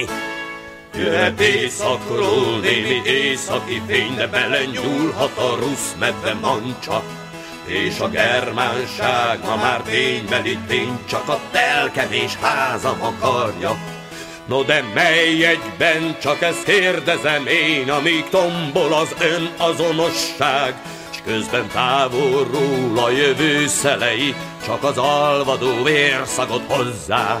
Mi. Jöhet éjszakról némi északi fény, de belenyúlhat a rusz medve mancsa. És a germánság ma már ténybeli tény, csak a telkevés házam akarja. No de mely egyben, csak ezt kérdezem én, amíg tombol az ön azonosság, s közben távolról a jövő szelei, csak az alvadó vérszagot hozzá.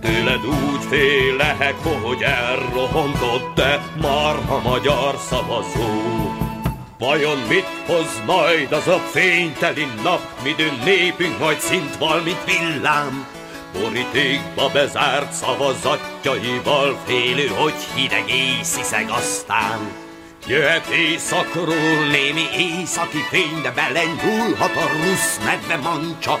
Tőled úgy félek, hogy elrohontott te marha magyar szavazó. Vajon mit hoz majd az a fényteli nap, midőn népünk majd szint val, mint villám? Borítékba bezárt szavazatjaival félő, hogy hideg észiszeg aztán. Jöhet éjszakról némi északi fény, de belenyúlhat a rusz medve mancsa,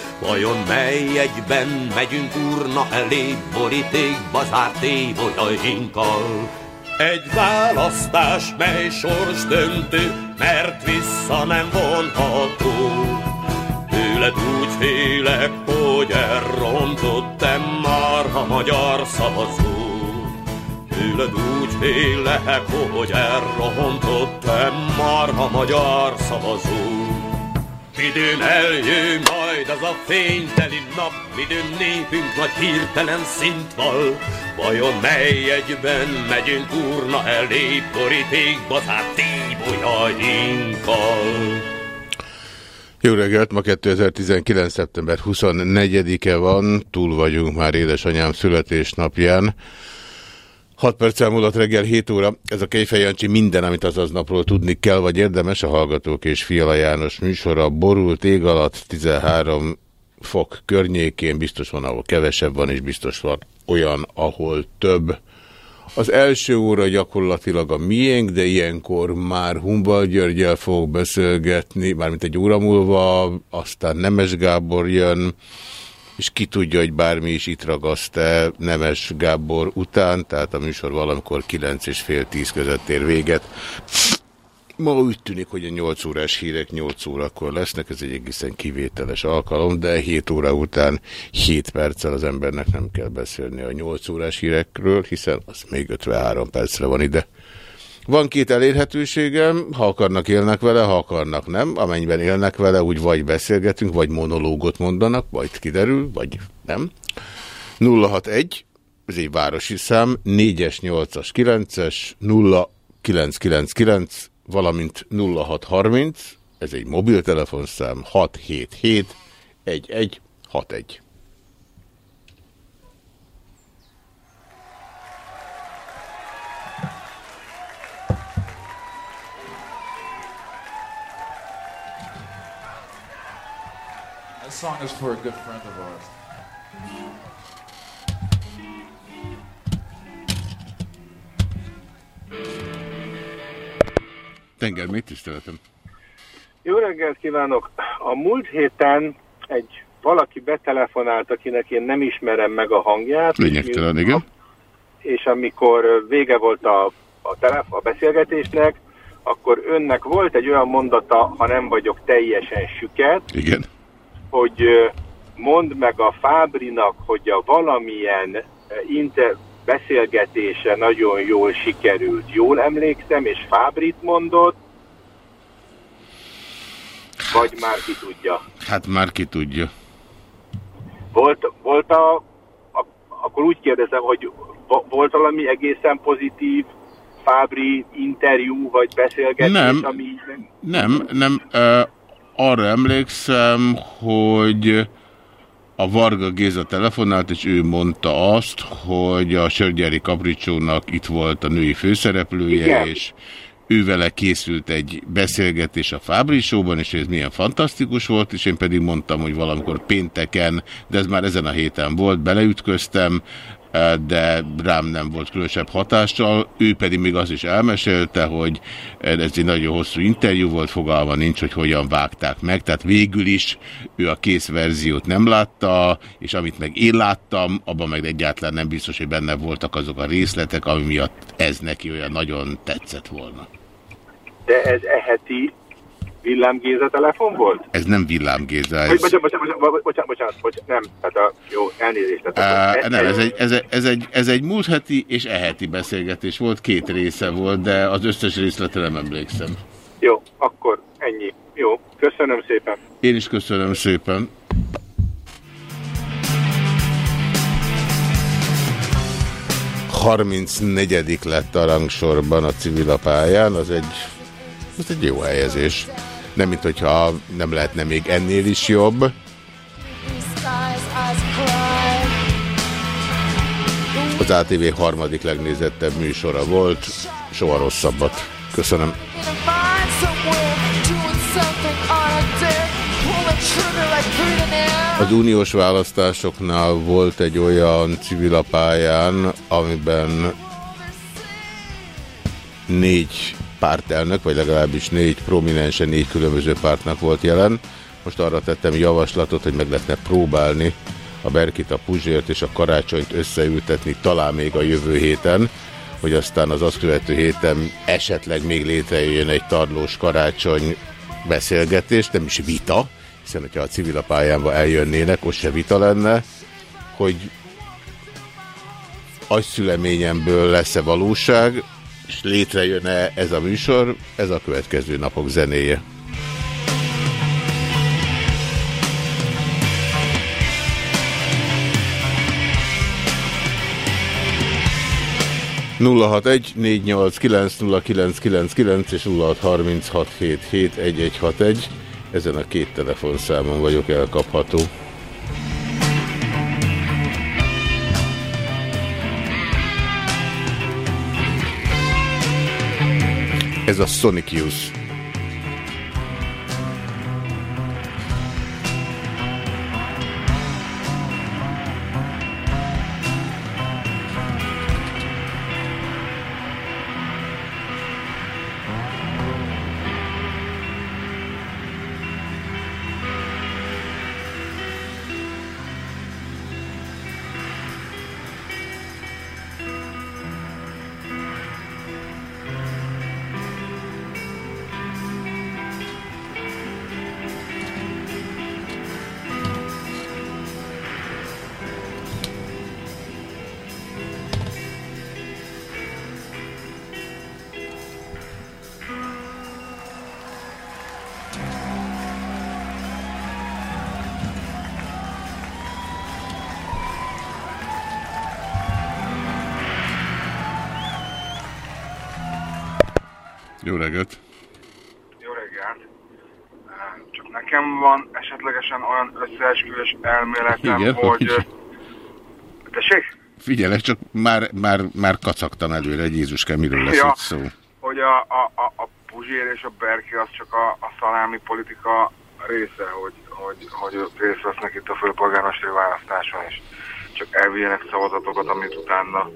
Vajon mely egyben megyünk urna elé, borítékba zárt évolyainkkal? Egy választás, mely sors döntő, mert vissza nem vonható. Tőled úgy félek, hogy elrontottam már a magyar szavazó. Tőled úgy félek, hogy elrontottam már a magyar szavazó. Midőn eljön majd az a fényteli nap, midőn népünk nagy hirtelen szint val. Vajon mely egyben megyünk urna elé, borítékba zárt tíbolyainkkal? Jó reggelt, ma 2019. szeptember 24-e van, túl vagyunk már édesanyám születésnapján. 6 perccel múlott reggel 7 óra. Ez a Kejfej Jancsi minden, amit az aznapról tudni kell, vagy érdemes. A Hallgatók és Fiala János műsora borult ég alatt 13 fok környékén. Biztos van, ahol kevesebb van, és biztos van olyan, ahol több. Az első óra gyakorlatilag a miénk, de ilyenkor már Humbal Györgyel fogok beszélgetni, mármint egy óra múlva, aztán Nemes Gábor jön, és ki tudja, hogy bármi is itt ragaszt-e Nemes Gábor után, tehát a műsor valamikor 9 és fél 10 között ér véget. Ma úgy tűnik, hogy a 8 órás hírek 8 órakor lesznek, ez egy egészen kivételes alkalom, de 7 óra után 7 perccel az embernek nem kell beszélni a 8 órás hírekről, hiszen az még 53 percre van ide. Van két elérhetőségem, ha akarnak élnek vele, ha akarnak nem. Amennyiben élnek vele, úgy vagy beszélgetünk, vagy monológot mondanak, vagy kiderül, vagy nem. 061, ez egy városi szám, 4-es, 8-as, 9-es, 0999, valamint 0630, ez egy mobiltelefonszám, 677 1161. song is for a good friend of ours. Tenger, mit tiszteletem? Jó reggelt kívánok! A múlt héten egy valaki betelefonált, akinek én nem ismerem meg a hangját. Lényegtelen, igen. És amikor vége volt a, a, telef a beszélgetésnek, akkor önnek volt egy olyan mondata, ha nem vagyok teljesen süket, Igen. Hogy mondd meg a Fábrinak, hogy a valamilyen inter beszélgetése nagyon jól sikerült. Jól emlékszem, és Fábrit mondott, vagy már ki tudja. Hát már ki tudja. Volt, volt a, a, akkor úgy kérdezem, hogy vo- volt valami egészen pozitív Fábri interjú vagy beszélgetés, Nem. ami nem... Nem, nem. Arra emlékszem, hogy a Varga Géza telefonált, és ő mondta azt, hogy a Sörgyeri Kapricsónak itt volt a női főszereplője, Igen. és ővele készült egy beszélgetés a Fábri Show-ban, és ez milyen fantasztikus volt, és én pedig mondtam, hogy valamikor pénteken, de ez már ezen a héten volt, beleütköztem, de rám nem volt különösebb hatással. Ő pedig még azt is elmesélte, hogy ez egy nagyon hosszú interjú volt, fogalma nincs, hogy hogyan vágták meg, tehát végül is ő a kész verziót nem látta, és amit meg én láttam, abban meg egyáltalán nem biztos, hogy benne voltak azok a részletek, ami miatt ez neki olyan nagyon tetszett volna. De ez eheti Villám Géza telefon volt? Ez nem Villám Géza, ez... bocsánat, bocsánat, bocsánat, bocsánat, bocsánat, bocsánat, nem, tehát a, jó, elnézést. Tehát Uh, nem, ez egy, ez, egy, ez, egy, ez egy múlt heti és eheti beszélgetés volt, két része volt, de az összes részletre nem emlékszem. Jó, akkor ennyi. Jó, köszönöm szépen. Én is köszönöm szépen. Harmincnegyedik lett a rangsorban a civilapályán, az egy, az egy jó helyezés. Nem, mint hogyha nem lehetne még ennél is jobb. Az ATV harmadik legnézettebb műsora volt, soha rosszabbat. Köszönöm. Az uniós választásoknál volt egy olyan civilapályán, amiben négy pártelnök, vagy legalábbis négy prominensen négy különböző pártnak volt jelen. Most arra tettem javaslatot, hogy meg lehetne próbálni a Berkit, a Puzsért és a Karácsonyt összeültetni talán még a jövő héten, hogy aztán az azt követő héten esetleg még létrejöjjön egy tarlós karácsony beszélgetés, nem is vita, hiszen hogyha a civilapályánba eljönnének, ott se vita lenne, hogy agyszüleményemből lesz-e valóság, és létrejön-e ez a műsor, ez a következő napok zenéje. nulla hat egy négy nyolc kilenc nulla kilenc kilenc kilenc és nulla harminc hat hét hét egy egy hat egy ezen a két telefonszámon vagyok elkapható. Ez a Sonic Youth. Jó reggelt! Jó reggelt! Csak nekem van esetlegesen olyan összeesküvés elméletem, Igen, hogy... hogy? Tessék? Figyelek, csak már, már, már kacagtam előre, hogy Jézuske, miről lesz Ja. itt szó. Hogy a, a, a, a Puzsér és a Berki az csak a, a szalámi politika része, hogy, hogy, hogy részt vesznek itt a főpolgármesteri választáson, és csak elvigyenek szavazatokat, amit utána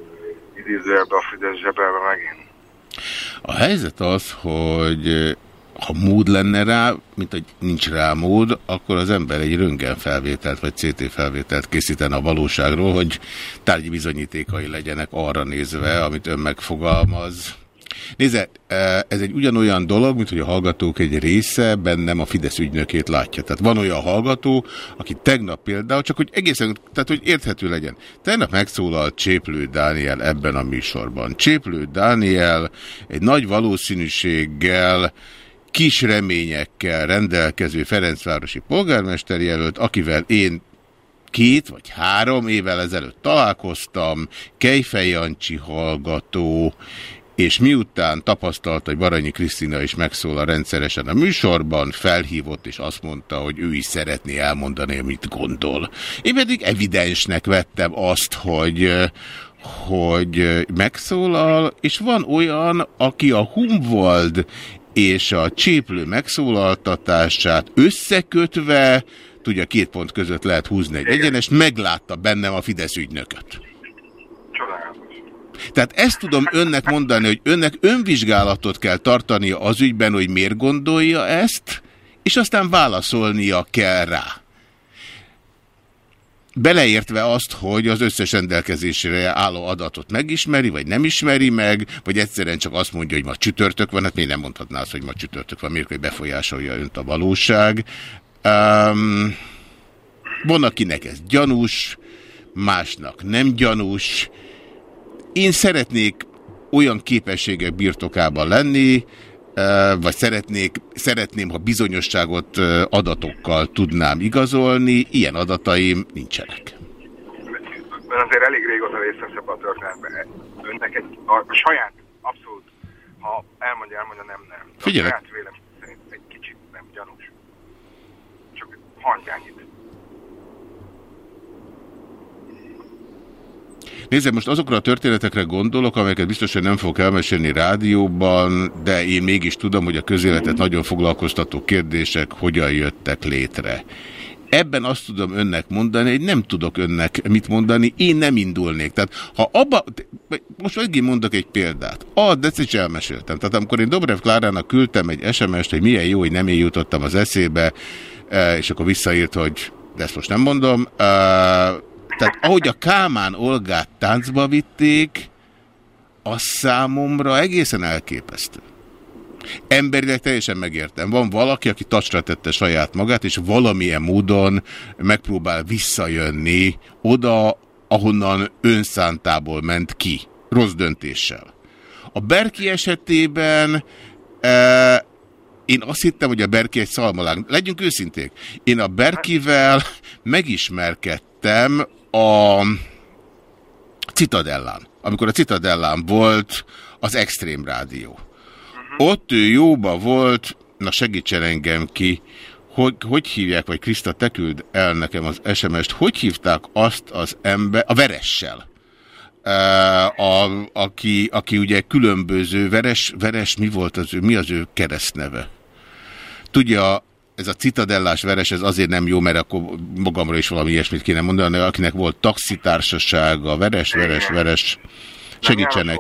idézőjelbe a Fidesz zsebelbe megint. A helyzet az, hogy ha mód lenne rá, mint hogy nincs rá mód, akkor az ember egy röntgen felvételt vagy CT felvételt készítene a valóságról, hogy tárgyi bizonyítékai legyenek arra nézve, amit ön megfogalmaz. Nézze, ez egy ugyanolyan dolog, mint hogy a hallgatók egy része bennem a Fidesz ügynökét látja. Tehát van olyan hallgató, aki tegnap például, csak hogy egészen, tehát hogy érthető legyen. Tegnap megszólalt Cséplő Dániel ebben a műsorban. Cséplő Dániel egy nagy valószínűséggel kis reményekkel rendelkező Ferencvárosi polgármester jelölt, akivel én két vagy három évvel ezelőtt találkoztam, Kejfej Jancsi hallgató, és miután tapasztalta, hogy Baranyi Krisztina is megszólal rendszeresen a műsorban, felhívott, és azt mondta, hogy ő is szeretné elmondani, mit gondol. Én pedig evidensnek vettem azt, hogy hogy megszólal, és van olyan, aki a Humboldt és a cséplő megszólaltatását összekötve, tudja, két pont között lehet húzni egy egyenest, meglátta bennem a Fidesz ügynököt. Tehát ezt tudom önnek mondani, hogy önnek önvizsgálatot kell tartania az ügyben, hogy miért gondolja ezt, és aztán válaszolnia kell rá. Beleértve azt, hogy az összes rendelkezésre álló adatot megismeri, vagy nem ismeri meg, vagy egyszerűen csak azt mondja, hogy ma csütörtök van, hát miért nem mondhatná azt, hogy ma csütörtök van, miért, hogy befolyásolja önt a valóság. Um, van, akinek ez gyanús, másnak nem gyanús, én szeretnék olyan képességek birtokában lenni, vagy szeretnék, szeretném, ha bizonyosságot adatokkal tudnám igazolni, ilyen adataim nincsenek. Ön azért elég régóta részt vesz ebbe a történetbe. Önnek egy, a, a saját, abszolút, ha elmondja, elmondja, nem, nem. Figyelek. A saját vélemény szerint egy kicsit nem gyanús. Csak hangyányit. Nézd, most azokra a történetekre gondolok, amelyeket biztosan nem fog elmesélni rádióban, de én mégis tudom, hogy a közéletet nagyon foglalkoztató kérdések hogyan jöttek létre. Ebben azt tudom önnek mondani, hogy nem tudok önnek mit mondani, én nem indulnék. Tehát ha abba, most megint mondok egy példát. A, de ezt is elmeséltem. Tehát amikor én Dobrev Klárának küldtem egy SMS-t, hogy milyen jó, hogy nem én jutottam az eszébe, eh, és akkor visszaírt, hogy de ezt most nem mondom, eh, tehát ahogy a Kámán Olgát táncba vitték, az számomra egészen elképesztő. Emberileg teljesen megértem. Van valaki, aki tacsra tette saját magát, és valamilyen módon megpróbál visszajönni oda, ahonnan önszántából ment ki. Rossz döntéssel. A Berki esetében e, én azt hittem, hogy a Berki egy szalmalág. Legyünk őszinték. Én a Berkivel megismerkedtem a Citadellán, amikor a Citadellán volt az Extrém Rádió. Uh -huh. Ott ő jóba volt, na segítsen engem ki, hogy, hogy hívják, vagy Kriszta, te küld el nekem az SMS-t, hogy hívták azt az ember, a Veressel, a, aki, aki ugye különböző, Veres, Veres mi volt az ő, mi az ő keresztneve? Tudja, ez a citadellás veres, ez azért nem jó, mert akkor magamra is valami ilyesmit kéne mondani, akinek volt taxitársasága, veres, veres, veres, segítsenek.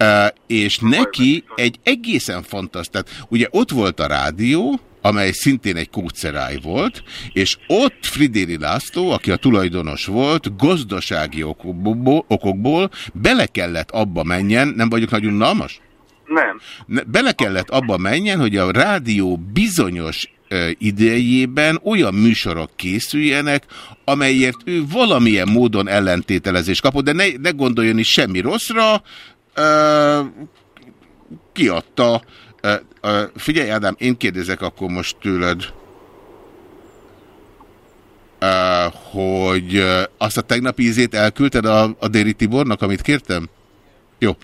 Uh, és neki egy egészen fantasztikus, tehát ugye ott volt a rádió, amely szintén egy kóceráj volt, és ott Fridéri László, aki a tulajdonos volt, gazdasági okokból, okokból bele kellett abba menjen, nem vagyok nagyon unalmas? Nem. Bele kellett abba menjen, hogy a rádió bizonyos idejében olyan műsorok készüljenek, amelyért ő valamilyen módon ellentételezést kapott, de ne, ne gondoljon is semmi rosszra, uh, kiadta. Uh, uh, figyelj Ádám, én kérdezek akkor most tőled, uh, hogy azt a tegnapi ízét elküldted a, a Déri Tibornak, amit kértem? Jó.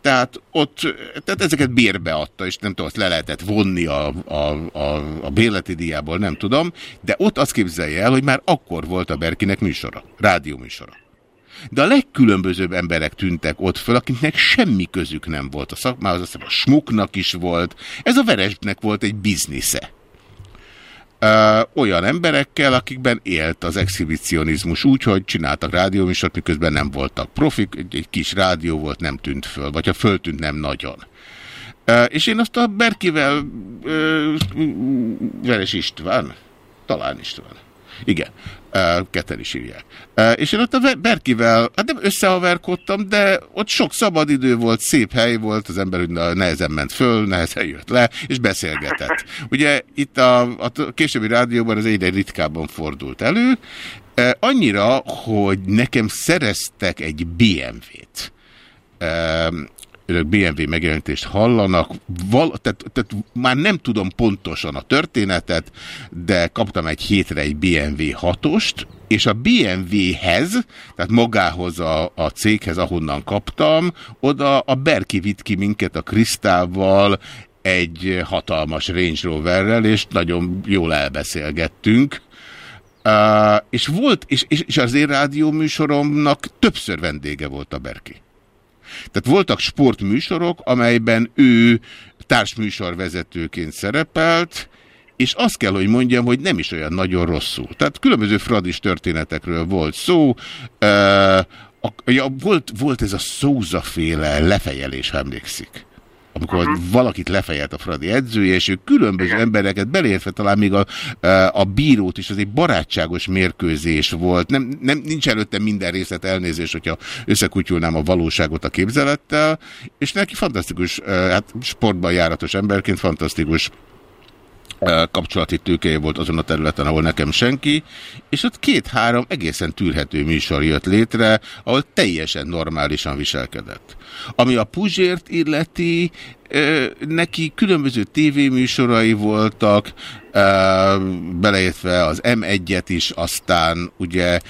Tehát ott, tehát ezeket bérbe adta, és nem tudom, azt le lehetett vonni a, a, a, a béleti díjából, nem tudom, de ott azt képzelje el, hogy már akkor volt a Berkinek műsora, rádióműsora. De a legkülönbözőbb emberek tűntek ott föl, akiknek semmi közük nem volt. A szakmához, azt hiszem a smuknak is volt, ez a veresnek volt egy biznisze olyan emberekkel, akikben élt az exhibicionizmus úgy, hogy csináltak rádióműsort, miközben nem voltak profik, egy, egy kis rádió volt, nem tűnt föl, vagy ha föltűnt, nem nagyon. És én azt a Berkivel, Veres István, talán István, Igen, ketten is írják. És én ott a Berkivel, hát nem összehaverkodtam, de ott sok szabadidő volt, szép hely volt, az ember nehezen ment föl, nehezen jött le, és beszélgetett. Ugye itt a, a későbbi rádióban ez egyre ritkábban fordult elő, annyira, hogy nekem szereztek egy BMW-t önök BMW megjelenítést hallanak, val, tehát, tehát már nem tudom pontosan a történetet, de kaptam egy hétre egy BMW 6-ost, és a BMW-hez, tehát magához a, a céghez, ahonnan kaptam, oda a Berki vitt ki minket a Krisztával egy hatalmas Range Roverrel, és nagyon jól elbeszélgettünk. Uh, és volt, és, és, és az én rádióműsoromnak többször vendége volt a Berki. Tehát voltak sportműsorok, amelyben ő társműsorvezetőként szerepelt, és azt kell, hogy mondjam, hogy nem is olyan nagyon rosszul. Tehát különböző fradis történetekről volt szó, uh, a, ja, volt, volt ez a Szóza féle lefejelés, ha emlékszik amikor -huh. valakit lefejelt a Fradi edzője, és ő különböző Igen. embereket beleértve talán még a, a bírót is, az egy barátságos mérkőzés volt. Nem, nem, nincs előtte minden részlet elnézés, hogyha összekutyulnám a valóságot a képzelettel, és neki fantasztikus, hát sportban járatos emberként fantasztikus kapcsolati tőkeje volt azon a területen, ahol nekem senki, és ott két-három egészen tűrhető műsor jött létre, ahol teljesen normálisan viselkedett. Ami a Puzsért illeti, neki különböző tévéműsorai voltak, beleértve az M1-et is, aztán ugye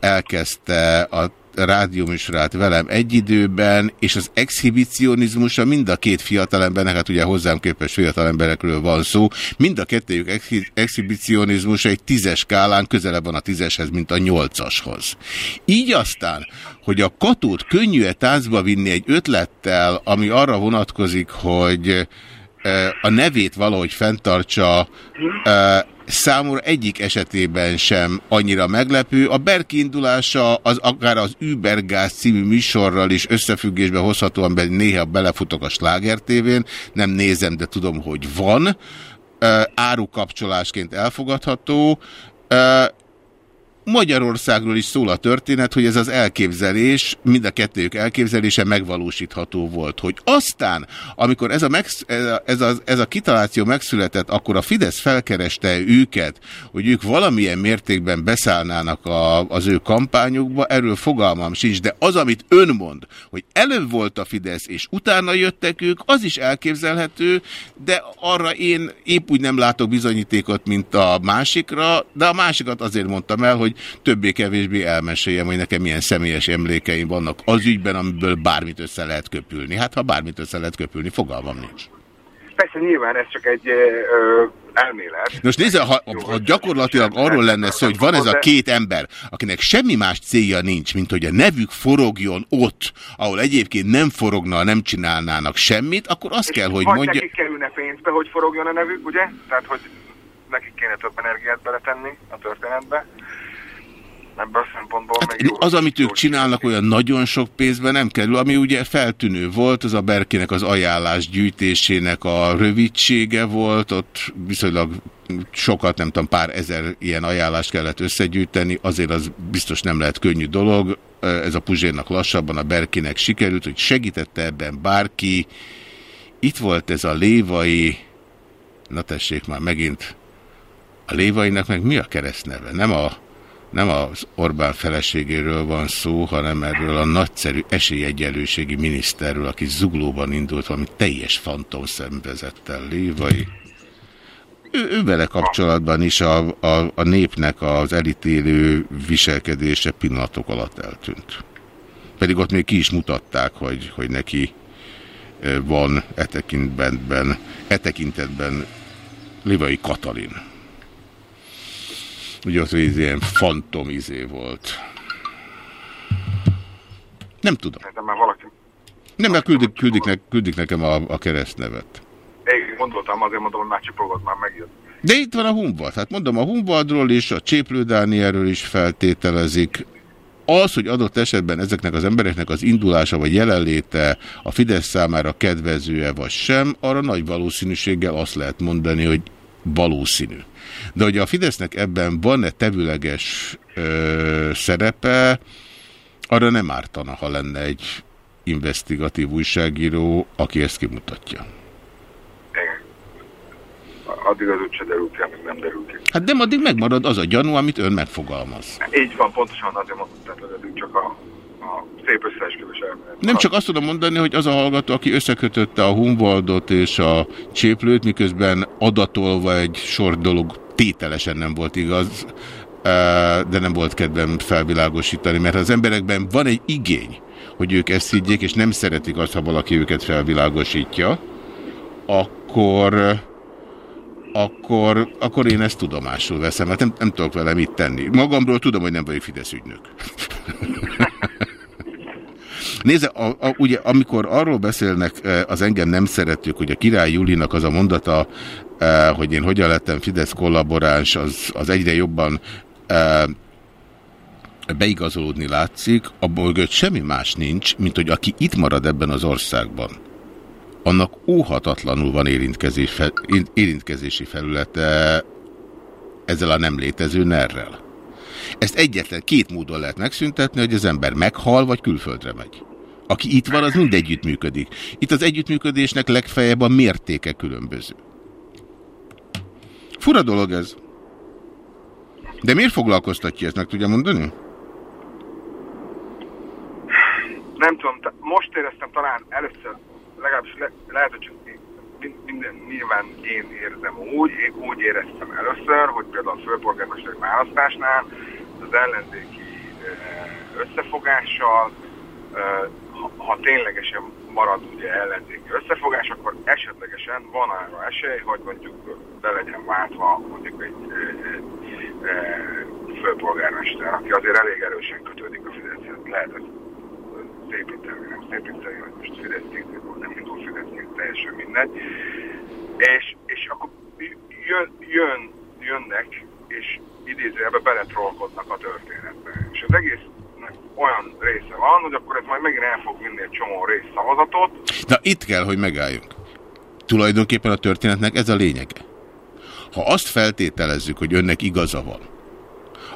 elkezdte a rádióműsorát velem egy időben, és az exhibicionizmusa mind a két fiatalembernek, hát ugye hozzám képes fiatalemberekről van szó, mind a kettőjük ex exhibicionizmusa egy tízes skálán közelebb van a tízeshez, mint a nyolcashoz. Így aztán, hogy a katót könnyű-e táncba vinni egy ötlettel, ami arra vonatkozik, hogy a nevét valahogy fenntartsa, számomra egyik esetében sem annyira meglepő. A Berki indulása az akár az Übergáz című műsorral is összefüggésbe hozható, amiben néha belefutok a Sláger tévén, nem nézem, de tudom, hogy van. Árukapcsolásként elfogadható. Magyarországról is szól a történet, hogy ez az elképzelés, mind a kettőjük elképzelése megvalósítható volt. Hogy aztán, amikor ez a, a, ez, a, ez a kitaláció megszületett, akkor a Fidesz felkereste őket, hogy ők valamilyen mértékben beszállnának a, az ő kampányukba, erről fogalmam sincs, de az, amit ön mond, hogy előbb volt a Fidesz, és utána jöttek ők, az is elképzelhető, de arra én épp úgy nem látok bizonyítékot, mint a másikra, de a másikat azért mondtam el, hogy többé-kevésbé elmeséljem, hogy nekem milyen személyes emlékeim vannak az ügyben, amiből bármit össze lehet köpülni. Hát ha bármit össze lehet köpülni, fogalmam nincs. Persze nyilván ez csak egy ö, elmélet. Most nézze, ha, ha gyakorlatilag arról lenne szó, hogy van ez a két ember, akinek semmi más célja nincs, mint hogy a nevük forogjon ott, ahol egyébként nem forogna, nem csinálnának semmit, akkor azt kell, hogy mondja... nekik kerülne pénzbe, hogy forogjon a nevük, ugye? Tehát, hogy nekik kéne több energiát beletenni a történetbe ebből a szempontból hát még Az, amit ők csinálnak, olyan nagyon sok pénzben nem kerül, ami ugye feltűnő volt, az a Berkének az ajánlás gyűjtésének a rövidsége volt, ott viszonylag sokat, nem tudom, pár ezer ilyen ajánlást kellett összegyűjteni, azért az biztos nem lehet könnyű dolog, ez a Puzsérnak lassabban, a Berkének sikerült, hogy segítette ebben bárki. Itt volt ez a lévai, na tessék már megint, a lévainak meg mi a keresztneve? Nem a nem az Orbán feleségéről van szó, hanem erről a nagyszerű esélyegyenlőségi miniszterről, aki zuglóban indult valami teljes szemvezettel lévai. Ő, ő vele kapcsolatban is a, a, a népnek az elítélő viselkedése pillanatok alatt eltűnt. Pedig ott még ki is mutatták, hogy, hogy neki van e tekintetben, e tekintetben Livai Katalin. Ugye az hogy ilyen fantom izé volt. Nem tudom. már valaki... Nem, mert küldik, küldik, ne, küldik nekem a, a keresztnevet. Én gondoltam, azért mondom, hogy már csipogott, már megjött. De itt van a Humvad. Hát mondom, a Humvadról is, a Cséplő Dánielről is feltételezik. Az, hogy adott esetben ezeknek az embereknek az indulása vagy jelenléte a Fidesz számára kedvező-e vagy sem, arra nagy valószínűséggel azt lehet mondani, hogy valószínű. De hogy a Fidesznek ebben van-e tevőleges ö, szerepe, arra nem ártana, ha lenne egy investigatív újságíró, aki ezt kimutatja. Igen. Addig az úgyse derül ki, amíg nem derül ki. Hát nem, addig megmarad az a gyanú, amit ön megfogalmaz. Így van, pontosan azért mondtam, hogy eddig csak a, a szép összeesküvés elmélet. Nem csak azt tudom mondani, hogy az a hallgató, aki összekötötte a Humboldtot és a Cséplőt, miközben adatolva egy sor dolog tételesen nem volt igaz, de nem volt kedvem felvilágosítani, mert az emberekben van egy igény, hogy ők ezt higgyék, és nem szeretik azt, ha valaki őket felvilágosítja, akkor akkor, akkor én ezt tudomásul veszem, mert nem, nem tudok vele mit tenni. Magamról tudom, hogy nem vagyok Fidesz ügynök. Nézze, a, a, ugye amikor arról beszélnek az engem nem szeretők, hogy a király Julinak az a mondata, hogy én hogyan lettem Fidesz kollaboráns, az, az egyre jobban beigazolódni látszik, abból mögött semmi más nincs, mint hogy aki itt marad ebben az országban, annak óhatatlanul van érintkezés, fel, érintkezési felülete ezzel a nem létező nerrel. Ezt egyetlen két módon lehet megszüntetni, hogy az ember meghal, vagy külföldre megy. Aki itt van, az mind együttműködik. Itt az együttműködésnek legfeljebb a mértéke különböző. Fura dolog ez. De miért foglalkoztatja ezt, meg tudja mondani? Nem tudom, most éreztem talán először, legalábbis le, lehet, hogy csak minden, nyilván én érzem úgy, én úgy éreztem először, hogy például a főpolgármesteri választásnál az ellenzéki összefogással, ha, ha ténylegesen marad ugye ellenzéki összefogás, akkor esetlegesen van arra esély, hogy mondjuk be legyen váltva mondjuk egy, egy, egy, egy főpolgármester, aki azért elég erősen kötődik a Fideszhez. Lehet ez szépíteni, nem szépíteni, hogy most Fidesz nem indul Fidesz teljesen mindegy. És, és akkor jön, jön, jönnek, és idézőjelben beletrollkodnak a történetbe. És az egész olyan része van, hogy akkor ez majd megint el fog vinni egy csomó részszavazatot. Na itt kell, hogy megálljunk. Tulajdonképpen a történetnek ez a lényege. Ha azt feltételezzük, hogy önnek igaza van,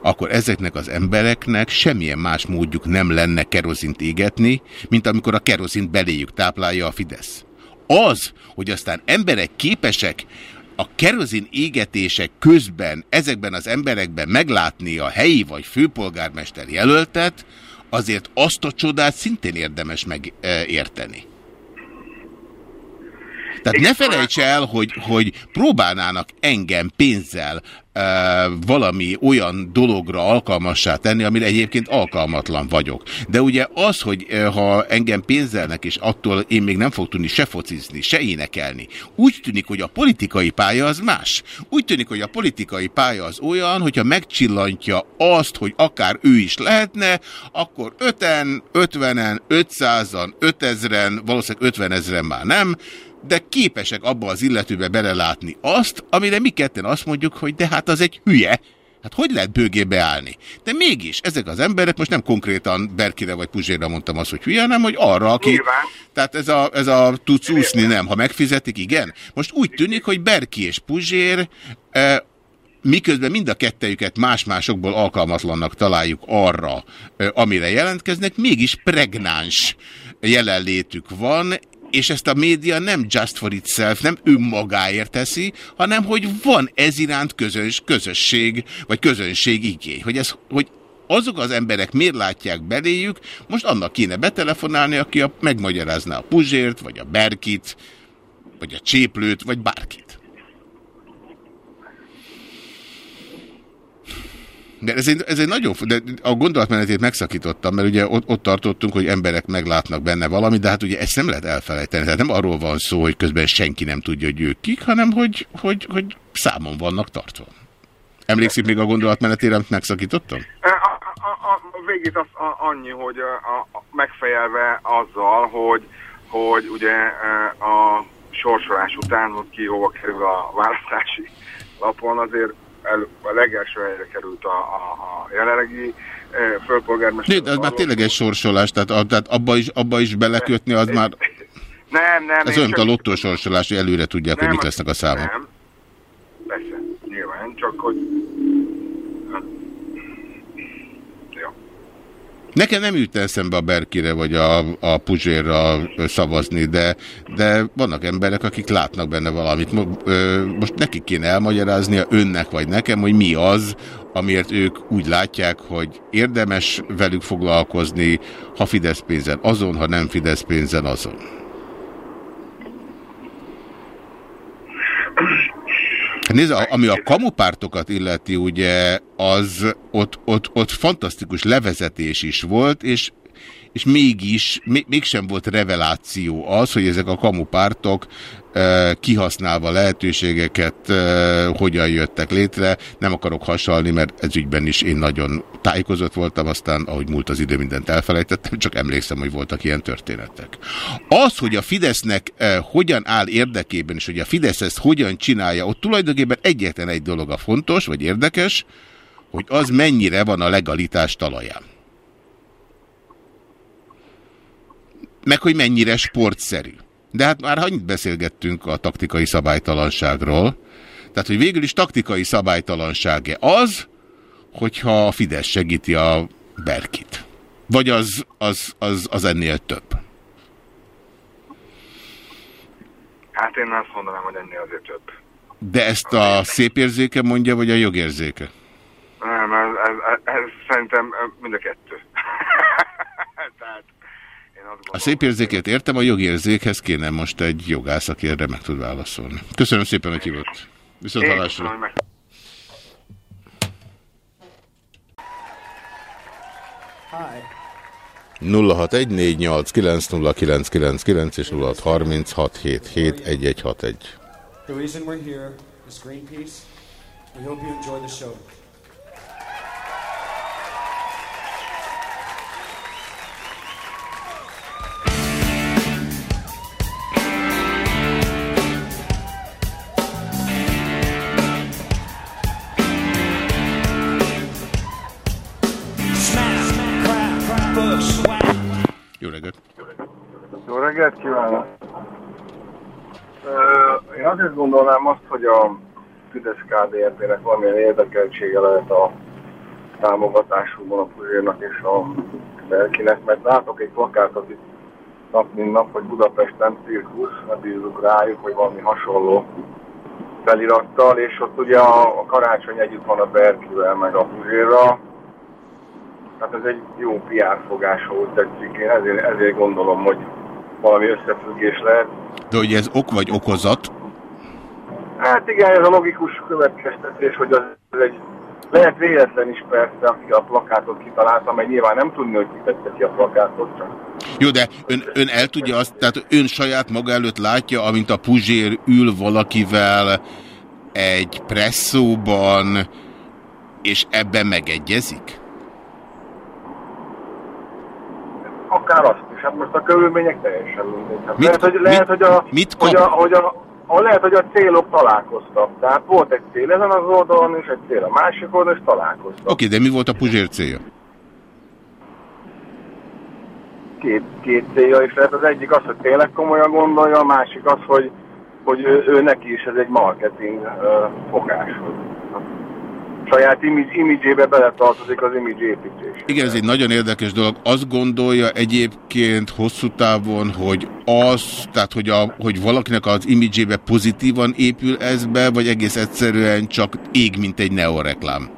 akkor ezeknek az embereknek semmilyen más módjuk nem lenne kerozint égetni, mint amikor a kerozint beléjük táplálja a Fidesz. Az, hogy aztán emberek képesek a kerozin égetések közben ezekben az emberekben meglátni a helyi vagy főpolgármester jelöltet, azért azt a csodát szintén érdemes megérteni. Tehát ne felejts el, hogy, hogy próbálnának engem pénzzel valami olyan dologra alkalmassá tenni, amire egyébként alkalmatlan vagyok. De ugye az, hogy ha engem pénzelnek, és attól én még nem fog tudni se focizni, se énekelni, úgy tűnik, hogy a politikai pálya az más. Úgy tűnik, hogy a politikai pálya az olyan, hogyha megcsillantja azt, hogy akár ő is lehetne, akkor öten, ötvenen, ötszázan, ötezren, valószínűleg ötvenezren már nem, de képesek abba az illetőbe belelátni azt, amire mi ketten azt mondjuk, hogy de hát az egy hülye. Hát hogy lehet bőgébe állni? De mégis ezek az emberek, most nem konkrétan Berkire vagy Puzsérra mondtam azt, hogy hülye, hanem hogy arra, aki... Nyilván. Tehát ez a, ez a tudsz úszni, nem. Ha megfizetik, igen. Most úgy tűnik, hogy Berki és Puzsér e, miközben mind a kettejüket más-másokból alkalmatlannak találjuk arra, amire jelentkeznek, mégis pregnáns jelenlétük van, és ezt a média nem just for itself, nem önmagáért teszi, hanem hogy van ez iránt közös, közösség, vagy közönség igény. Hogy, ez, hogy azok az emberek miért látják beléjük, most annak kéne betelefonálni, aki a, megmagyarázná a Puzsért, vagy a Berkit, vagy a Cséplőt, vagy bárkit. De ez egy, ez egy nagyon... De a gondolatmenetét megszakítottam, mert ugye ott, ott tartottunk, hogy emberek meglátnak benne valamit, de hát ugye ezt nem lehet elfelejteni. Tehát nem arról van szó, hogy közben senki nem tudja, hogy ők kik, hanem hogy, hogy, hogy számon vannak tartva. Emlékszik még a gondolatmenetére, amit megszakítottam? A, végét az a, annyi, hogy a, a, megfejelve azzal, hogy, hogy ugye a sorsolás után, hogy ki hova kerül a választási lapon, azért el, a legelső helyre került a, a, a jelenlegi e, főpolgármester. De ez már tényleg egy sorsolás, tehát, a, tehát abba, is, abba is belekötni, az már... Nem, nem. Ez olyan, a lottó sorsolás, hogy előre tudják, nem, hogy mik lesznek a számok. Nem, persze, csak hogy... Nekem nem jut eszembe a Berkire vagy a, a Puzsérra szavazni, de, de vannak emberek, akik látnak benne valamit. Most nekik kéne elmagyaráznia önnek vagy nekem, hogy mi az, amiért ők úgy látják, hogy érdemes velük foglalkozni, ha Fidesz pénzen azon, ha nem Fidesz pénzen azon. Nézd, ami a kamupártokat illeti, ugye, az ott, ott, ott fantasztikus levezetés is volt, és és mégis, mégsem volt reveláció az, hogy ezek a kamupártok kihasználva lehetőségeket hogyan jöttek létre. Nem akarok hasalni, mert ez ügyben is én nagyon tájékozott voltam, aztán ahogy múlt az idő, mindent elfelejtettem, csak emlékszem, hogy voltak ilyen történetek. Az, hogy a Fidesznek hogyan áll érdekében, és hogy a Fidesz ezt hogyan csinálja, ott tulajdonképpen egyetlen egy dolog a fontos, vagy érdekes, hogy az mennyire van a legalitás talaján. Meg hogy mennyire sportszerű. De hát már annyit beszélgettünk a taktikai szabálytalanságról. Tehát, hogy végül is taktikai szabálytalanság-e az, hogyha a Fidesz segíti a Berkit. Vagy az, az, az, az ennél több? Hát én azt mondanám, hogy ennél azért több. De ezt a szép érzéke mondja, vagy a jogérzéke? Nem, ez, ez, ez szerintem mind a kettő. Tehát a szép érzékét értem, a jogi érzékhez kéne most egy jogász, aki erre meg tud válaszolni. Köszönöm szépen, hogy hívott. Viszont hallásra. 0614890999 és 0636771161. The reason we're here is Greenpeace. We hope you enjoy the show. Reggelt kívánok! Én azért gondolnám azt, hogy a Fidesz KDNP-nek valamilyen érdekeltsége lehet a támogatásukban a Puzsérnak és a Belkinek, mert látok egy plakátot itt nap mint nap, hogy Budapesten cirkusz, ne bízunk rájuk, hogy valami hasonló felirattal, és ott ugye a, a karácsony együtt van a Berkivel, meg a Puzsérral, Hát ez egy jó PR fogás, ahogy tetszik. Én ezért, ezért gondolom, hogy valami összefüggés lehet. De hogy ez ok vagy okozat? Hát igen, ez a logikus következtetés, hogy az egy lehet véletlen is persze, aki a plakátot kitalálta, mert nyilván nem tudni, hogy kitette ki a plakátot. Csak. Jó, de ön, ön el tudja azt, tehát ön saját maga előtt látja, amint a Puzsér ül valakivel egy presszóban, és ebben megegyezik? akár azt is. Hát most a körülmények teljesen mindegy. Hát mit, lehet, hogy, mit, lehet, hogy a, mit hogy a, hogy a, a, lehet, hogy a célok találkoztak. Tehát volt egy cél ezen az oldalon, és egy cél a másik oldalon, és találkoztak. Oké, okay, de mi volt a Puzsér célja? Két, két célja is lehet. Az egyik az, hogy tényleg komolyan gondolja, a másik az, hogy, hogy ő, ő neki is ez egy marketing uh, fogás saját imidzsébe beletartozik az image építés. Igen, ez egy nagyon érdekes dolog. Azt gondolja egyébként hosszú távon, hogy az, tehát hogy, a, hogy valakinek az imidzsébe pozitívan épül ez be, vagy egész egyszerűen csak ég, mint egy neoreklám?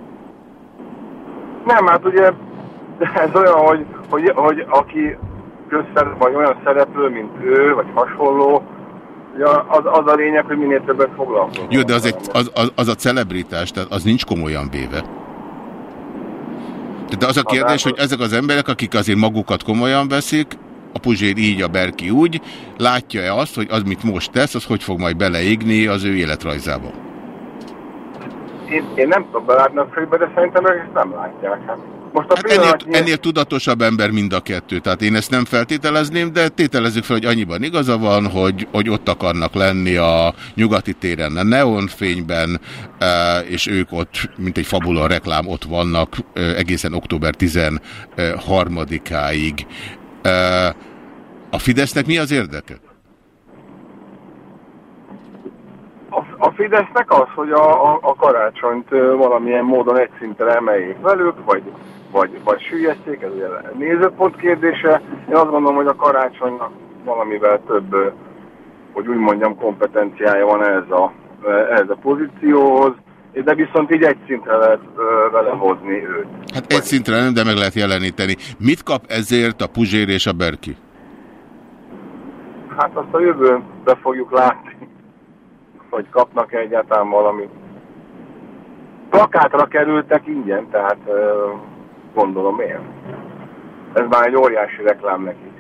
Nem, hát ugye ez olyan, hogy, hogy, hogy aki közszerep, vagy olyan szereplő, mint ő, vagy hasonló, Ja, az, az a lényeg, hogy minél többet foglalkozunk. Jó, de az, egy, az, az, az a celebritás, tehát az nincs komolyan véve. De az a kérdés, hogy ezek az emberek, akik azért magukat komolyan veszik, a Puzsér így, a Berki úgy, látja-e azt, hogy az, mit most tesz, az hogy fog majd beleégni az ő életrajzába? Én, én nem tudom belátni a főbe, de szerintem ők ezt nem látják. Hát. Most a hát ennél, ennél tudatosabb ember mind a kettő, tehát én ezt nem feltételezném, de tételezzük fel, hogy annyiban igaza van, hogy, hogy ott akarnak lenni a nyugati téren a neonfényben, e, és ők ott, mint egy fabula reklám, ott vannak e, egészen október 13-áig. E, a Fidesznek mi az érdeke? A Fidesznek az, hogy a, a, a karácsonyt valamilyen módon egy szintre emeljék velük, vagy, vagy, vagy süllyeszték, ez ugye nézőpont kérdése. Én azt gondolom, hogy a karácsonynak valamivel több, hogy úgy mondjam, kompetenciája van ez a, ez a pozícióhoz, de viszont így egy szintre lehet vele hozni őt. Hát egy szintre nem, de meg lehet jeleníteni. Mit kap ezért a Puzsér és a Berki? Hát azt a jövőbe fogjuk látni, hogy kapnak -e egyáltalán valamit. Plakátra kerültek ingyen, tehát gondolom én. Ez már egy óriási reklám neki.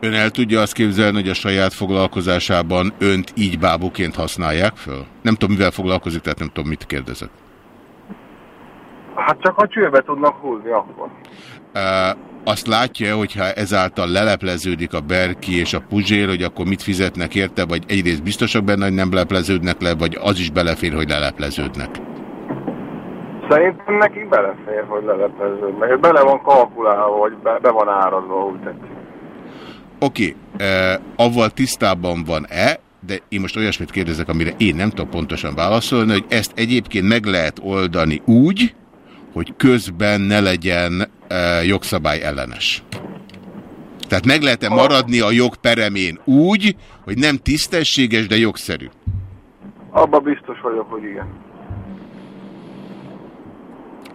Ön el tudja azt képzelni, hogy a saját foglalkozásában önt így bábuként használják föl? Nem tudom, mivel foglalkozik, tehát nem tudom, mit kérdezek. Hát csak a csőbe tudnak húzni akkor. Uh, azt látja, hogyha ezáltal lelepleződik a Berki és a Puzsér, hogy akkor mit fizetnek érte, vagy egyrészt biztosak benne, hogy nem lepleződnek le, vagy az is belefér, hogy lelepleződnek? Szerintem nekik belefér, hogy lelepleződnek. Bele van kalkulálva, hogy be, be van árazva, úgy tetszik. Oké, okay, eh, avval tisztában van-e, de én most olyasmit kérdezek, amire én nem tudok pontosan válaszolni, hogy ezt egyébként meg lehet oldani úgy, hogy közben ne legyen e, jogszabály ellenes. Tehát meg lehet-e maradni a jog peremén úgy, hogy nem tisztességes, de jogszerű? Abba biztos vagyok, hogy igen.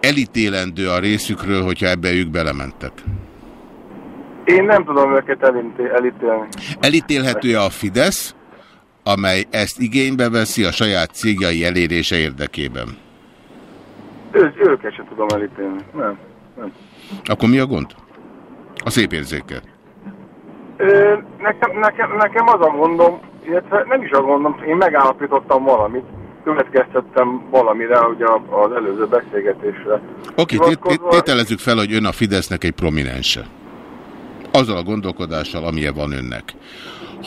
Elítélendő a részükről, hogyha ebbe ők belementek. Én nem tudom őket elítélni. Elítélhető-e a Fidesz, amely ezt igénybe veszi a saját cégjai elérése érdekében? Ő, őket sem tudom elítélni. Nem, nem. Akkor mi a gond? A szép érzéke. Ö, nekem, nekem, nekem az a gondom, illetve nem is a gondom, én megállapítottam valamit, következtettem valamire, ugye az előző beszélgetésre. Oké, okay, tételezzük fel, hogy ön a Fidesznek egy prominense azzal a gondolkodással, amilyen van önnek.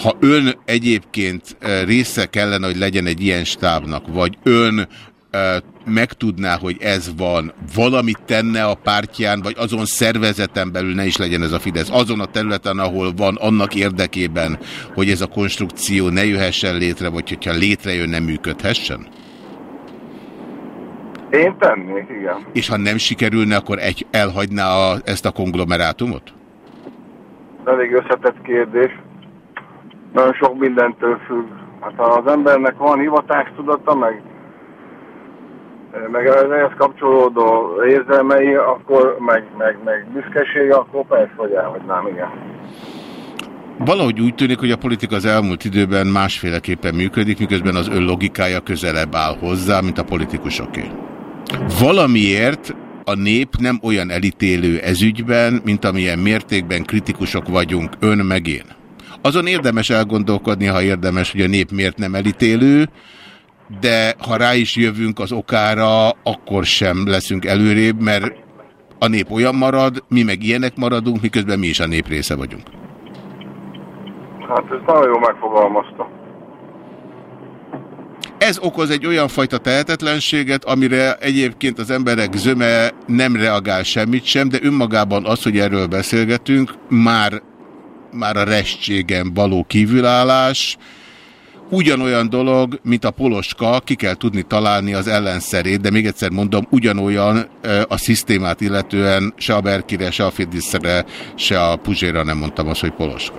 Ha ön egyébként eh, része kellene, hogy legyen egy ilyen stábnak, vagy ön megtudná, hogy ez van, valamit tenne a pártján, vagy azon szervezeten belül ne is legyen ez a Fidesz, azon a területen, ahol van, annak érdekében, hogy ez a konstrukció ne jöhessen létre, vagy hogyha létrejön, nem működhessen? Én tennék, igen. És ha nem sikerülne, akkor egy elhagyná a, ezt a konglomerátumot? elég összetett kérdés. Nagyon sok mindentől függ. Hát ha az embernek van hivatástudata, meg, meg ehhez kapcsolódó érzelmei, akkor meg, meg, meg büszkesége, akkor persze, hogy elhagynám, igen. Valahogy úgy tűnik, hogy a politika az elmúlt időben másféleképpen működik, miközben az ön logikája közelebb áll hozzá, mint a politikusoké. Valamiért a nép nem olyan elítélő ezügyben, mint amilyen mértékben kritikusok vagyunk ön meg én. Azon érdemes elgondolkodni, ha érdemes, hogy a nép miért nem elítélő, de ha rá is jövünk az okára, akkor sem leszünk előrébb, mert a nép olyan marad, mi meg ilyenek maradunk, miközben mi is a nép része vagyunk. Hát ez nagyon jó megfogalmazta. Ez okoz egy olyan fajta tehetetlenséget, amire egyébként az emberek zöme nem reagál semmit sem, de önmagában az, hogy erről beszélgetünk, már, már a restségen való kívülállás, ugyanolyan dolog, mint a poloska, ki kell tudni találni az ellenszerét, de még egyszer mondom, ugyanolyan a szisztémát illetően se a Berkire, se a Fidiszre, se a Puzséra nem mondtam azt, hogy poloska.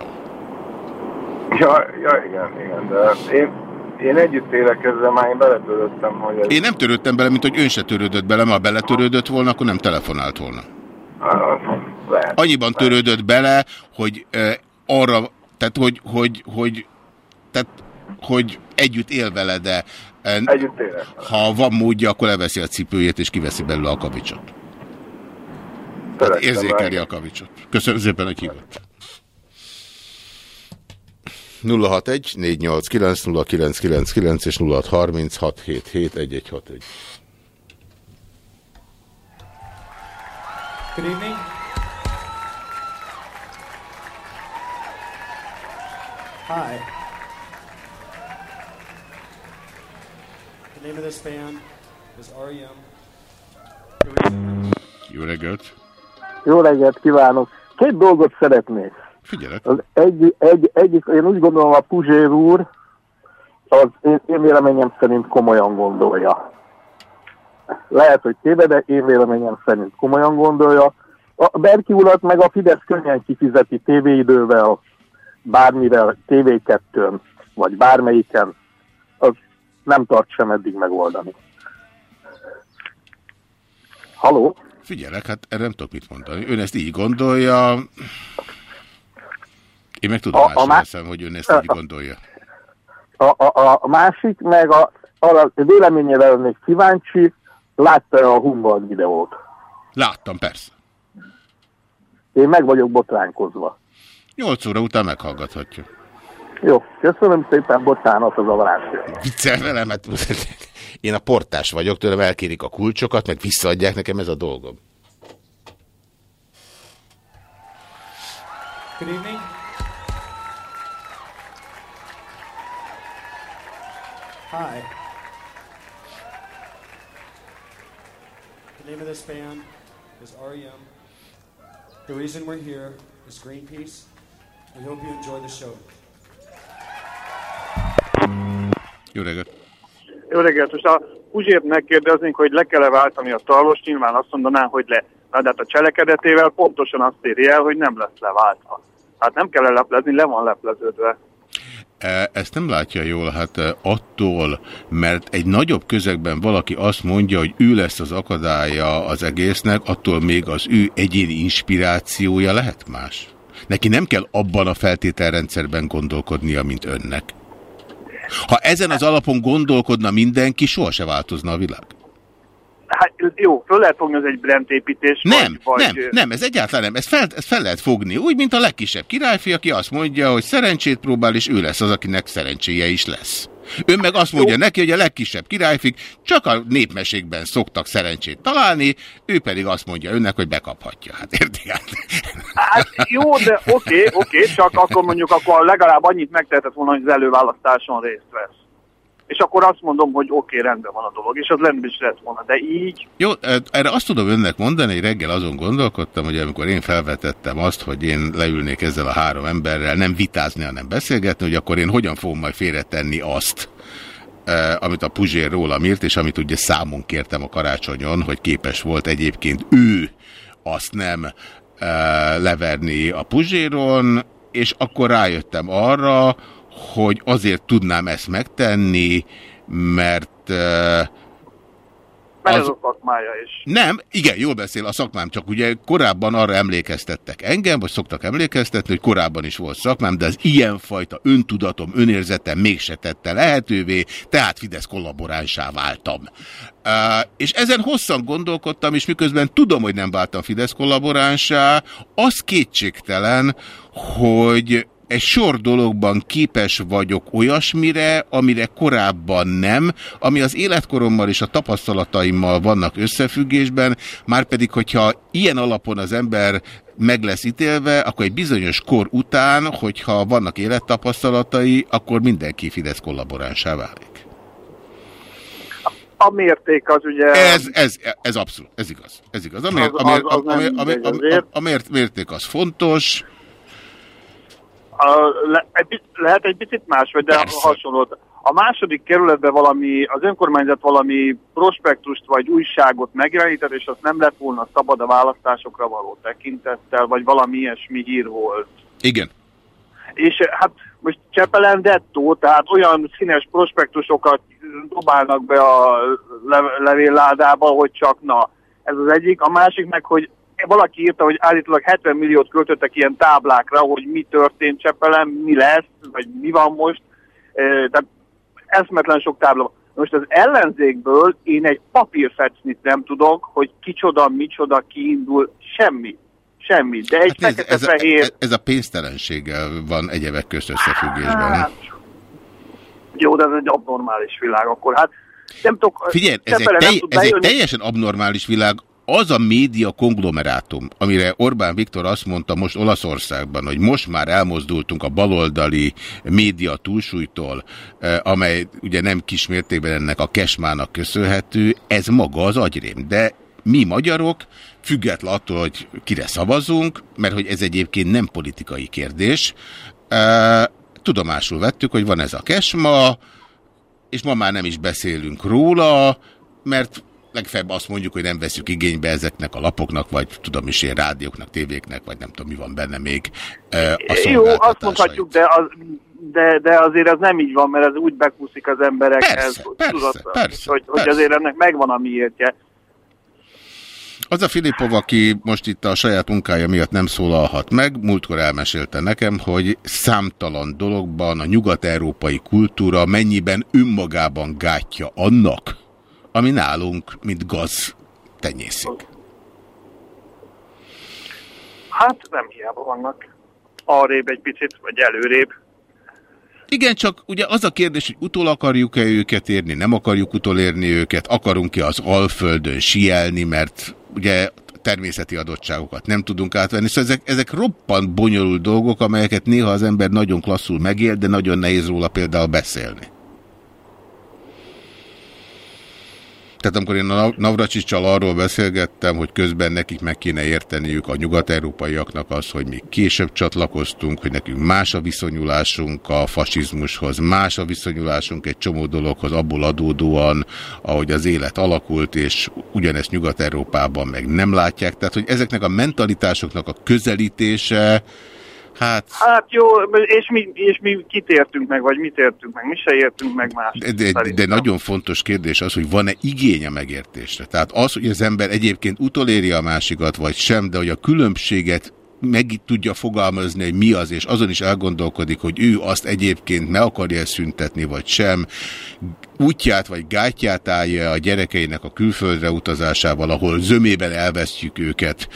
Ja, ja igen, igen, de én én együtt élek ezzel, már én beletörődtem, hogy... Ez... Én nem törődtem bele, mint hogy ön se törődött bele, ha beletörődött volna, akkor nem telefonált volna. Lehet, Annyiban lehet. törődött bele, hogy uh, arra, tehát hogy, hogy, hogy, tehát, hogy együtt él vele, de uh, együtt élek. ha van módja, akkor leveszi a cipőjét, és kiveszi belőle a kavicsot. Tehát érzékeli a kavicsot. Köszönöm szépen, hogy hívott. 061 489 0999 és 0636771161. Good evening. Hi. Name of this band is R.E.M. Jó reggelt! Jó reggelt kívánok! Két dolgot szeretnék. Figyelek. Az egy, egy, egyik, én úgy gondolom a Puzsér úr az én, én véleményem szerint komolyan gondolja. Lehet, hogy téve, de én véleményem szerint komolyan gondolja. A Berki urat meg a Fidesz könnyen kifizeti tévéidővel, bármivel, TV2-n, vagy bármelyiken, nem tart sem eddig megoldani. Haló? Figyelek, hát erre nem tudok mit mondani. Ön ezt így gondolja. Én meg tudom a, a veszem, hogy ön ezt így gondolja. A, a, a másik, meg a, arra véleményére lennék kíváncsi, látta a Humboldt videót? Láttam, persze. Én meg vagyok botránkozva. 8 óra után meghallgathatja. Jó, köszönöm szépen, bocsánat az avarásért. Viccel velem, hát én a portás vagyok, tőlem elkérik a kulcsokat, meg visszaadják nekem ez a dolgom. Good evening. Hi. The name of this band is REM. The reason we're here is Greenpeace. We hope you enjoy the show. Jó reggelt! Jó reggelt! Most a Puzsért megkérdeznénk, hogy le kell -e váltani a tarlost, nyilván azt mondaná, hogy le. Na, de hát a cselekedetével pontosan azt éri el, hogy nem lesz leváltva. Hát nem kell leplezni, le van lepleződve. E, ezt nem látja jól, hát e, attól, mert egy nagyobb közegben valaki azt mondja, hogy ő lesz az akadálya az egésznek, attól még az ő egyéni inspirációja lehet más. Neki nem kell abban a feltételrendszerben gondolkodnia, mint önnek. Ha ezen az alapon gondolkodna mindenki, sohasem változna a világ. Hát jó, föl lehet fogni, az egy brandépítés. Nem, vagy, nem, vagy... nem, ez egyáltalán nem. Ezt fel, ezt fel lehet fogni. Úgy, mint a legkisebb királyfi, aki azt mondja, hogy szerencsét próbál, és ő lesz az, akinek szerencséje is lesz. Ön meg azt mondja jó. neki, hogy a legkisebb királyfik csak a népmesékben szoktak szerencsét találni, ő pedig azt mondja önnek, hogy bekaphatja. Hát érti? Hát jó, de oké, okay, oké, okay, csak akkor mondjuk akkor legalább annyit megtehetett volna, hogy az előválasztáson részt vesz és akkor azt mondom, hogy oké, okay, rendben van a dolog, és az lenne is lett volna, de így... Jó, erre azt tudom önnek mondani, hogy reggel azon gondolkodtam, hogy amikor én felvetettem azt, hogy én leülnék ezzel a három emberrel, nem vitázni, hanem beszélgetni, hogy akkor én hogyan fogom majd félretenni azt, amit a Puzsér rólam írt, és amit ugye számon kértem a karácsonyon, hogy képes volt egyébként ő azt nem leverni a Puzséron, és akkor rájöttem arra, hogy azért tudnám ezt megtenni, mert... Mert az... ez a szakmája is. Nem, igen, jól beszél a szakmám, csak ugye korábban arra emlékeztettek engem, vagy szoktak emlékeztetni, hogy korábban is volt szakmám, de az ilyenfajta öntudatom, önérzetem mégse tette lehetővé, tehát Fidesz kollaboránsá váltam. Uh, és ezen hosszan gondolkodtam, és miközben tudom, hogy nem váltam Fidesz kollaboránsá, az kétségtelen, hogy egy sor dologban képes vagyok olyasmire, amire korábban nem, ami az életkorommal és a tapasztalataimmal vannak összefüggésben, már pedig, hogyha ilyen alapon az ember meg lesz ítélve, akkor egy bizonyos kor után, hogyha vannak élettapasztalatai, akkor mindenki Fidesz kollaboránsá válik. A mérték az ugye... Ez, ez, ez abszolút, ez igaz. Ez igaz. A, mér, a, mér, a, a, a, a, a, a mérték az fontos, a, le, egy, lehet egy picit más, vagy de Persze. hasonló. A második kerületben valami, az önkormányzat valami prospektust vagy újságot megjelenített, és azt nem lett volna szabad a választásokra való tekintettel, vagy valami ilyesmi hír volt. Igen. És hát most Csepelen dettó, tehát olyan színes prospektusokat dobálnak be a levélládába, hogy csak na. Ez az egyik. A másik meg, hogy valaki írta, hogy állítólag 70 milliót költöttek ilyen táblákra, hogy mi történt Csepelen, mi lesz, vagy mi van most. Tehát eszmetlen sok tábla. Most az ellenzékből én egy papírfecnit nem tudok, hogy kicsoda, micsoda kiindul, semmi. Semmi. De egy hát ez, ez, fehér... ez, ez a pénztelenséggel van egyebek közt összefüggésben. Hát, jó, de ez egy abnormális világ akkor. Hát nem tudok... Figyelj, ez, egy, telj, ez egy teljesen abnormális világ az a média konglomerátum, amire Orbán Viktor azt mondta most Olaszországban, hogy most már elmozdultunk a baloldali média túlsúlytól, eh, amely ugye nem kismértékben ennek a kesmának köszönhető, ez maga az agyrém. De mi magyarok, független attól, hogy kire szavazunk, mert hogy ez egyébként nem politikai kérdés, eh, tudomásul vettük, hogy van ez a kesma, és ma már nem is beszélünk róla, mert legfeljebb azt mondjuk, hogy nem veszük igénybe ezeknek a lapoknak, vagy tudom is én rádióknak, tévéknek, vagy nem tudom mi van benne még a Jó, azt mondhatjuk, de, az, de, de azért ez nem így van, mert ez úgy bekúszik az emberekhez, persze, persze, tudod, persze, hogy, persze. hogy azért ennek megvan a miértje. Az a Filipov, aki most itt a saját munkája miatt nem szólalhat meg, múltkor elmesélte nekem, hogy számtalan dologban a nyugat-európai kultúra mennyiben önmagában gátja annak, ami nálunk, mint gaz tenyészik. Hát nem hiába vannak arrébb egy picit, vagy előrébb. Igen, csak ugye az a kérdés, hogy utol akarjuk-e őket érni, nem akarjuk utolérni őket, akarunk-e az Alföldön sielni, mert ugye természeti adottságokat nem tudunk átvenni. Szóval ezek, ezek roppant bonyolult dolgok, amelyeket néha az ember nagyon klasszul megél, de nagyon nehéz róla például beszélni. Tehát amikor én a Navracsicsal arról beszélgettem, hogy közben nekik meg kéne érteniük a nyugat-európaiaknak az, hogy mi később csatlakoztunk, hogy nekünk más a viszonyulásunk a fasizmushoz, más a viszonyulásunk egy csomó dologhoz abból adódóan, ahogy az élet alakult, és ugyanezt Nyugat-Európában meg nem látják. Tehát, hogy ezeknek a mentalitásoknak a közelítése, Hát... Hát jó, és mi, és mi kit értünk meg, vagy mit értünk meg? Mi se értünk meg más. De, de, de nagyon fontos kérdés az, hogy van-e igény a megértésre. Tehát az, hogy az ember egyébként utoléri a másikat, vagy sem, de hogy a különbséget meg tudja fogalmazni, hogy mi az, és azon is elgondolkodik, hogy ő azt egyébként meg akarja szüntetni, vagy sem, útját vagy gátját állja a gyerekeinek a külföldre utazásával, ahol zömében elvesztjük őket,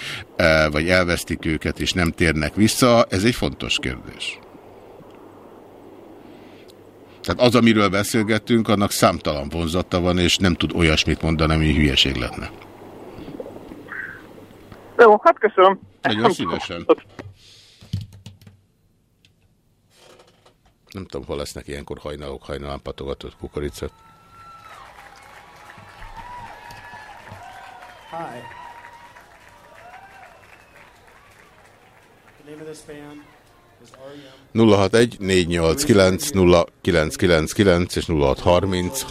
vagy elvesztik őket, és nem térnek vissza, ez egy fontos kérdés. Tehát az, amiről beszélgettünk, annak számtalan vonzata van, és nem tud olyasmit mondani, ami hülyeség lenne. Jó, hát köszönöm. Nagyon szívesen. Nem tudom, hol lesznek ilyenkor hajnalok, hajnalán patogatott kukoricát. Hi. The name of this band is REM. 061 489 0999 és 0630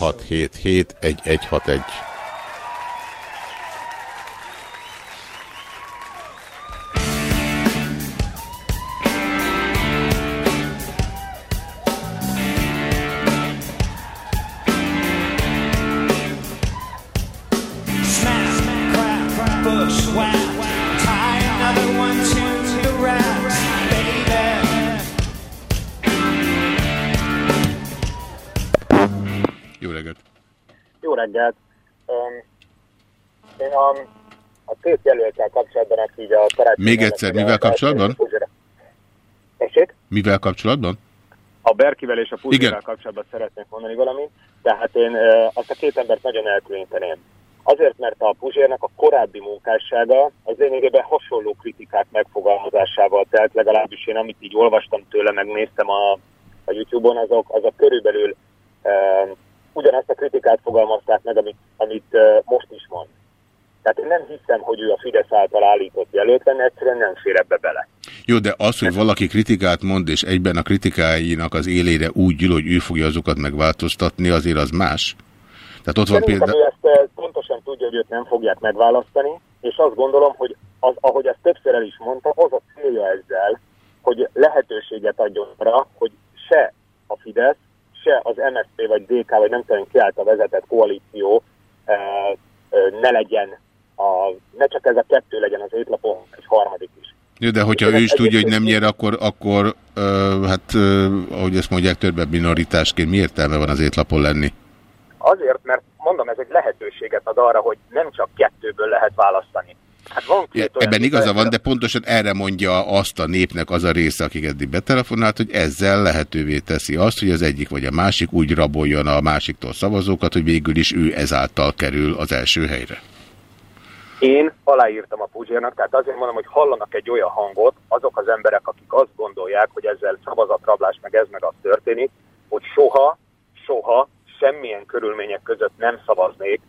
reggelt! Um, én a, a két jelöltel kapcsolatban, aki így a karácsony... Még egyszer, mivel kapcsolatban? Tessék? Mivel kapcsolatban? A Berkivel és a Igen. kapcsolatban szeretnék mondani valamit, tehát én azt a két embert nagyon elkülöníteném. Azért, mert a Puzsérnek a korábbi munkássága az lényegében hasonló kritikák megfogalmazásával telt, legalábbis én amit így olvastam tőle, megnéztem a, a YouTube-on, azok, azok körülbelül uh, ugyanazt a kritikát fogalmazták meg, amit, amit most is mond. Tehát én nem hiszem, hogy ő a Fidesz által állított jelölt lenne, egyszerűen nem fér ebbe bele. Jó, de az, hogy valaki kritikát mond, és egyben a kritikáinak az élére úgy ül, hogy ő fogja azokat megváltoztatni, azért az más. Tehát ott van például... ő ezt pontosan tudja, hogy őt nem fogják megválasztani, és azt gondolom, hogy az, ahogy ezt többször el is mondta, az a célja ezzel, hogy lehetőséget adjon arra, hogy se a Fidesz, se az MSZP vagy DK, vagy nem tudom ki által vezetett koalíció e, e, ne legyen, a, ne csak ez a kettő legyen az étlapon, egy harmadik is. Jó, de hogyha ő is tudja, hogy nem nyer, akkor, akkor uh, hát, uh, ahogy ezt mondják, többebb minoritásként mi értelme van az étlapon lenni? Azért, mert mondom, ez egy lehetőséget ad arra, hogy nem csak kettőből lehet választani. Hát van két olyan Ebben igaza van, de pontosan erre mondja azt a népnek az a része, akik eddig betelefonált, hogy ezzel lehetővé teszi azt, hogy az egyik vagy a másik úgy raboljon a másiktól szavazókat, hogy végül is ő ezáltal kerül az első helyre. Én aláírtam a Puzsérnak, tehát azért mondom, hogy hallanak egy olyan hangot azok az emberek, akik azt gondolják, hogy ezzel szavazatrablás meg ez meg az történik, hogy soha, soha, semmilyen körülmények között nem szavaznék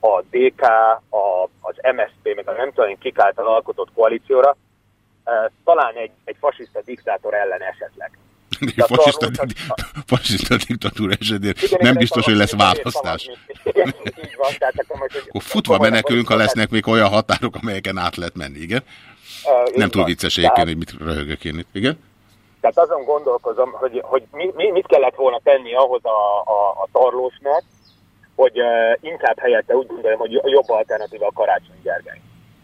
a DK, a, az MSZP, meg a nem tudom kik által alkotott koalícióra, talán egy, egy fasiszta diktátor ellen esetleg. egy fasiszta, fasiszta diktatúra esetén nem biztos, hogy lesz választás. Igen, így van, tehát akkor most, hogy futva menekülünk, ha lesznek még olyan határok, amelyeken át lehet menni, igen? Uh, nem túl vicces egyébként, hogy mit röhögök én itt, igen? Tehát azon gondolkozom, hogy, hogy mi, mi, mit kellett volna tenni ahhoz a, a, a tarlósnak, hogy uh, inkább helyette úgy gondolom, hogy jobb alternatíva a Karácsony Gergely.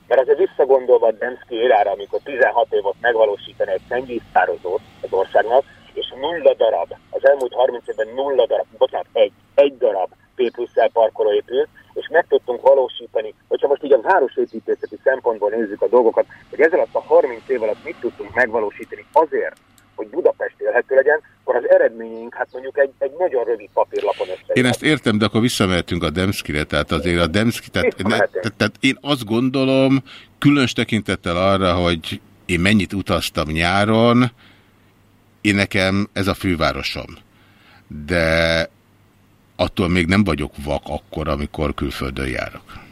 Mert azért visszagondolva Demszki érára, amikor 16 év volt megvalósítani egy szennyvíztározót az országnak, és nulla darab, az elmúlt 30 évben nulla darab, bocsánat, egy, egy darab P plusz parkoló épült, és meg tudtunk valósítani, hogyha most így a városépítészeti szempontból nézzük a dolgokat, hogy ezzel a 30 év alatt mit tudtunk megvalósítani azért, hogy Budapest élhető legyen, akkor az eredményünk hát mondjuk egy, egy nagyon rövid papírlapon össze. Én ezt értem, de akkor visszamehetünk a Demszkire, tehát azért a Demszki, tehát, ne, tehát, én azt gondolom, különös tekintettel arra, hogy én mennyit utaztam nyáron, én nekem ez a fővárosom. De attól még nem vagyok vak akkor, amikor külföldön járok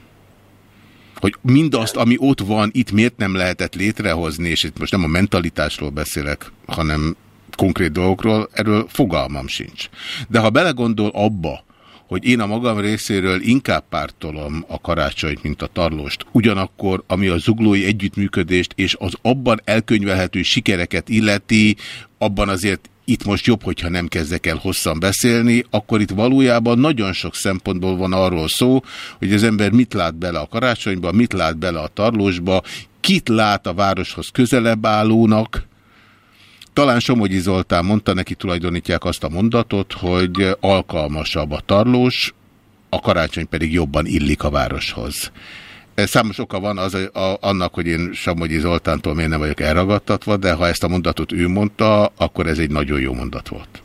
hogy mindazt, ami ott van, itt miért nem lehetett létrehozni, és itt most nem a mentalitásról beszélek, hanem konkrét dolgokról, erről fogalmam sincs. De ha belegondol abba, hogy én a magam részéről inkább pártolom a karácsonyt, mint a tarlóst. Ugyanakkor, ami a zuglói együttműködést és az abban elkönyvelhető sikereket illeti, abban azért itt most jobb, hogyha nem kezdek el hosszan beszélni, akkor itt valójában nagyon sok szempontból van arról szó, hogy az ember mit lát bele a karácsonyba, mit lát bele a tarlósba, kit lát a városhoz közelebb állónak, talán Somogyi Zoltán mondta, neki tulajdonítják azt a mondatot, hogy alkalmasabb a tarlós, a karácsony pedig jobban illik a városhoz. Számos oka van az, a, annak, hogy én Samogyi Zoltántól miért nem vagyok elragadtatva, de ha ezt a mondatot ő mondta, akkor ez egy nagyon jó mondat volt.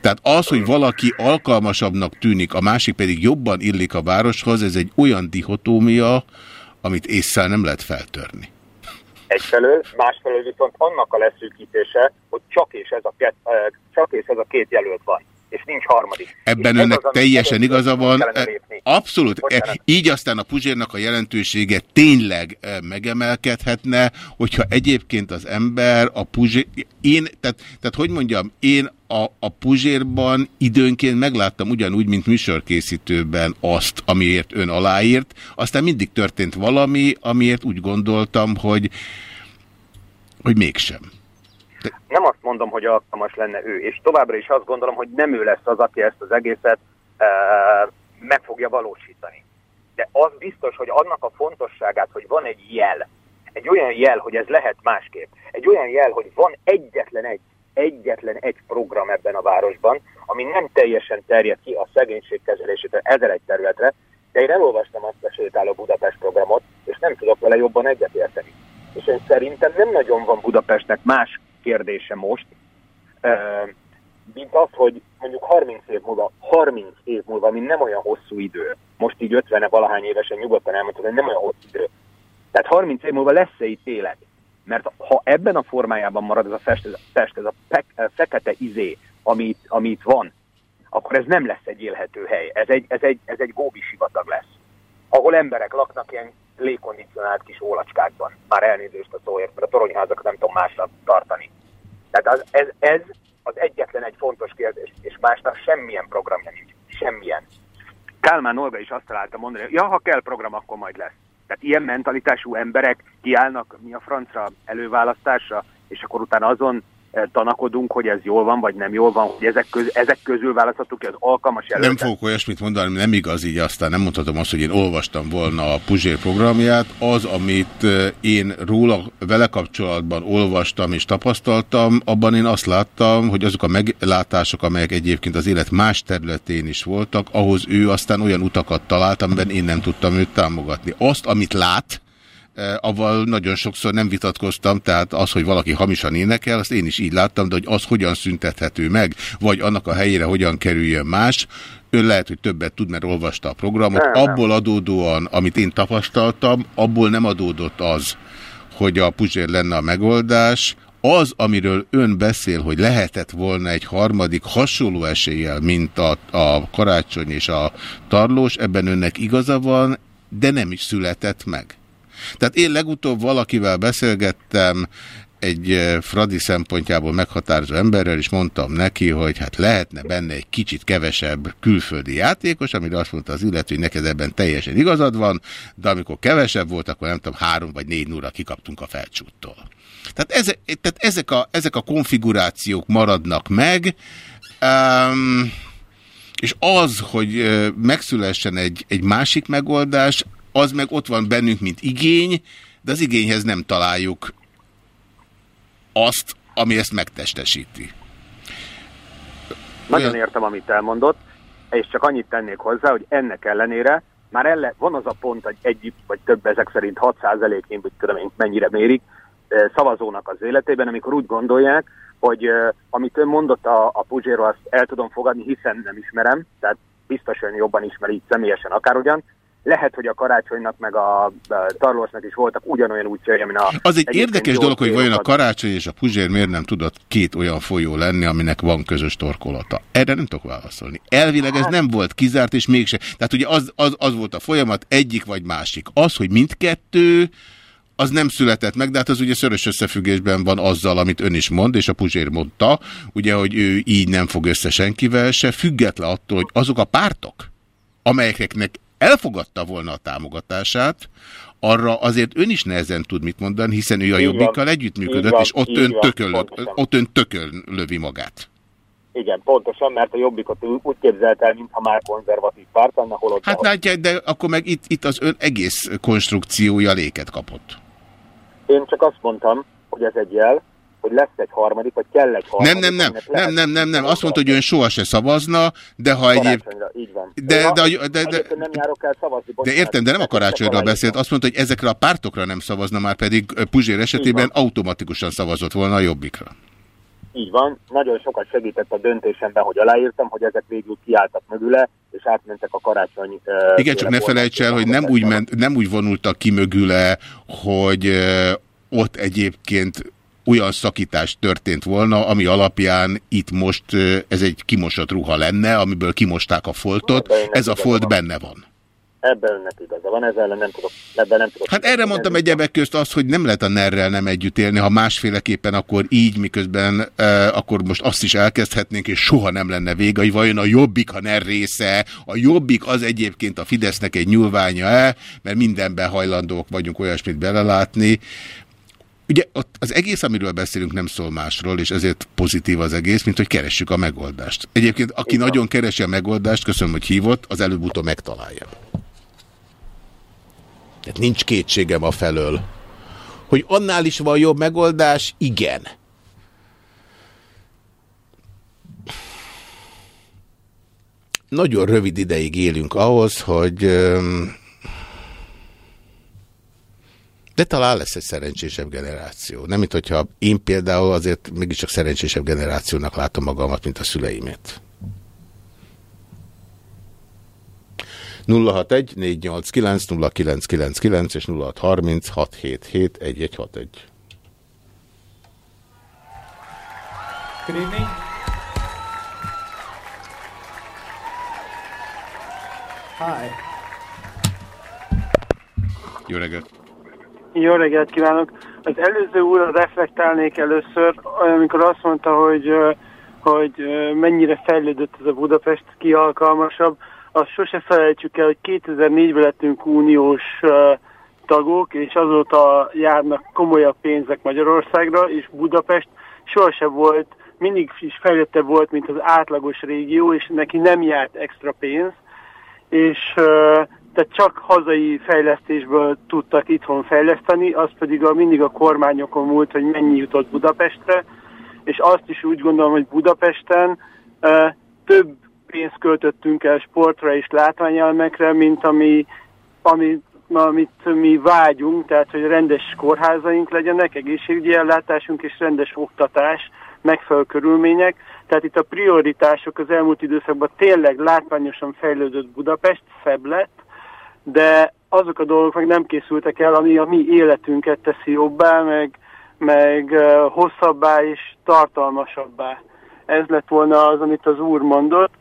Tehát az, hogy valaki alkalmasabbnak tűnik, a másik pedig jobban illik a városhoz, ez egy olyan dihotómia, amit észre nem lehet feltörni. Egyfelől, másfelől viszont annak a leszűkítése, hogy csak és ez a, két, csak és ez a két jelölt van és nincs harmadik. Ebben önnek az, teljesen igaza van. Abszolút. Bocsánat. Így aztán a Puzsérnak a jelentősége tényleg eh, megemelkedhetne, hogyha egyébként az ember a Puzsér... Én, tehát, tehát hogy mondjam, én a, a Puzsérban időnként megláttam ugyanúgy, mint műsorkészítőben azt, amiért ön aláírt, aztán mindig történt valami, amiért úgy gondoltam, hogy, hogy mégsem. Nem azt mondom, hogy alkalmas lenne ő, és továbbra is azt gondolom, hogy nem ő lesz az, aki ezt az egészet e, meg fogja valósítani. De az biztos, hogy annak a fontosságát, hogy van egy jel, egy olyan jel, hogy ez lehet másképp, egy olyan jel, hogy van egyetlen egy, egyetlen egy program ebben a városban, ami nem teljesen terjed ki a szegénység kezelésétől ezer egy területre, de én elolvastam azt a sétáló Budapest programot, és nem tudok vele jobban egyetérteni. És én szerintem nem nagyon van Budapestnek más kérdése most, mint az, hogy mondjuk 30 év múlva, 30 év múlva, ami nem olyan hosszú idő, most így 50 valahány évesen nyugodtan elmondhatom, hogy nem olyan hosszú idő. Tehát 30 év múlva lesz-e itt élet? Mert ha ebben a formájában marad ez a fest, ez a, fest, ez a pek, fekete izé, amit, amit van, akkor ez nem lesz egy élhető hely. Ez egy, ez egy, ez egy góbi sivatag lesz. Ahol emberek laknak ilyen légkondicionált kis ólacskákban. Már elnézést a szóért, mert a toronyházakat nem tudom másnap tartani. Tehát az, ez, ez az egyetlen egy fontos kérdés, és másnap semmilyen programja nincs. Semmilyen. Kálmán Olga is azt találta mondani, hogy ja, ha kell program, akkor majd lesz. Tehát ilyen mentalitású emberek kiállnak mi a francra előválasztásra, és akkor utána azon tanakodunk, hogy ez jól van, vagy nem jól van, hogy ezek, köz, ezek közül választhatunk ki az alkalmas jelöltet. Nem fogok olyasmit mondani, nem igaz, így aztán nem mondhatom azt, hogy én olvastam volna a Puzsér programját. Az, amit én róla vele kapcsolatban olvastam és tapasztaltam, abban én azt láttam, hogy azok a meglátások, amelyek egyébként az élet más területén is voltak, ahhoz ő aztán olyan utakat talált, amiben én nem tudtam őt támogatni. Azt, amit lát, avval nagyon sokszor nem vitatkoztam, tehát az, hogy valaki hamisan énekel, azt én is így láttam, de hogy az hogyan szüntethető meg, vagy annak a helyére hogyan kerüljön más, ön lehet, hogy többet tud, mert olvasta a programot. Abból adódóan, amit én tapasztaltam, abból nem adódott az, hogy a Puzsér lenne a megoldás, az, amiről ön beszél, hogy lehetett volna egy harmadik hasonló eséllyel, mint a, a karácsony és a tarlós, ebben önnek igaza van, de nem is született meg. Tehát én legutóbb valakivel beszélgettem egy eh, Fradi szempontjából meghatározó emberrel, és mondtam neki, hogy hát lehetne benne egy kicsit kevesebb külföldi játékos, amire azt mondta az illető, hogy neked ebben teljesen igazad van, de amikor kevesebb volt, akkor nem tudom, három vagy négy nulla kikaptunk a felcsúttól. Tehát, ezek, tehát ezek, a, ezek a konfigurációk maradnak meg, um, és az, hogy uh, megszülessen egy, egy másik megoldás, az meg ott van bennünk, mint igény, de az igényhez nem találjuk azt, ami ezt megtestesíti. Nagyon Olyan... értem, amit elmondott, és csak annyit tennék hozzá, hogy ennek ellenére már elle, van az a pont, hogy egy vagy több ezek szerint 6%-én, vagy tudom én mennyire mérik, szavazónak az életében, amikor úgy gondolják, hogy amit ön mondott a, a Puzséról, azt el tudom fogadni, hiszen nem ismerem, tehát biztosan jobban ismeri így személyesen akárhogyan, lehet, hogy a karácsonynak meg a tarlósnak is voltak ugyanolyan útjai, amin a... Az egy érdekes dolog, hogy vajon a karácsony és a Puzsér miért nem tudott két olyan folyó lenni, aminek van közös torkolata. Erre nem tudok válaszolni. Elvileg ez hát- nem volt kizárt, és mégse. Tehát ugye az, az, az volt a folyamat, egyik vagy másik. Az, hogy mindkettő, az nem született meg, de hát az ugye szörös összefüggésben van azzal, amit ön is mond, és a Puzsér mondta, ugye, hogy ő így nem fog össze senkivel se, független attól, hogy azok a pártok, amelyeknek elfogadta volna a támogatását, arra azért ön is nehezen tud mit mondani, hiszen ő a Jobbikkal együttműködött, van, és ott ön, van, tököl, ott ön tököl lövi magát. Igen, pontosan, mert a Jobbikot úgy képzelt el, mintha már konzervatív párt, annak hol ott Hát látja, de akkor meg itt, itt az ön egész konstrukciója léket kapott. Én csak azt mondtam, hogy ez egy jel, hogy lesz egy harmadik, vagy kell egy harmadik. Nem, nem, nem, nem, nem, nem, nem. Azt mondta, hogy ön soha se szavazna, de ha egyéb... így van. De, de, de, de, de, nem járok el szavazni. De értem, de nem a karácsonyról beszélt. Azt mondta, hogy ezekre a pártokra nem szavazna, már pedig Puzsér esetében automatikusan szavazott volna a Jobbikra. Így van, nagyon sokat segített a döntésemben, hogy aláírtam, hogy ezek végül kiálltak mögüle, és átmentek a karácsony... Uh, Igen, csak ne felejts el, hogy nem úgy, ment, nem úgy vonultak ki mögüle, hogy uh, ott egyébként olyan szakítás történt volna, ami alapján itt most ez egy kimosott ruha lenne, amiből kimosták a foltot, ez a folt benne van. Ebben önnek igaza van, ezzel nem tudok, ebben nem tudok. Hát erre mondtam egyebek közt azt, hogy nem lehet a nerrel nem együtt élni, ha másféleképpen akkor így, miközben eh, akkor most azt is elkezdhetnénk, és soha nem lenne vége, hogy vajon a jobbik a NER része, a jobbik az egyébként a Fidesznek egy nyúlványa-e, mert mindenben hajlandók vagyunk olyasmit belelátni. Ugye az egész, amiről beszélünk, nem szól másról, és ezért pozitív az egész, mint hogy keressük a megoldást. Egyébként, aki Igen. nagyon keresi a megoldást, köszönöm, hogy hívott, az előbb-utóbb megtalálja. Tehát nincs kétségem a felől. Hogy annál is van jobb megoldás? Igen. Nagyon rövid ideig élünk ahhoz, hogy De talán lesz egy szerencsésebb generáció. Nem, mint hogyha én például azért mégiscsak szerencsésebb generációnak látom magamat, mint a szüleimét. 061 489 0999 és 0630 677 1161. Good evening. Hi. Jó reggelt! Jó reggelt kívánok! Az előző úrra reflektálnék először, amikor azt mondta, hogy, hogy mennyire fejlődött ez a Budapest, ki alkalmasabb. Azt sose felejtsük el, hogy 2004-ben lettünk uniós tagok, és azóta járnak komolyabb pénzek Magyarországra, és Budapest sohasem volt, mindig is fejlettebb volt, mint az átlagos régió, és neki nem járt extra pénz, és tehát csak hazai fejlesztésből tudtak itthon fejleszteni, az pedig a, mindig a kormányokon múlt, hogy mennyi jutott Budapestre, és azt is úgy gondolom, hogy Budapesten e, több pénzt költöttünk el sportra és látványelmekre, mint ami, ami, amit mi vágyunk, tehát hogy rendes kórházaink legyenek, egészségügyi ellátásunk és rendes oktatás, megfelelő körülmények. Tehát itt a prioritások az elmúlt időszakban tényleg látványosan fejlődött Budapest, szebb lett, de azok a dolgok meg nem készültek el, ami a mi életünket teszi jobbá, meg, meg hosszabbá és tartalmasabbá. Ez lett volna az, amit az úr mondott.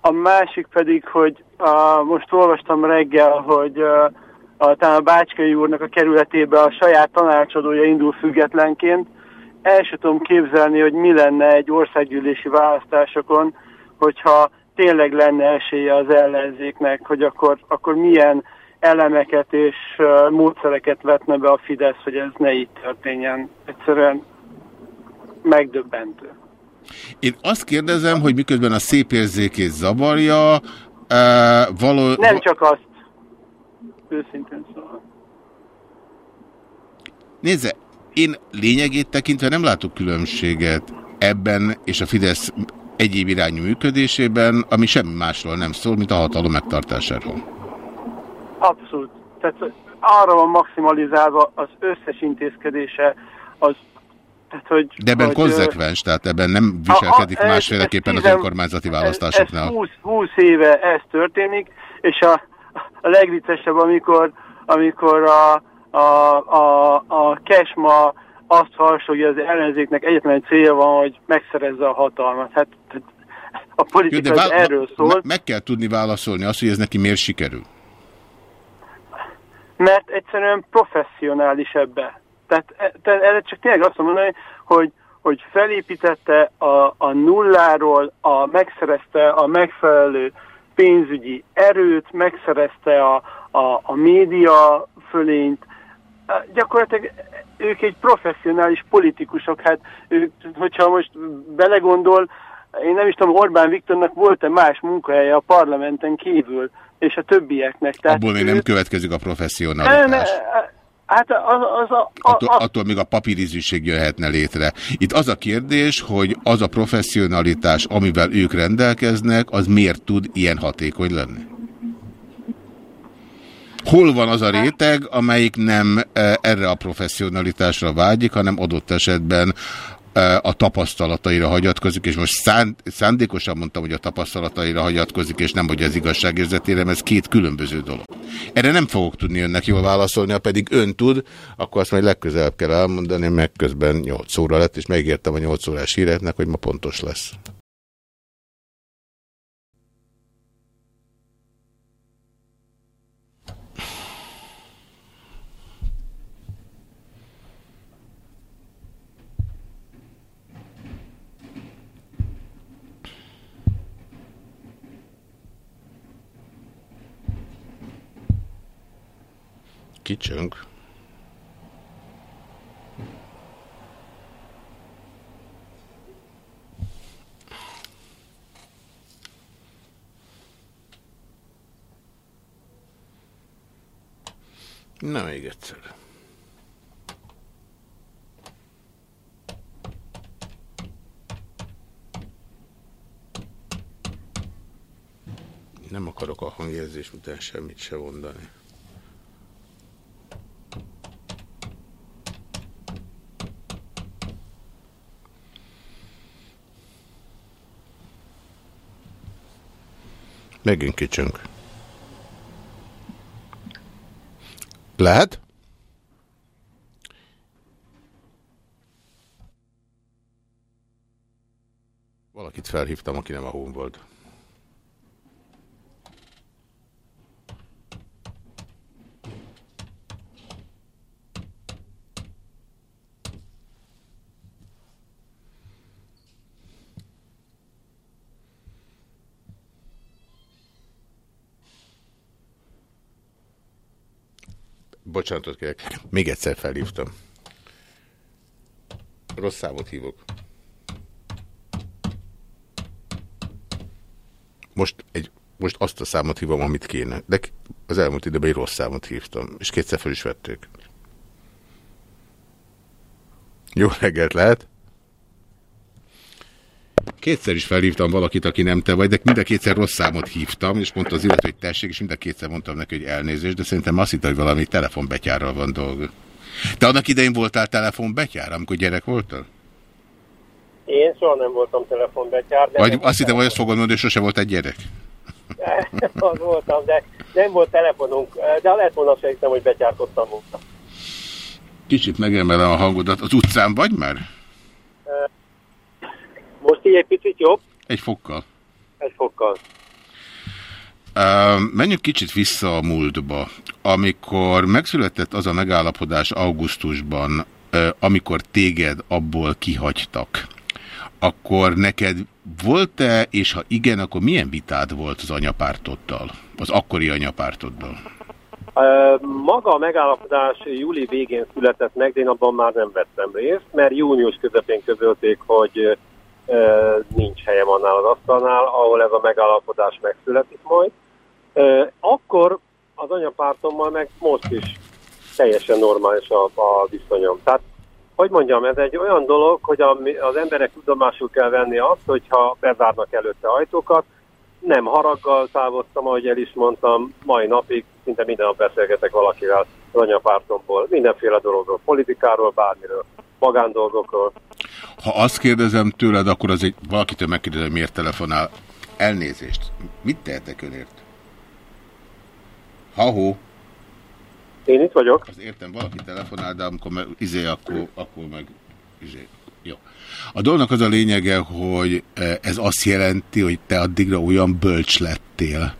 A másik pedig, hogy a, most olvastam reggel, hogy a, a, a Bácskai úrnak a kerületébe a saját tanácsadója indul függetlenként, el sem tudom képzelni, hogy mi lenne egy országgyűlési választásokon, hogyha tényleg lenne esélye az ellenzéknek, hogy akkor, akkor milyen elemeket és módszereket vetne be a Fidesz, hogy ez ne így történjen. Egyszerűen megdöbbentő. Én azt kérdezem, hogy miközben a szép érzékét zavarja, való... Nem csak azt. Őszintén szóval. Nézze, én lényegét tekintve nem látok különbséget ebben és a Fidesz egyéb irányú működésében, ami semmi másról nem szól, mint a hatalom megtartásáról. Abszolút. Tehát arra van maximalizálva az összes intézkedése, az tehát, hogy, De ebben hogy, konzekvens, tehát ebben nem viselkedik a, a, másféleképpen az önkormányzati választásoknál. Ez, ez 20, 20 éve ez történik, és a, a legviccesebb, amikor, amikor a, a, a, a Kesma azt harsogja, hogy az ellenzéknek egyetlen egy célja van, hogy megszerezze a hatalmat. Hát, a politika Jó, de erről szól. Me meg kell tudni válaszolni azt, hogy ez neki miért sikerül. Mert egyszerűen professzionális ebbe. Tehát, e, tehát erre csak tényleg azt mondani, hogy, hogy felépítette a, a nulláról, a, megszerezte a megfelelő pénzügyi erőt, megszerezte a, a, a média fölényt, gyakorlatilag ők egy professzionális politikusok, hát ők, hogyha most belegondol, én nem is tudom, Orbán Viktornak volt-e más munkahelye a parlamenten kívül, és a többieknek. Tehát Abból még nem következik a professzionalitás. Hát az, az a, a, attól, a... attól még a papírizűség jöhetne létre. Itt az a kérdés, hogy az a professzionalitás, amivel ők rendelkeznek, az miért tud ilyen hatékony lenni? Hol van az a réteg, amelyik nem e, erre a professzionalitásra vágyik, hanem adott esetben e, a tapasztalataira hagyatkozik, és most szánd, szándékosan mondtam, hogy a tapasztalataira hagyatkozik, és nem, hogy az igazságérzetére, ez két különböző dolog. Erre nem fogok tudni önnek jól válaszolni, ha pedig ön tud, akkor azt majd legközelebb kell elmondani, meg közben 8 óra lett, és megértem a 8 órás híretnek, hogy ma pontos lesz. Kicsönk. Na, még egyszer. Nem akarok a hangjelzés után semmit se mondani. Megint kicsünk. Lehet? Valakit felhívtam, aki nem a hón volt. Bocsánatot kérek. Még egyszer felhívtam. Rossz számot hívok. Most, egy, most azt a számot hívom, amit kéne. De az elmúlt időben egy rossz számot hívtam. És kétszer fel is vették. Jó reggelt lehet? Kétszer is felhívtam valakit, aki nem te vagy, de mind a kétszer rossz számot hívtam, és mondta az illető, hogy tessék, és mind a kétszer mondtam neki, hogy elnézést, de szerintem azt hitt, hogy valami telefonbetyárral van dolga. Te annak idején voltál telefonbetyár, amikor gyerek voltál? Én soha nem voltam telefonbetyár. De Vagy azt hittem, hogy azt fogod mondani, hogy sose volt egy gyerek? az voltam, de nem volt telefonunk, de lehet volna azt hogy betyárkodtam volna. Kicsit megemelem a hangodat. Az utcán vagy már? Most így egy picit jobb? Egy fokkal. Egy fokkal. Uh, menjünk kicsit vissza a múltba. Amikor megszületett az a megállapodás augusztusban, amikor téged abból kihagytak, akkor neked volt-e, és ha igen, akkor milyen vitád volt az anyapártoddal, az akkori anyapártoddal? Maga a megállapodás júli végén született meg, de én abban már nem vettem részt, mert június közepén közölték, hogy nincs helyem annál az asztalnál, ahol ez a megállapodás megszületik majd. Akkor az anyapártommal meg most is teljesen normális a, a viszonyom. Tehát, hogy mondjam, ez egy olyan dolog, hogy az emberek tudomásul kell venni azt, hogyha bezárnak előtte ajtókat, nem haraggal távoztam, ahogy el is mondtam, mai napig szinte minden nap beszélgetek valakivel az anyapártomból, mindenféle dologról, politikáról, bármiről, magándolgokról. Ha azt kérdezem tőled, akkor az egy, valakitől megkérdezem, miért telefonál. Elnézést. Mit tehetek önért? Ha-hó. Én itt vagyok. Az értem, valaki telefonál, de amikor izé, akkor, akkor meg izé. Jó. A dolognak az a lényege, hogy e, ez azt jelenti, hogy te addigra olyan bölcs lettél,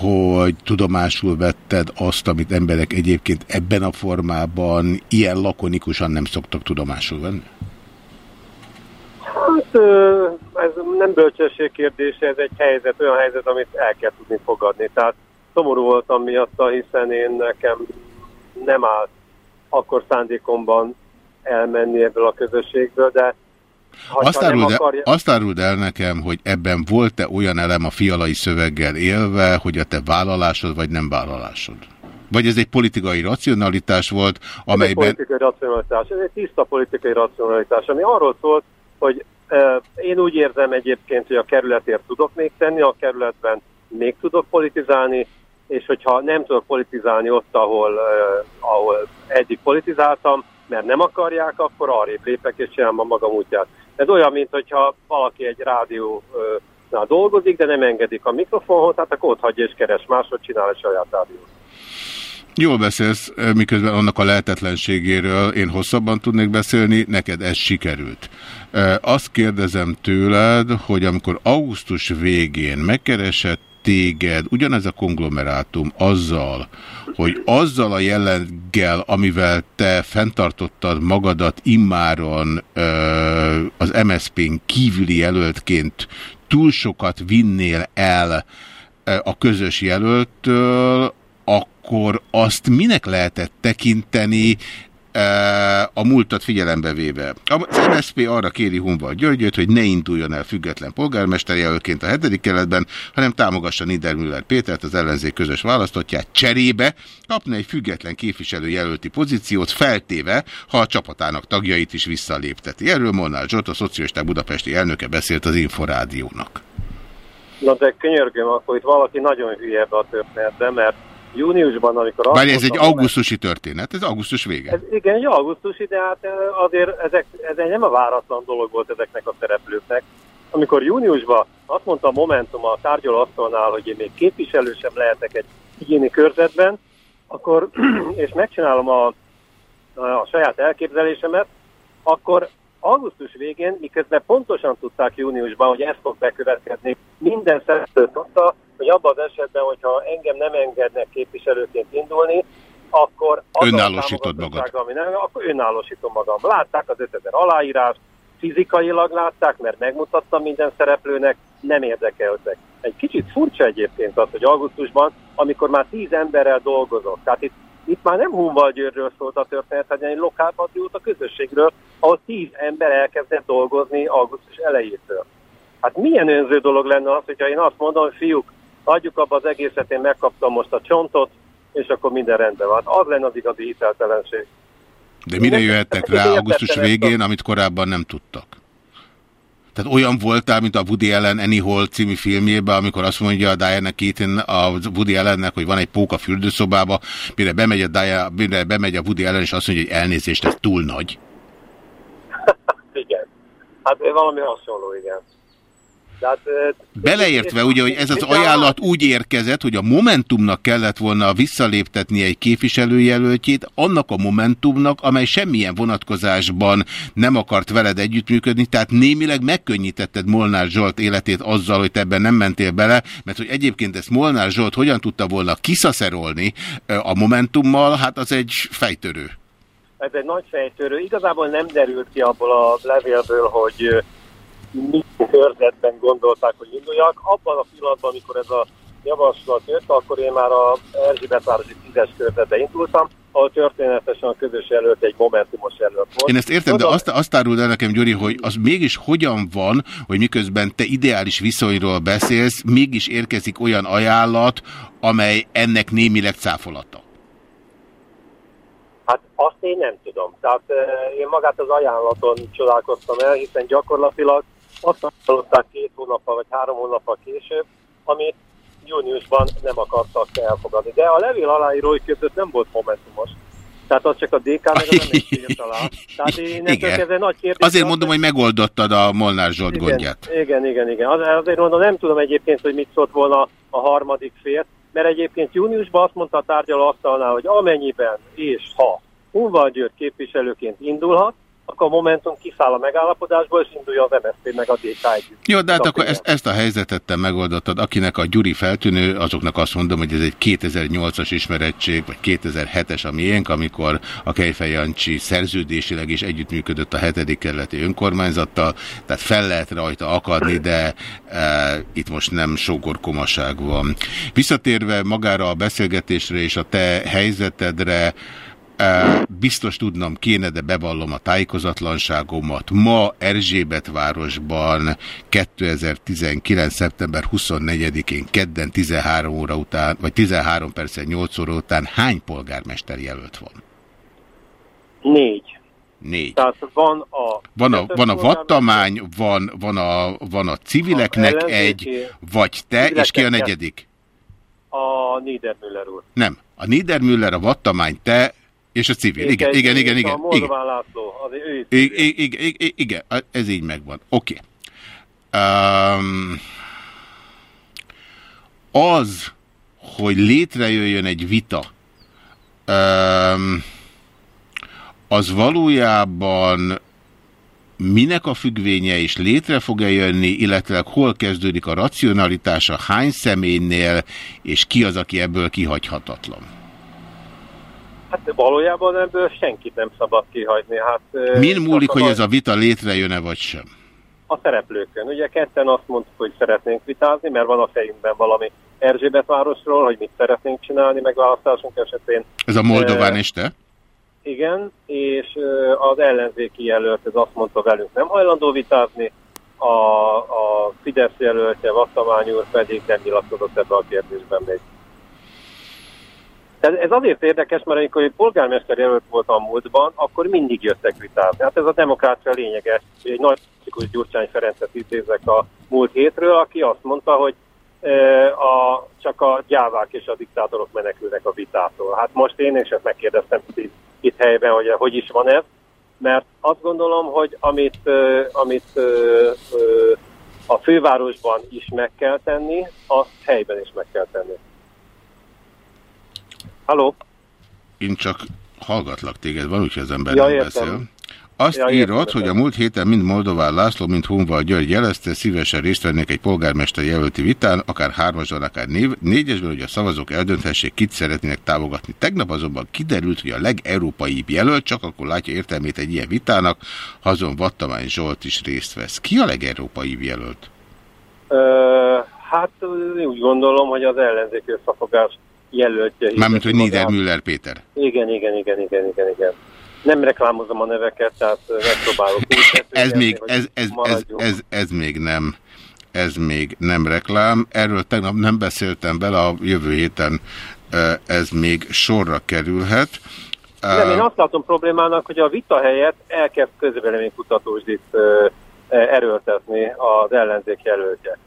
hogy tudomásul vetted azt, amit emberek egyébként ebben a formában ilyen lakonikusan nem szoktak tudomásul venni? Hát ez nem bölcsesség kérdése, ez egy helyzet, olyan helyzet, amit el kell tudni fogadni. Tehát szomorú voltam miatta, hiszen én nekem nem állt akkor szándékomban elmenni ebből a közösségből, de azt áruld, el, akarja... azt áruld el nekem, hogy ebben volt-e olyan elem a fialai szöveggel élve, hogy a te vállalásod vagy nem vállalásod? Vagy ez egy politikai racionalitás volt, amelyben... Ez egy politikai racionalitás, ez egy tiszta politikai racionalitás, ami arról szólt, hogy e, én úgy érzem egyébként, hogy a kerületért tudok még tenni, a kerületben még tudok politizálni, és hogyha nem tudok politizálni ott, ahol, uh, ahol eddig politizáltam, mert nem akarják, akkor arrébb lépek és csinálom a magam útját. Ez olyan, mint hogyha valaki egy rádiónál dolgozik, de nem engedik a mikrofonhoz, hát akkor ott hagyja és keres másod, csinál a saját rádiót. Jól beszélsz, miközben annak a lehetetlenségéről én hosszabban tudnék beszélni, neked ez sikerült. Azt kérdezem tőled, hogy amikor augusztus végén megkeresett téged ugyanez a konglomerátum azzal, hogy azzal a jelleggel, amivel te fenntartottad magadat immáron ö, az MSZP-n kívüli jelöltként túl sokat vinnél el ö, a közös jelöltől, akkor azt minek lehetett tekinteni a múltat figyelembe véve. Az MSZP arra kéri Hunval Györgyöt, hogy ne induljon el független polgármesterjelölként a hetedik keletben, hanem támogassa Niedermüller Pétert, az ellenzék közös választottját cserébe, kapna egy független képviselőjelölti pozíciót, feltéve, ha a csapatának tagjait is visszalépteti. Erről Molnár Zsolt, a szocialisták budapesti elnöke beszélt az Inforádiónak. Na de könyörgöm, akkor itt valaki nagyon hülye a történetbe, mert júniusban, amikor... Várj, ez egy augusztusi történet, ez augusztus vége. Ez, igen, egy augusztusi, de hát azért ezek, ez egy nem a váratlan dolog volt ezeknek a szereplőknek. Amikor júniusban azt mondta a Momentum a tárgyalóasztalnál, hogy én még képviselő sem lehetek egy igényi körzetben, akkor, és megcsinálom a, a saját elképzelésemet, akkor augusztus végén, miközben pontosan tudták júniusban, hogy ez fog bekövetkezni, minden szereplő tudta, hogy abban az esetben, hogyha engem nem engednek képviselőként indulni, akkor önállósítod magad. Ami nem, akkor önállósítom magam. Látták az 5000 aláírás, fizikailag látták, mert megmutattam minden szereplőnek, nem érdekeltek. Egy kicsit furcsa egyébként az, hogy augusztusban, amikor már tíz emberrel dolgozok, tehát itt, itt már nem Hunval Győrről szólt a történet, hanem egy lokálpatrióta közösségről, ahol tíz ember elkezdett dolgozni augusztus elejétől. Hát milyen önző dolog lenne az, hogyha én azt mondom, hogy fiúk, adjuk abba az egészet, én megkaptam most a csontot, és akkor minden rendben van. Az lenne az igazi hiteltelenség. De mire jöhettek rá augusztus végén, amit korábban nem tudtak? Tehát olyan voltál, mint a Woody Allen Hall című filmjében, amikor azt mondja a Diana Keaton a Woody Allennek, hogy van egy póka fürdőszobába, mire bemegy a, Diana, mire bemegy a Woody Allen, és azt mondja, hogy elnézést, ez túl nagy. igen. Hát valami hasonló, igen. Tehát, Beleértve ugye, hogy ez az ajánlat úgy érkezett, hogy a Momentumnak kellett volna visszaléptetni egy képviselőjelöltjét, annak a Momentumnak, amely semmilyen vonatkozásban nem akart veled együttműködni, tehát némileg megkönnyítetted Molnár Zsolt életét azzal, hogy te ebben nem mentél bele, mert hogy egyébként ezt Molnár Zsolt hogyan tudta volna kiszaszerolni a Momentummal, hát az egy fejtörő. ez egy nagy fejtörő. Igazából nem derült ki abból a levélből, hogy mi körzetben gondolták, hogy induljak. Abban a pillanatban, amikor ez a javaslat jött, akkor én már a Erzsébetvárosi 10-es körzetbe indultam, ahol történetesen a közös előtt egy momentumos előtt volt. Én ezt értem, de azt, azt áruld el nekem, Gyuri, hogy az mégis hogyan van, hogy miközben te ideális viszonyról beszélsz, mégis érkezik olyan ajánlat, amely ennek némileg cáfolata. Hát azt én nem tudom. Tehát eh, én magát az ajánlaton csodálkoztam el, hiszen gyakorlatilag azt hallották két hónappal vagy három hónappal később, amit júniusban nem akartak elfogadni. De a levél aláírói között nem volt momentumos. Tehát az csak a DK meg az MSZP talál. Tehát én ez nagy kérdés. Azért mondom, hogy megoldottad a Molnár Zsolt igen, gondját. Igen, igen, igen. Az- Azért mondom, nem tudom egyébként, hogy mit szólt volna a harmadik fél, mert egyébként júniusban azt mondta a tárgyaló asztalnál, hogy amennyiben és ha Hunval György képviselőként indulhat, akkor a Momentum kiszáll a megállapodásból, és indulja az MSZP meg a DK együtt. Jó, de hát akkor ezt, ezt a helyzetet te megoldottad. Akinek a Gyuri feltűnő, azoknak azt mondom, hogy ez egy 2008-as ismerettség, vagy 2007-es a miénk, amikor a Kejfej Jancsi szerződésileg is együttműködött a hetedik kerületi önkormányzattal, tehát fel lehet rajta akadni, de e, itt most nem sógorkomaság van. Visszatérve magára a beszélgetésre és a te helyzetedre, Biztos tudnom kéne, de bevallom a tájékozatlanságomat. Ma Erzsébetvárosban 2019. szeptember 24-én kedden 13 óra után, vagy 13 percen 8 óra után hány polgármester jelölt van? Négy. Négy. Tehát van a... Van a, van a vattamány, van, van, a, van a civileknek A egy, vagy te, és ki a negyedik? A Niedermüller úr. Nem. A Niedermüller, a vattamány, te, és a civil. Igen, egy- igen, igen, igen. A igen. Moldován László, az ő is I- i- i- i- i- Igen, ez így megvan. Oké. Um, az, hogy létrejöjjön egy vita, um, az valójában minek a függvénye és létre fog-e jönni, illetve hol kezdődik a racionalitása, hány személynél, és ki az, aki ebből kihagyhatatlan? Hát valójában ebből senkit nem szabad kihagyni. Hát, Min múlik, hogy ez a vita létrejön-e vagy sem? A szereplőkön. Ugye ketten azt mondtuk, hogy szeretnénk vitázni, mert van a fejünkben valami Erzsébetvárosról, hogy mit szeretnénk csinálni megválasztásunk esetén. Ez a Moldován Ö, és te? Igen, és az ellenzéki jelölt ez azt mondta velünk nem hajlandó vitázni, a, a Fidesz jelöltje, Vattamány úr pedig nem nyilatkozott ebben a kérdésben még. Ez, ez azért érdekes, mert amikor egy polgármester jelölt volt a múltban, akkor mindig jöttek vitázni. Hát ez a demokrácia lényege. Egy nagy klasszikus Gyurcsány Ferencet idézek a múlt hétről, aki azt mondta, hogy e, a, csak a gyávák és a diktátorok menekülnek a vitától. Hát most én is ezt megkérdeztem itt, itt helyben, hogy hogy is van ez, mert azt gondolom, hogy amit, ö, amit ö, a fővárosban is meg kell tenni, azt helyben is meg kell tenni. Halló? Én csak hallgatlak téged, van, úgyhogy az ember Ja, nem értem. beszél. Azt Ja, ja, értem, írod, hogy a múlt héten mind Moldován László, mind Hunval György jelezte, szívesen részt vennék egy polgármester jelölti vitán, akár hármasban, akár négyesben, hogy a szavazók eldönthessék, kit szeretnének támogatni. Tegnap azonban kiderült, hogy a legeurópaibb jelölt csak akkor látja értelmét egy ilyen vitának, ha azon Vattamány Zsolt is részt vesz. Ki a legeurópaibb jelölt? Ö, hát úgy gondolom, hogy az ellenzéki összefogás jelöltje. Mármint, hogy magát. Niedermüller Péter. Igen, igen, igen, igen, igen, igen. Nem reklámozom a neveket, tehát megpróbálok úgy Ez még, ez, ez, ez, ez, ez még nem ez még nem reklám. Erről tegnap nem beszéltem bele, a jövő héten ez még sorra kerülhet. Nem, én azt látom problémának, hogy a vita helyett elkezd közvéleménykutatósdit ö, erőltetni az ellenzék jelöltje.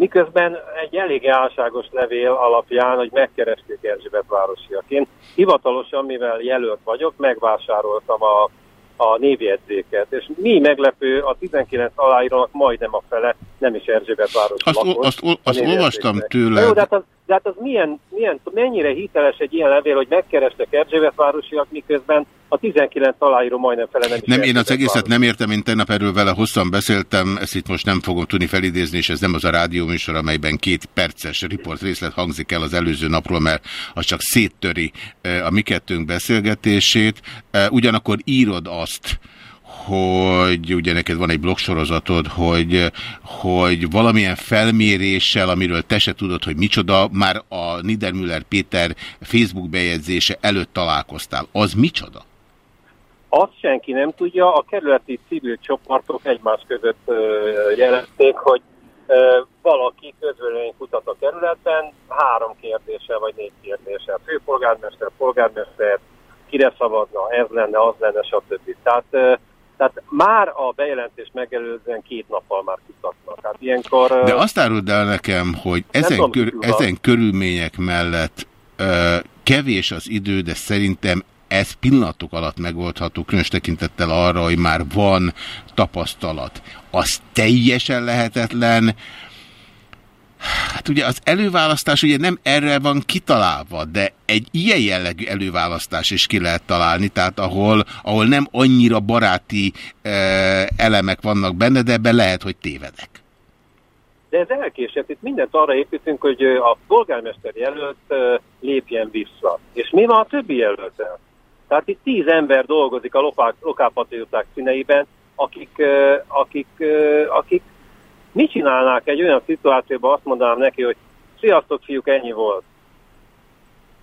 Miközben egy elég álságos levél alapján, hogy megkeresték Erzsébet városiak. Én hivatalosan, mivel jelölt vagyok, megvásároltam a, a névjegyzéket, és mi meglepő, a 19 aláírónak majdnem a fele nem is Erzsébet város Azt, ol- azt, azt olvastam tőle. Jó, de, hát az, De hát az milyen, milyen, mennyire hiteles egy ilyen levél, hogy megkerestek Erzsébetvárosiak, miközben a 19 aláíró majdnem fele nem Nem, én az egészet nem értem, én tegnap erről vele hosszan beszéltem, ezt itt most nem fogom tudni felidézni, és ez nem az a rádióműsor, amelyben két perces riport részlet hangzik el az előző napról, mert az csak széttöri eh, a mi kettőnk beszélgetését. Eh, Ugyanakkor írod azt, hogy ugye neked van egy blogsorozatod, hogy, hogy valamilyen felméréssel, amiről te se tudod, hogy micsoda, már a Niedermüller Péter Facebook bejegyzése előtt találkoztál. Az micsoda? Azt senki nem tudja, a kerületi civil csoportok egymás között jelezték, hogy valaki közvélemény kutat a kerületben, három kérdéssel vagy négy kérdéssel. Főpolgármester, polgármester, kire szavazna, ez lenne, az lenne, stb. Tehát, tehát már a bejelentés megelőzően két nappal már kutatnak. Hát ilyenkor... De azt áruld el nekem, hogy ezen, tudom, kör, ezen körülmények mellett ö, kevés az idő, de szerintem ez pillanatok alatt megoldható, különös tekintettel arra, hogy már van tapasztalat. Az teljesen lehetetlen. Hát ugye az előválasztás ugye nem erre van kitalálva, de egy ilyen jellegű előválasztás is ki lehet találni, tehát ahol, ahol nem annyira baráti e, elemek vannak benne, de ebben lehet, hogy tévedek. De ez elkésett. Itt mindent arra építünk, hogy a polgármester jelölt lépjen vissza. És mi van a többi jelöltel? Tehát itt tíz ember dolgozik a lokál, lokálpatrióták színeiben, akik, akik, akik mit csinálnák egy olyan szituációban, azt mondanám neki, hogy sziasztok fiúk, ennyi volt.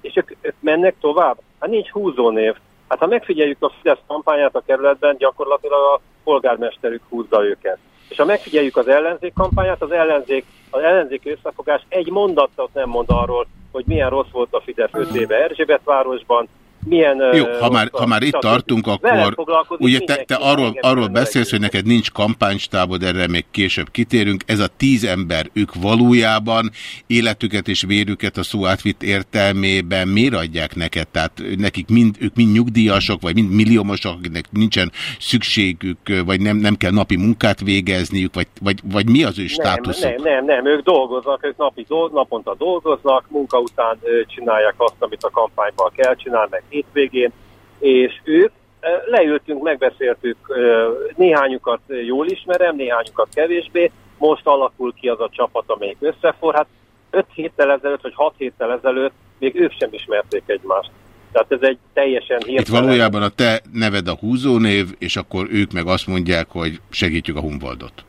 És ők, ők mennek tovább? Hát nincs húzónév. Hát ha megfigyeljük a Fidesz kampányát a kerületben, gyakorlatilag a polgármesterük húzza őket. És ha megfigyeljük az ellenzék kampányát, az ellenzék, az ellenzék összefogás egy mondatot nem mond arról, hogy milyen rossz volt a Fidesz 5 éve Erzsébetvárosban, milyen... Jó, ha már, ha már itt tartunk, akkor ugye te, te arról, arról beszélsz, hogy neked nincs kampánystábod, erre még később kitérünk. Ez a tíz ember, ők valójában életüket és vérüket a szó átvitt értelmében miért adják neked? Tehát nekik mind, ők mind nyugdíjasok, vagy mind milliómosok, akiknek nincsen szükségük, vagy nem, nem kell napi munkát végezniük, vagy, vagy, vagy mi az ő státuszuk? Nem, nem, nem, nem, ők dolgoznak, ők napi, dol- naponta dolgoznak, munka után csinálják azt, amit a kampányban kell csinálni, meg hétvégén, és ők leültünk, megbeszéltük, néhányukat jól ismerem, néhányukat kevésbé, most alakul ki az a csapat, amelyik összefor, hát 5 héttel ezelőtt, vagy 6 héttel ezelőtt még ők sem ismerték egymást. Tehát ez egy teljesen Itt hirtelen... valójában a te neved a húzónév, és akkor ők meg azt mondják, hogy segítjük a Humboldot.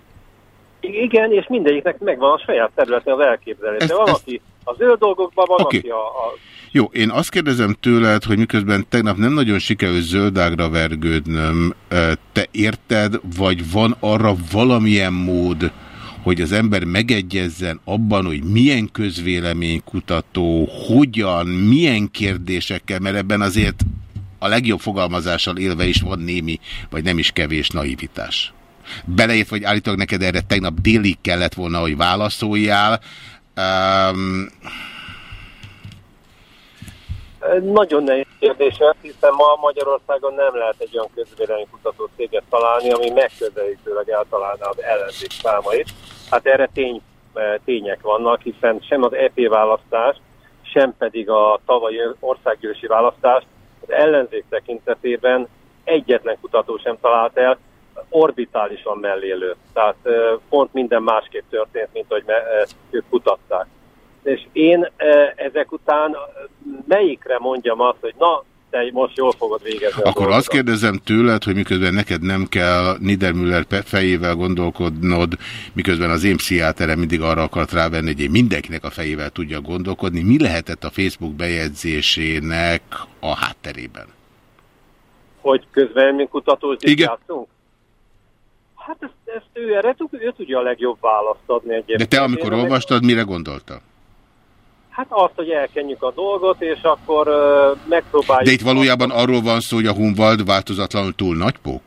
Igen, és mindegyiknek megvan a saját területen az elképzelés. De van, aki a zöld dolgokban, van, Oké. aki a, a Jó, én azt kérdezem tőled, hogy miközben tegnap nem nagyon sikerült zöldágra vergődnöm, te érted, vagy van arra valamilyen mód, hogy az ember megegyezzen abban, hogy milyen közvéleménykutató, hogyan, milyen kérdésekkel, mert ebben azért a legjobb fogalmazással élve is van némi, vagy nem is kevés naivitás. Beleért, vagy állítólag neked erre tegnap délig kellett volna, hogy válaszoljál. Um, Nagyon nehéz kérdés, hiszen ma Magyarországon nem lehet egy olyan közvéleménykutató céget találni, ami megközelítőleg eltalálná az ellenzék számait. Hát erre tény, eh, tények vannak, hiszen sem az EP választás, sem pedig a tavalyi országgyűlési választás az ellenzék tekintetében egyetlen kutató sem talált el, orbitálisan mellélő. Tehát eh, pont minden másképp történt, mint hogy ők kutatták. És én ezek után melyikre mondjam azt, hogy na, te most jól fogod végezni Akkor azt kérdezem tőled, hogy miközben neked nem kell Niedermüller fejével gondolkodnod, miközben az én pszichiáterem mindig arra akart rávenni, hogy én mindenkinek a fejével tudja gondolkodni, mi lehetett a Facebook bejegyzésének a hátterében? Hogy közvéleménykutatós Igen. játszunk? Hát ezt, ezt ő erre ő tudja a legjobb választ adni egyébként. De te amikor Én- olvastad, mire gondoltál? Hát azt, hogy elkenjük a dolgot, és akkor uh, megpróbáljuk... De itt valójában arról van szó, hogy a Hunvald változatlanul túl nagypók?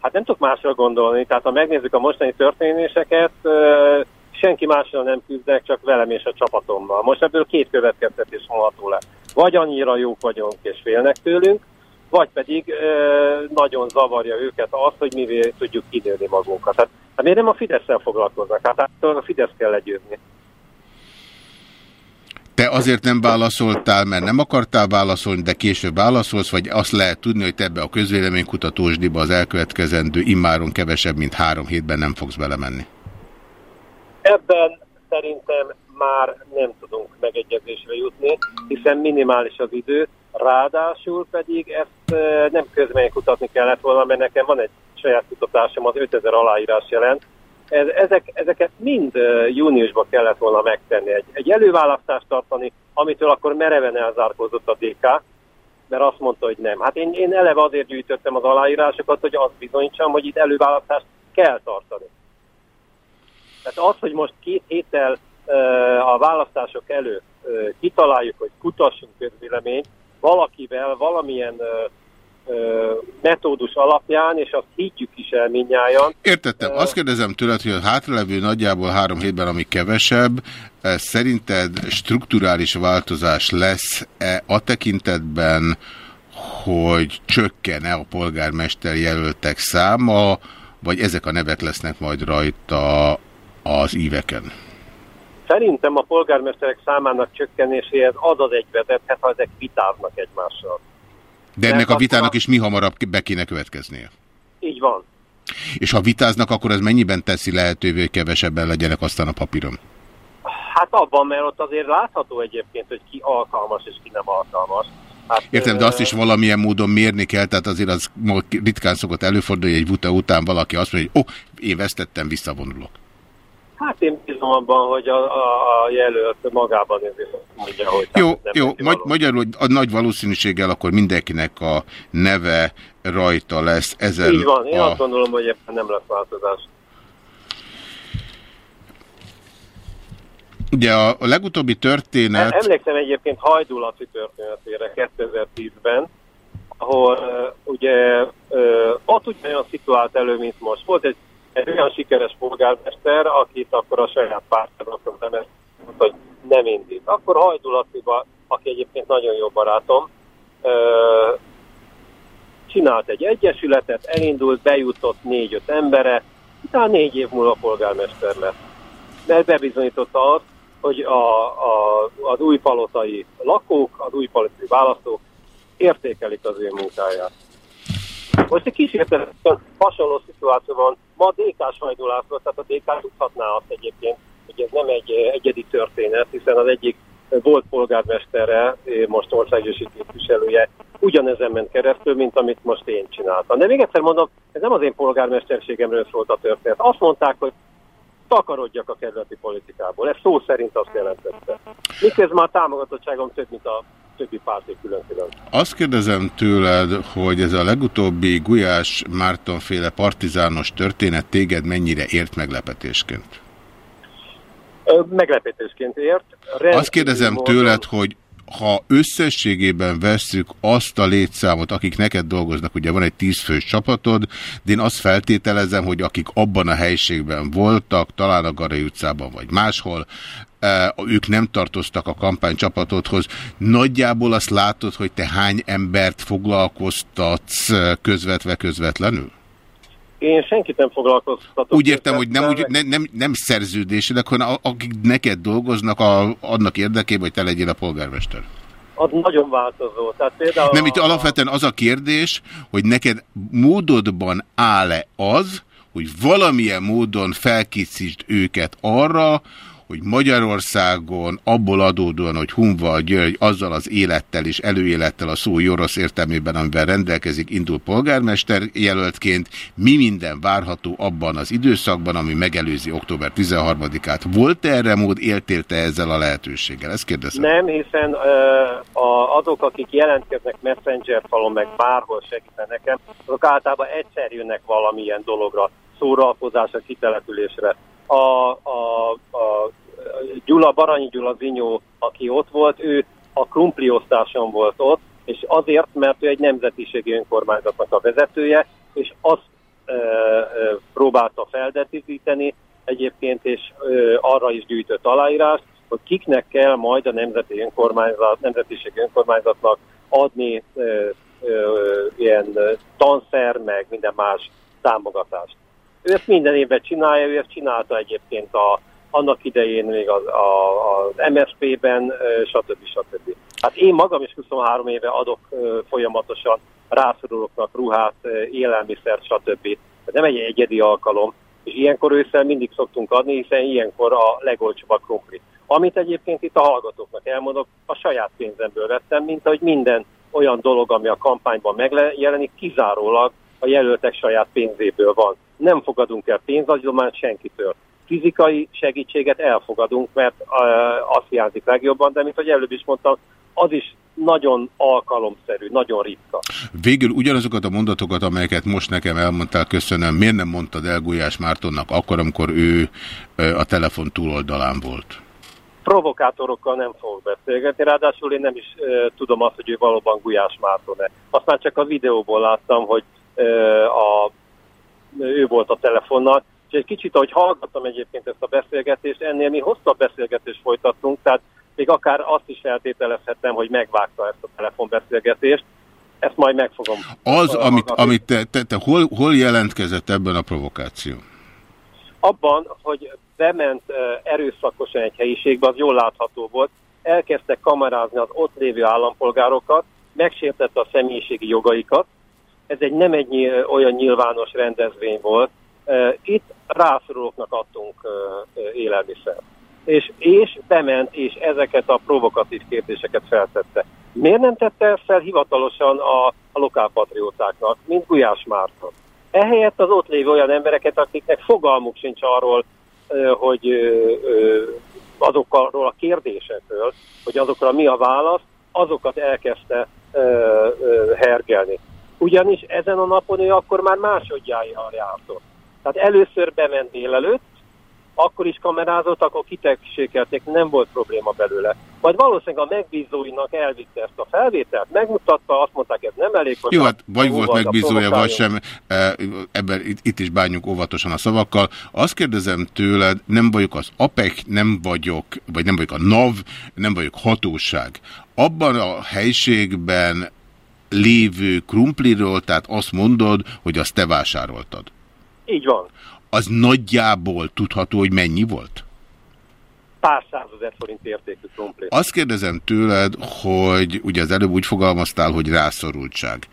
Hát nem tudok másra gondolni, tehát ha megnézzük a mostani történéseket, ö, senki másra nem küzdek, csak velem és a csapatommal. Most ebből két következtetés vonható le. Vagy annyira jók vagyunk és félnek tőlünk, vagy pedig ö, nagyon zavarja őket az, hogy mivé tudjuk kinőni magunkat. Hát, hát miért nem a Fidesz-szel foglalkoznak? Hát, hát a Fidesz kell legyőzni. azért nem válaszoltál, mert nem akartál válaszolni, de később válaszolsz, vagy azt lehet tudni, hogy te ebbe a közvéleménykutatósdiba az elkövetkezendő immáron kevesebb, mint három hétben nem fogsz belemenni? Ebben szerintem már nem tudunk megegyezésre jutni, hiszen minimális az idő, ráadásul pedig ezt nem közben kutatni kellett volna, mert nekem van egy saját kutatásom, az 5000 aláírás jelent. Ez, ezek, ezeket mind júniusban kellett volna megtenni. Egy, egy előválasztást tartani, amitől akkor mereven elzárkózott a DK, mert azt mondta, hogy nem. Hát én, én eleve azért gyűjtöttem az aláírásokat, hogy azt bizonyítsam, hogy itt előválasztást kell tartani. Tehát az, hogy most két héttel a választások előtt kitaláljuk, hogy kutassunk közvéleményt valakivel, valamilyen metódus alapján, és azt higgyük is el mindnyájan. Értettem. Azt kérdezem tőled, hogy a hátralevő nagyjából három hétben, ami kevesebb, szerinted strukturális változás lesz-e a tekintetben, hogy csökken-e a polgármester jelöltek száma, vagy ezek a nevek lesznek majd rajta az íveken? Szerintem a polgármesterek számának csökkenéséhez az az egy vezethet, ha ezek vitáznak egymással. De ennek a vitának is mi hamarabb be kéne következnie? Így van. És ha vitáznak, akkor ez mennyiben teszi lehetővé, hogy kevesebben legyenek aztán a papíron? Hát abban, mert ott azért látható egyébként, hogy ki alkalmas és ki nem alkalmas. Hát, Értem, de azt is valamilyen módon mérni kell, tehát azért az ritkán szokott előfordulni, hogy egy vuta után valaki azt mondja, hogy ó, oh, én vesztettem, visszavonulok. Hát én bízom abban, hogy a, a, a jelölt magában mondja, hogy... Jó, jó magy magyarul a nagy valószínűséggel akkor mindenkinek a neve rajta lesz ezen Így van, én a... azt gondolom, hogy ebben nem lesz változás. Ugye a, a legutóbbi történet... Emlékszem egyébként Hajdulaci történetére 2010-ben, ahol uh, ugye uh, ott ugyanolyan szituált elő, mint most. Volt egy egy olyan sikeres polgármester, akit akkor a saját pártának nem hogy nem indít. Akkor Hajdul Attiba, aki egyébként nagyon jó barátom, csinált egy egyesületet, elindult, bejutott négy-öt embere, utána négy év múlva polgármester lett. Mert bebizonyította azt, hogy a, a, az új palotai lakók, az új palotai választók értékelik az ő munkáját. Most egy kísérletesen hasonló szituáció van ma DK sajdulászról, tehát a DK tudhatná azt egyébként, hogy ez nem egy egyedi történet, hiszen az egyik volt polgármestere, most országgyűlési képviselője, ugyanezen ment keresztül, mint amit most én csináltam. De még egyszer mondom, ez nem az én polgármesterségemről szólt a történet. Azt mondták, hogy takarodjak a kerületi politikából. Ez szó szerint azt jelentette. Miközben már a támogatottságom több, mint a többi párti külön-külön. Azt kérdezem tőled, hogy ez a legutóbbi Gulyás Márton féle partizános történet téged mennyire ért meglepetésként? Meglepetésként ért. Azt kérdezem tőled, hogy ha összességében vesszük azt a létszámot, akik neked dolgoznak, ugye van egy tízfős csapatod, de én azt feltételezem, hogy akik abban a helységben voltak, talán a Garai utcában vagy máshol, ők nem tartoztak a kampánycsapatodhoz. Nagyjából azt látod, hogy te hány embert foglalkoztatsz közvetve közvetlenül? Én senkit nem foglalkoztatok. Úgy értem, hogy nem, úgy, nem, nem, nem szerződésedek, hanem akik neked dolgoznak a, annak érdekében, hogy te legyél a polgármester. Az nagyon változó. Tehát például nem, itt a... alapvetően az a kérdés, hogy neked módodban áll-e az, hogy valamilyen módon felkészítsd őket arra, hogy Magyarországon abból adódóan, hogy Hunval György azzal az élettel és előélettel a szó orosz értelmében, amivel rendelkezik, indul polgármester jelöltként, mi minden várható abban az időszakban, ami megelőzi október 13-át. Volt -e erre mód, éltél te ezzel a lehetőséggel? Ezt kérdezem. Nem, hiszen uh, azok, akik jelentkeznek Messenger falon, meg bárhol segítenek nekem, azok általában egyszer jönnek valamilyen dologra, szórakozásra, kitelepülésre a, a, a Gyula, Baranyi Gyula Zinyó, aki ott volt, ő a krumpli osztáson volt ott, és azért, mert ő egy nemzetiségi önkormányzatnak a vezetője, és azt e, próbálta feldetizíteni egyébként, és e, arra is gyűjtött aláírást, hogy kiknek kell majd a nemzeti önkormányzat, nemzetiségi önkormányzatnak adni e, e, ilyen tanszer, meg minden más támogatást. Ő ezt minden évben csinálja, ő ezt csinálta egyébként a annak idején még az, a, az MSZP-ben, stb. stb. Hát én magam is 23 éve adok folyamatosan rászorulóknak ruhát, élelmiszer, stb. Ez nem egy egyedi alkalom, és ilyenkor ősszel mindig szoktunk adni, hiszen ilyenkor a legolcsóbb a krumpli. Amit egyébként itt a hallgatóknak elmondok, a saját pénzemből vettem, mint hogy minden olyan dolog, ami a kampányban megjelenik, kizárólag a jelöltek saját pénzéből van. Nem fogadunk el pénzagyományt senkitől. Fizikai segítséget elfogadunk, mert azt hiányzik legjobban, de mint hogy előbb is mondtam, az is nagyon alkalomszerű, nagyon ritka. Végül ugyanazokat a mondatokat, amelyeket most nekem elmondtál, köszönöm, miért nem mondtad el Gulyás Mártonnak akkor, amikor ő a telefon túloldalán volt? Provokátorokkal nem fogok beszélgetni, ráadásul én nem is e, tudom azt, hogy ő valóban Gulyás Márton-e. Azt már csak a videóból láttam, hogy e, a, ő volt a telefonnal, és egy kicsit, ahogy hallgattam egyébként ezt a beszélgetést, ennél mi hosszabb beszélgetést folytattunk, tehát még akár azt is feltételezhetem, hogy megvágta ezt a telefonbeszélgetést. Ezt majd meg fogom. Az, amit, amit te, te, te hol, hol jelentkezett ebben a provokáció? Abban, hogy bement erőszakosan egy helyiségbe, az jól látható volt, elkezdtek kamerázni az ott lévő állampolgárokat, megsértette a személyiségi jogaikat. Ez egy nem egy olyan nyilvános rendezvény volt. Itt rászorulóknak adtunk élelmiszert és, és bement, és ezeket a provokatív kérdéseket feltette. Miért nem tette fel hivatalosan a, a lokálpatriótáknak, mint Gulyás Márton? Ehelyett az ott lévő olyan embereket, akiknek fogalmuk sincs arról, hogy azokról a kérdésekről, hogy azokra mi a válasz, azokat elkezdte hergelni. Ugyanis ezen a napon ő akkor már másodjára jártott. Tehát először bement délelőtt, akkor is kamerázott, akkor kitessékelték, nem volt probléma belőle. Majd valószínűleg a megbízóinak elvitte ezt a felvételt, megmutatta, azt mondták, ez nem elég. Jó, hát vagy volt megbízója, vagy sem, e, ebben itt, itt is bánjuk óvatosan a szavakkal. Azt kérdezem tőled, nem vagyok az APEC, nem vagyok, vagy nem vagyok a NAV, nem vagyok hatóság. Abban a helységben lévő krumpliról, tehát azt mondod, hogy azt te vásároltad. Így van az nagyjából tudható, hogy mennyi volt? Pár százezer forint értékű krumpli. Azt kérdezem tőled, hogy ugye az előbb úgy fogalmaztál, hogy rászorultság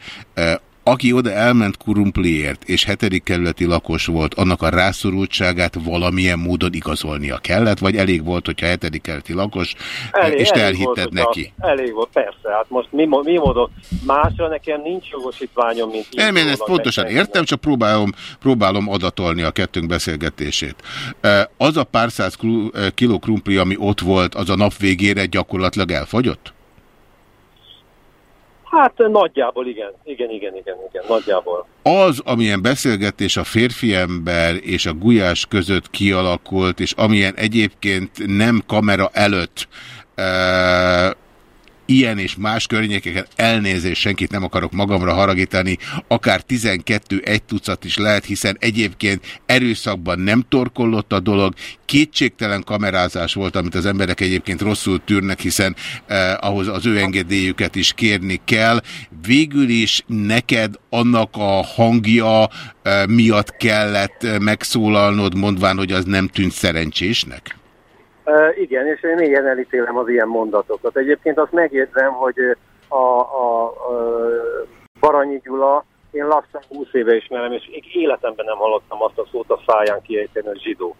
aki oda elment Kurumpliért, és hetedik kerületi lakos volt, annak a rászorultságát valamilyen módon igazolnia kellett, vagy elég volt, hogyha hetedik kerületi lakos, elég, és te elhitted neki? A, elég volt, persze. Hát most mi, mi módon? Másra nekem nincs jogosítványom, mint Nem, én ezt pontosan értem, csak próbálom, próbálom adatolni a kettőnk beszélgetését. Az a pár száz kiló krumpli, ami ott volt, az a nap végére gyakorlatilag elfogyott? Hát nagyjából igen, igen, igen, igen, igen, nagyjából. Az, amilyen beszélgetés a férfi ember és a gulyás között kialakult, és amilyen egyébként nem kamera előtt ilyen és más környékeken elnézést, senkit nem akarok magamra haragítani, akár 12 egy tucat is lehet, hiszen egyébként erőszakban nem torkollott a dolog, kétségtelen kamerázás volt, amit az emberek egyébként rosszul tűrnek, hiszen eh, ahhoz az ő engedélyüket is kérni kell. Végül is neked annak a hangja eh, miatt kellett eh, megszólalnod, mondván, hogy az nem tűnt szerencsésnek? Igen, és én ilyen elítélem az ilyen mondatokat. Egyébként azt megjegyzem, hogy a, a, a Baranyi Gyula, én lassan 20 éve ismerem, és életemben nem hallottam azt a szót a száján kiejteni, hogy zsidó.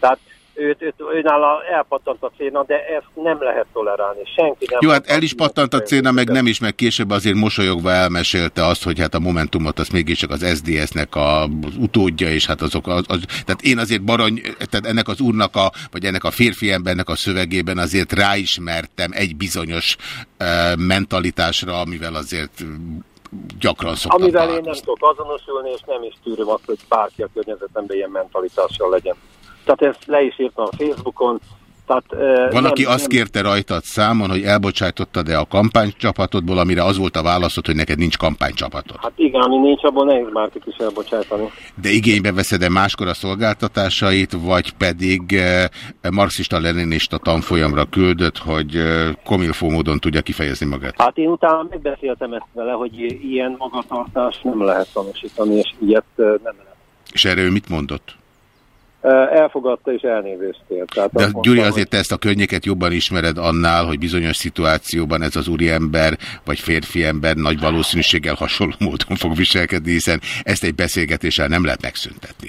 Tehát őt, őt, őnála elpattant a céna, de ezt nem lehet tolerálni. Senki nem... Jó, hát el is pattant a céna, meg nem is, meg később azért mosolyogva elmesélte azt, hogy hát a Momentumot az mégiscsak az SDS-nek az utódja, és hát azok az, az, tehát én azért barany, tehát ennek az úrnak a, vagy ennek a férfi embernek a szövegében azért ráismertem egy bizonyos uh, mentalitásra, amivel azért gyakran szoktam Amivel találkozni. én nem tudok azonosulni, és nem is tűröm azt, hogy bárki a környezetemben ilyen mentalitással legyen. Tehát ezt le is írtam a Facebookon. Tehát, Van, nem, aki azt kérte rajtad számon, hogy elbocsájtottad-e a kampánycsapatodból, amire az volt a válaszod, hogy neked nincs kampánycsapatod. Hát igen, ami nincs, abból nehéz bárkit is elbocsájtani. De igénybe veszed-e máskor a szolgáltatásait, vagy pedig marxista-leninista tanfolyamra küldött, hogy komilfó módon tudja kifejezni magát? Hát én utána megbeszéltem ezt vele, hogy ilyen magatartást nem lehet tanúsítani, és ilyet nem lehet. És erről mit mondott? Elfogadta és elnézést kért. Tehát De Gyuri, azért te ezt a környéket jobban ismered annál, hogy bizonyos szituációban ez az úriember, vagy férfi ember nagy valószínűséggel hasonló módon fog viselkedni, hiszen ezt egy beszélgetéssel nem lehet megszüntetni.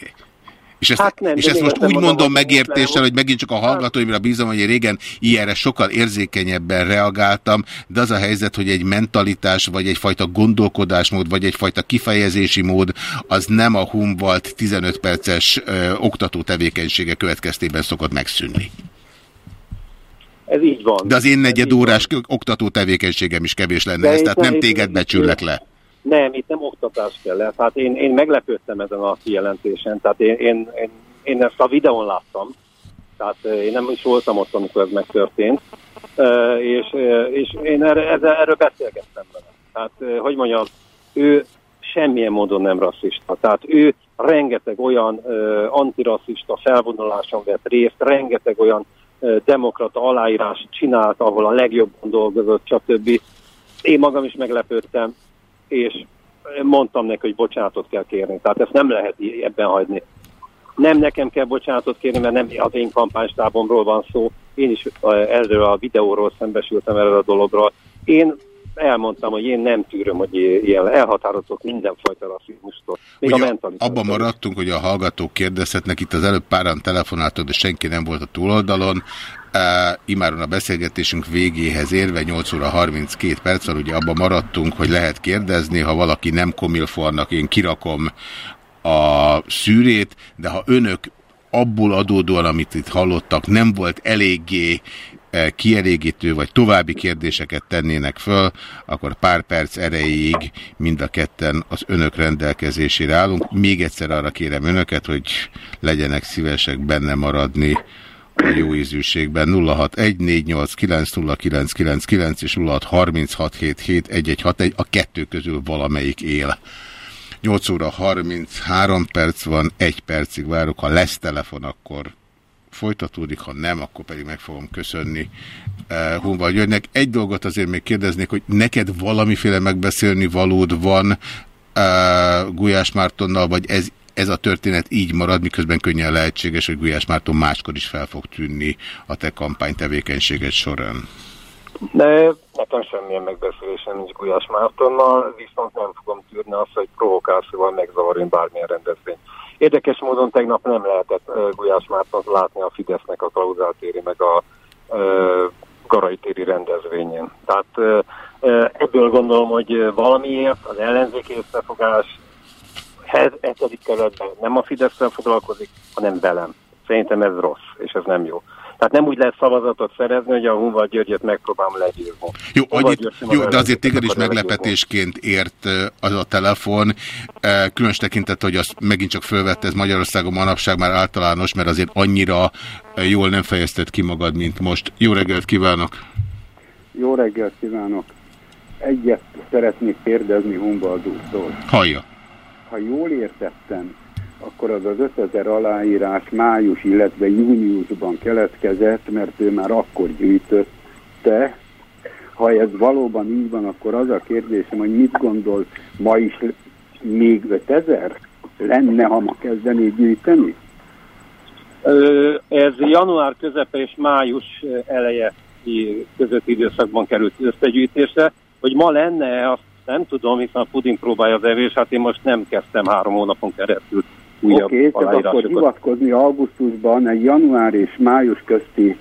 És ezt, Hát nem, és ezt most úgy mondom, megértéssel, hogy megint csak a hallgatóimra bízom, hogy én régen ilyenre sokkal érzékenyebben reagáltam, de az a helyzet, hogy egy mentalitás, vagy egyfajta gondolkodásmód, vagy egyfajta kifejezési mód, az nem a Humboldt 15 perces ö, oktató tevékenysége következtében szokott megszűnni. Ez így van. De az én negyed órás oktató tevékenységem is kevés lenne ez, tehát nem- téged becsüllek le. Nem, itt nem oktatás kell. Hát én, én meglepődtem ezen a kijelentésen. Tehát én, én, én, én ezt a videón láttam. Tehát eh, én nem is voltam ott, amikor ez megtörtént. És, és én erre, erről beszélgettem vele. Tehát, eh, hogy mondjam, ő semmilyen módon nem rasszista. Tehát ő rengeteg olyan antirasszista felvonuláson vett részt, rengeteg olyan demokrata aláírás csinált, ahol a legjobban dolgozott, stb. Én magam is meglepődtem, és mondtam neki, hogy bocsánatot kell kérni. Tehát ezt nem lehet ebben hagyni. Nem nekem kell bocsánatot kérni, mert nem az én kampánystábomról van szó. Én is erről a videóról szembesültem erről a dologról. Én elmondtam, hogy én nem tűröm, hogy ilyen elhatározott mindenfajta rasszizmustól. Még Ugye a mentalitás. abban maradtunk, hogy a hallgatók kérdezhetnek, itt az előbb páran telefonáltak, de senki nem volt a túloldalon. Imáron a beszélgetésünk végéhez érve 8 óra 32 perc van, ugye abban maradtunk, hogy lehet kérdezni, ha valaki nem komilfo, annak én kirakom a szűrét, de ha önök abból adódóan, amit itt hallottak, nem volt eléggé kielégítő, vagy további kérdéseket tennének föl, akkor pár perc erejéig mind a ketten az önök rendelkezésére állunk. Még egyszer arra kérem önöket, hogy legyenek szívesek benne maradni a jó ízűségben 0614890999 és 0636771161 a kettő közül valamelyik él. 8 óra 33 perc van, egy percig várok, ha lesz telefon, akkor folytatódik, ha nem, akkor pedig meg fogom köszönni uh, Hunval Györgynek. Egy dolgot azért még kérdeznék, hogy neked valamiféle megbeszélni valód van uh, Gulyás Mártonnal, vagy ez, ez a történet így marad, miközben könnyen lehetséges, hogy Gulyás Márton máskor is fel fog tűnni a te kampány tevékenységed során. De nekem semmilyen megbeszélésem nincs Gulyás Mártonnal, viszont nem fogom tűrni azt, hogy provokációval megzavarjon bármilyen rendezvény. Érdekes módon tegnap nem lehetett Gulyás Mártont látni a Fidesznek a Klauzáltéri meg a uh, Garai téri rendezvényen. Tehát ebből gondolom, hogy valamiért az ellenzéki összefogás hetedik kerületben nem a fidesz foglalkozik, hanem velem. Szerintem ez rossz, és ez nem jó. Tehát nem úgy lehet szavazatot szerezni, hogy a Hunval Györgyöt megpróbálom legyőzni. Jó, annyit, jó, de azért téged is meglepetésként ért ö, az a telefon, ö, különös tekintet, hogy azt megint csak fölvette, ez Magyarországon manapság már általános, mert azért annyira ö, jól nem fejezted ki magad, mint most. Jó reggelt kívánok! Jó reggelt kívánok! Egyet szeretnék kérdezni Humbaldútól. Hallja! Ha jól értettem, akkor az az 5000 aláírás május, illetve júniusban keletkezett, mert ő már akkor gyűjtötte. Ha ez valóban így van, akkor az a kérdésem, hogy mit gondol, ma is még 5000 lenne, ha ma kezdené gyűjteni? Ez január közepe és május eleje közötti időszakban került összegyűjtésre. Hogy ma lenne, azt nem tudom, hiszen a puding próbálja az evés, hát én most nem kezdtem három hónapon keresztül újabb Oké, okay, csak akkor hivatkozni augusztusban egy január és május közti,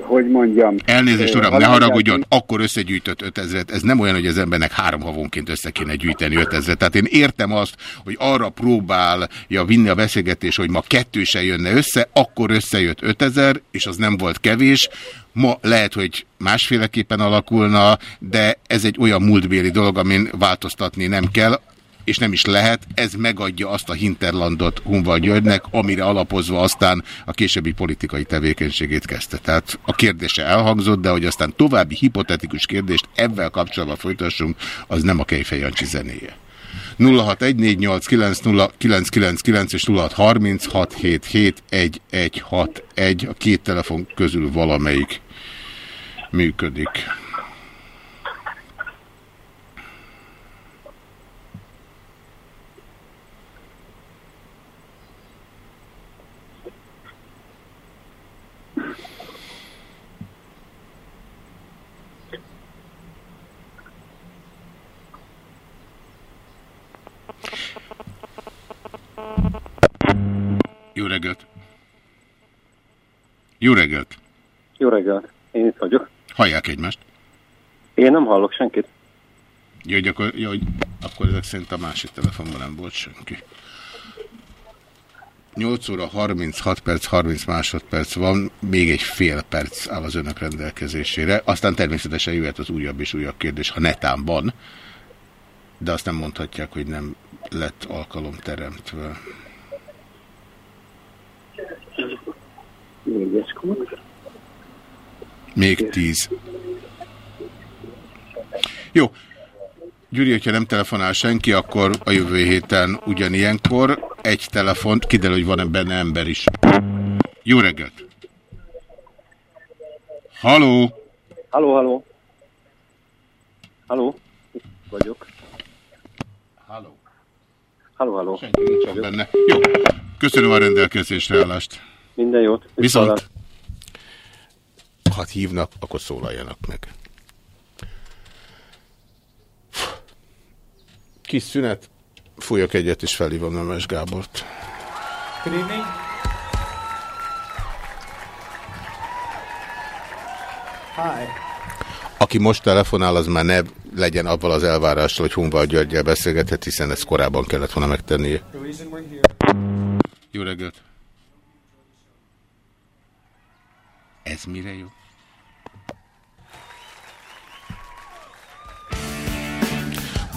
hogy mondjam... Elnézést, ö, uram, ne haragudjon, akkor összegyűjtött 5000-et. Ez nem olyan, hogy az embernek három havonként össze kéne gyűjteni 5000 Tehát én értem azt, hogy arra próbálja vinni a beszélgetés, hogy ma kettő se jönne össze, akkor összejött 5000, és az nem volt kevés. Ma lehet, hogy másféleképpen alakulna, de ez egy olyan múltbéli dolog, amin változtatni nem kell és nem is lehet, ez megadja azt a hinterlandot Hunval Györgynek, amire alapozva aztán a későbbi politikai tevékenységét kezdte. Tehát a kérdése elhangzott, de hogy aztán további hipotetikus kérdést ebben kapcsolatban folytassunk, az nem a Kejfej Jancsi zenéje. 0614890999 és 0636771161 a két telefon közül valamelyik működik. Jó reggelt! Jó reggelt! Jó reggelt! Én itt vagyok. Hallják egymást? Én nem hallok senkit. Jó, hogy akkor, jó, hogy akkor ezek szerint a másik telefonban nem volt senki. 8 óra 36 perc, 30 másodperc van, még egy fél perc áll az önök rendelkezésére. Aztán természetesen jöhet az újabb és újabb kérdés, ha netán van, de azt nem mondhatják, hogy nem lett alkalom teremtve. Még tíz. Jó. Gyuri, hogyha nem telefonál senki, akkor a jövő héten ugyanilyenkor egy telefont, kiderül, hogy van-e benne ember is. Jó reggelt! Haló! Haló, haló. Haló, itt vagyok. Halló. Halló, halló. Senki nincs benne. Jó. Köszönöm a rendelkezésre állást. Minden jót. Viszont. Ha hívnak, akkor szólaljanak meg. Kis szünet. Fújok egyet, és felhívom Nemes Gábort. Good evening. Hi. Aki most telefonál, az már ne legyen abban az elvárással, hogy Hunval Györgyel beszélgethet, hiszen ezt korábban kellett volna megtennie. Jó reggelt! Ez mire jó?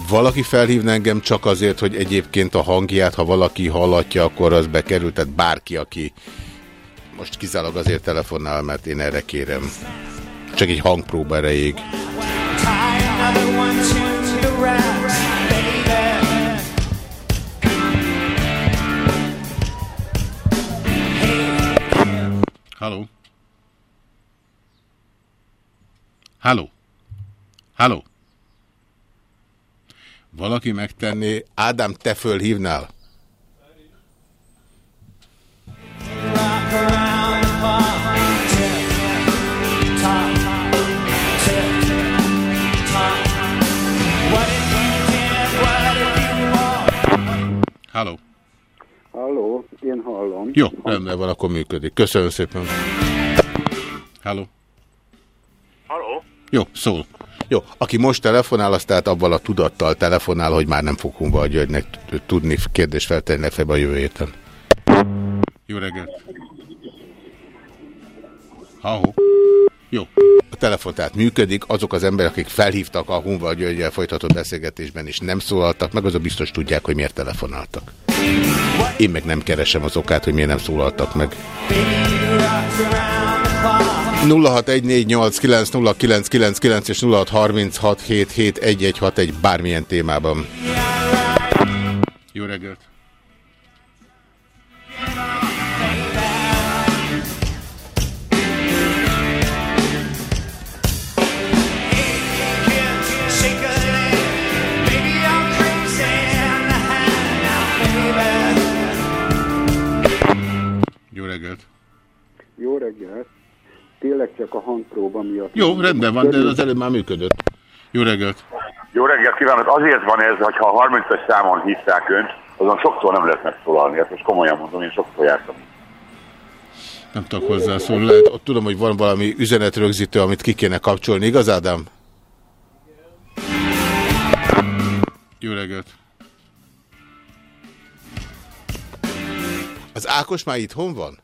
Valaki felhívna engem csak azért, hogy egyébként a hangját, ha valaki hallatja, akkor az bekerült, tehát bárki, aki most kizárólag azért telefonál, mert én erre kérem. Csak egy hangpróba erejéig. Halló? Halló? Halló? Valaki megtenné, Ádám, te fölhívnál? Halló? Halló, én hallom. Jó, rendben van, akkor működik. Köszönöm szépen. Halló? Halló? Jó, szól. Jó, aki most telefonál, az tehát abban a tudattal telefonál, hogy már nem fog Humba Györgynek tudni kérdést feltenni legfeljebb a jövő héten. Jó reggelt! Ahó. Jó. A telefon tehát működik, azok az emberek, akik felhívtak a Hunval Györgyel folytatott beszélgetésben és nem szólaltak meg, azok biztos tudják, hogy miért telefonáltak. Én meg nem keresem az okát, hogy miért nem szólaltak meg. 0614890999 és 0636771161 bármilyen témában. Jó reggelt! Jó reggelt! Jó reggelt! Tényleg csak a hangpróba miatt. Jó, rendben van, de az előbb már működött. Jó reggelt! Jó reggelt kívánok! Azért van ez, hogy ha a 30-as számon hívták önt, azon sokszor nem lehet megszólalni. Ezt most komolyan mondom, én sokszor jártam. Nem tudok hozzászólni. Lehet, ott tudom, hogy van valami üzenetrögzítő, amit ki kéne kapcsolni. Igaz, Ádám? Jó reggelt! Az Ákos már itthon van?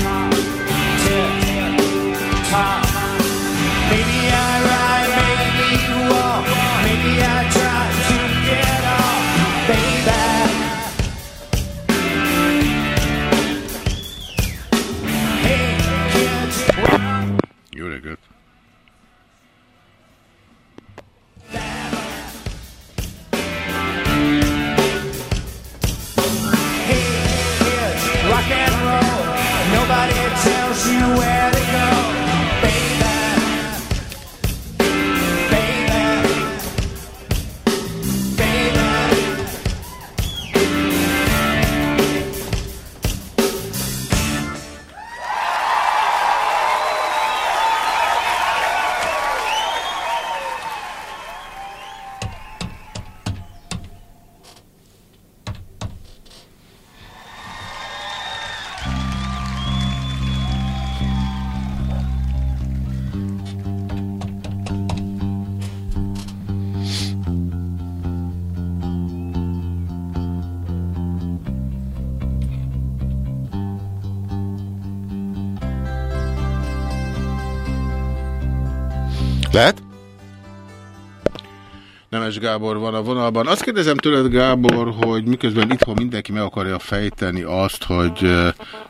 Gábor van a vonalban. Azt kérdezem tőled, Gábor, hogy miközben itthon mindenki meg akarja fejteni azt, hogy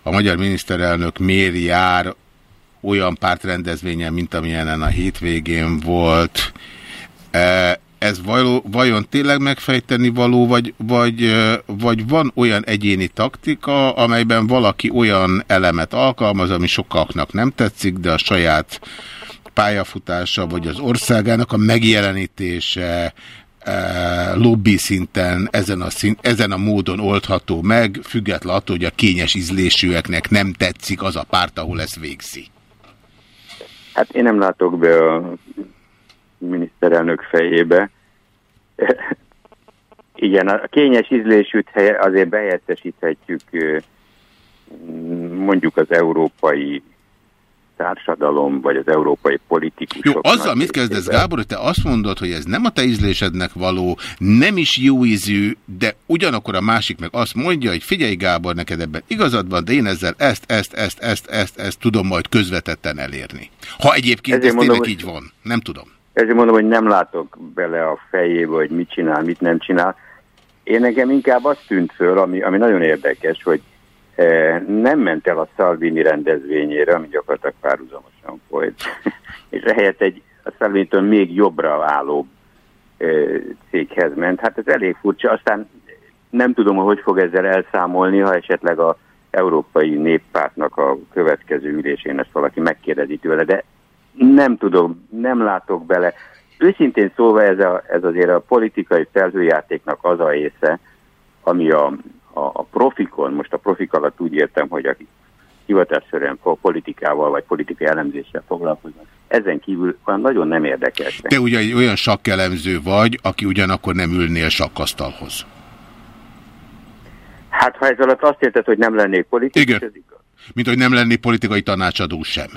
a magyar miniszterelnök miért jár olyan pártrendezvényen, mint amilyenen a hétvégén volt. Ez való, vajon tényleg megfejteni való, vagy, vagy, vagy van olyan egyéni taktika, amelyben valaki olyan elemet alkalmaz, ami sokaknak nem tetszik, de a saját pályafutása, vagy az országának a megjelenítése lobby szinten ezen a, szint, ezen a módon oldható meg, független attól, hogy a kényes ízlésűeknek nem tetszik az a párt, ahol ez végzi. Hát én nem látok be a miniszterelnök fejébe. Igen, a kényes ízlésűt azért behelyettesíthetjük mondjuk az európai társadalom, vagy az európai politikusok. Jó, azzal mit kezdesz, Gábor, hogy te azt mondod, hogy ez nem a te ízlésednek való, nem is jó ízű, de ugyanakkor a másik meg azt mondja, hogy figyelj Gábor, neked ebben igazad van, de én ezzel ezt, ezt, ezt, ezt, ezt, ezt tudom majd közvetetten elérni. Ha egyébként Ezért ez mondom, tényleg így van, nem tudom. Ezért mondom, hogy nem látok bele a fejébe, hogy mit csinál, mit nem csinál. Én nekem inkább azt tűnt föl, ami, ami nagyon érdekes, hogy nem ment el a Salvini rendezvényére, ami gyakorlatilag párhuzamosan folyt, és ehelyett egy a Salvinitől még jobbra álló eh, céghez ment. Hát ez elég furcsa. Aztán nem tudom, hogy fog ezzel elszámolni, ha esetleg a Európai Néppártnak a következő ülésén ezt valaki megkérdezi tőle, de nem tudom, nem látok bele. Őszintén szólva ez, a, ez azért a politikai felhőjátéknak az a része, ami a, a, a profikon, most a profik alatt úgy értem, hogy akik hivatásszerűen politikával vagy politikai elemzéssel foglalkoznak, ezen kívül olyan nagyon nem érdekes. Te ugye egy olyan sakkelemző vagy, aki ugyanakkor nem ülnél sakkasztalhoz. Hát ha ez alatt azt érted, hogy nem lennék politikus, Igen. ez igaz. Mint hogy nem lenni politikai tanácsadó sem.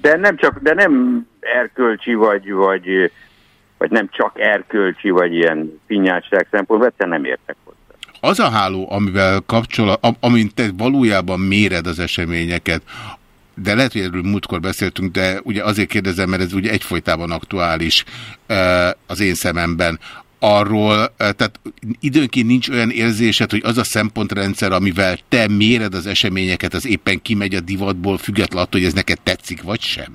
De nem csak, de nem erkölcsi vagy, vagy, vagy nem csak erkölcsi, vagy ilyen pinyátság szempontból, egyszerűen nem értek hozzá. Az a háló, amivel kapcsolat, am- amint te valójában méred az eseményeket, de lehet, hogy erről múltkor beszéltünk, de ugye azért kérdezem, mert ez ugye egyfolytában aktuális az én szememben. Arról, eh, tehát időnként nincs olyan érzésed, hogy az a szempontrendszer, amivel te méred az eseményeket, az éppen kimegy a divatból, függetlenül attól, hogy ez neked tetszik, vagy sem?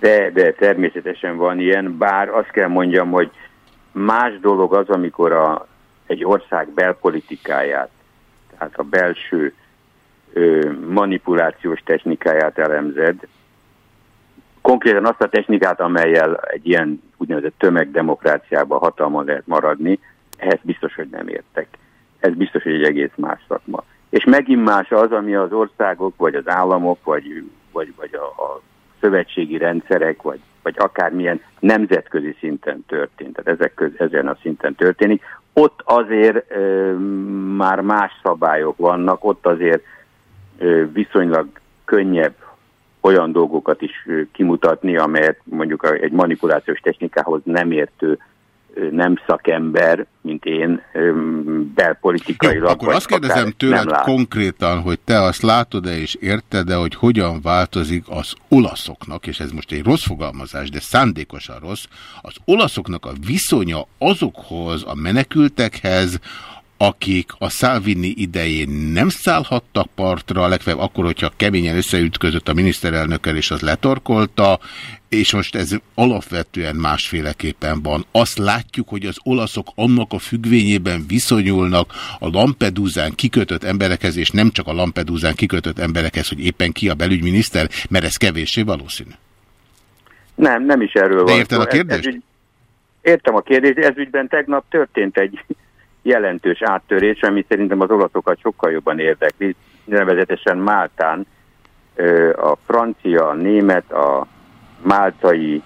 De, de természetesen van ilyen, bár azt kell mondjam, hogy más dolog az, amikor a, egy ország belpolitikáját, tehát a belső ö, manipulációs technikáját elemzed, konkrétan azt a technikát, amelyel egy ilyen úgynevezett tömegdemokráciában hatalma lehet maradni, ehhez biztos, hogy nem értek. Ez biztos, hogy egy egész más szakma. És megint más az, ami az országok, vagy az államok, vagy, vagy, vagy a, a szövetségi rendszerek, vagy, vagy akármilyen nemzetközi szinten történt. Tehát ezek köz, ezen a szinten történik. Ott azért ö, már más szabályok vannak, ott azért ö, viszonylag könnyebb olyan dolgokat is ö, kimutatni, amelyet mondjuk egy manipulációs technikához nem értő nem szakember, mint én, belpolitikailag. Akkor vagy azt kérdezem tőled konkrétan, hogy te azt látod-e és érted-e, hogy hogyan változik az olaszoknak, és ez most egy rossz fogalmazás, de szándékosan rossz, az olaszoknak a viszonya azokhoz a menekültekhez, akik a Salvini idején nem szállhattak partra, legfeljebb akkor, hogyha keményen összeütközött a miniszterelnökkel, és az letorkolta, és most ez alapvetően másféleképpen van. Azt látjuk, hogy az olaszok annak a függvényében viszonyulnak a Lampedusán kikötött emberekhez, és nem csak a Lampedusán kikötött emberekhez, hogy éppen ki a belügyminiszter, mert ez kevéssé valószínű. Nem, nem is erről De van érted a kérdést? Ez, ez értem a kérdést, ez ügyben tegnap történt egy jelentős áttörés, ami szerintem az olaszokat sokkal jobban érdekli, nevezetesen Máltán a francia, a német, a máltai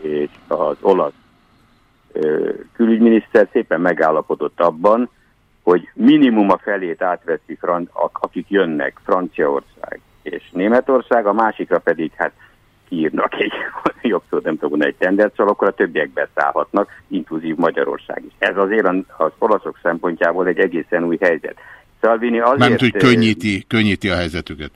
és az olasz külügyminiszter szépen megállapodott abban, hogy minimum a felét átveszi, akik jönnek, Franciaország és Németország, a másikra pedig hát kiírnak egy, jobb szó nem tudom, egy tendert, szóval akkor a többiek beszállhatnak, inkluzív Magyarország is. Ez azért az olaszok szempontjából egy egészen új helyzet. Salvini azért... Mármint, hogy könnyíti, könnyíti a helyzetüket.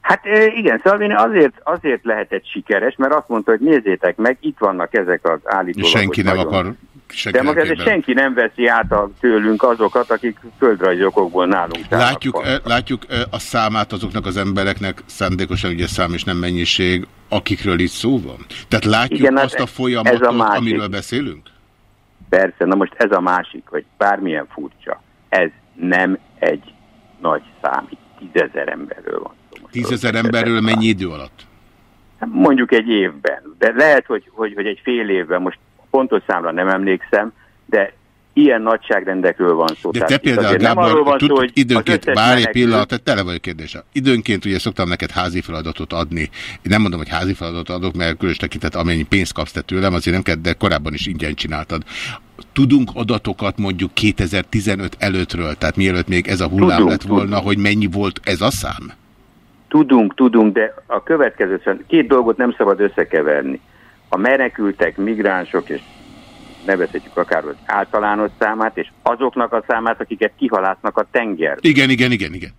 Hát igen, Salvini azért, azért lehetett sikeres, mert azt mondta, hogy nézzétek meg, itt vannak ezek az állítólagos Senki nem nagyon- akar senki nem Demokrat, és képzel. senki nem veszi át a, tőlünk azokat, akik földrajzi okokból nálunk. Látjuk, eh, látjuk eh, a számát azoknak az embereknek, szándékosan ugye szám és nem mennyiség, akikről itt szó van? Tehát látjuk Igen, hát azt a folyamatot, a másik. amiről beszélünk? Persze, na most ez a másik, hogy bármilyen furcsa, ez nem egy nagy szám, itt tízezer emberről van. Tízezer emberről mennyi idő alatt? Hát Mondjuk egy évben, de lehet, hogy, hogy, hogy egy fél évben, most pontos számra nem emlékszem, de ilyen nagyságrendekről van szó. De te például, azért nem arról Gábor, van tud, szó, hogy időnként, várj egy pillanat, tele vagyok kérdése. Időnként ugye szoktam neked házi feladatot adni. Én nem mondom, hogy házi feladatot adok, mert különös tekintet amennyi pénzt kapsz te tőlem, azért nem kell, de korábban is ingyen csináltad. Tudunk adatokat mondjuk 2015 előttről, tehát mielőtt még ez a hullám Tudunk, lett volna, hogy mennyi volt ez a szám? Tudunk, tudunk, de a következő, két dolgot nem szabad összekeverni. A menekültek, migránsok, és nevezhetjük akár az általános számát, és azoknak a számát, akiket kihalásznak a tenger. Igen, igen, igen, igen.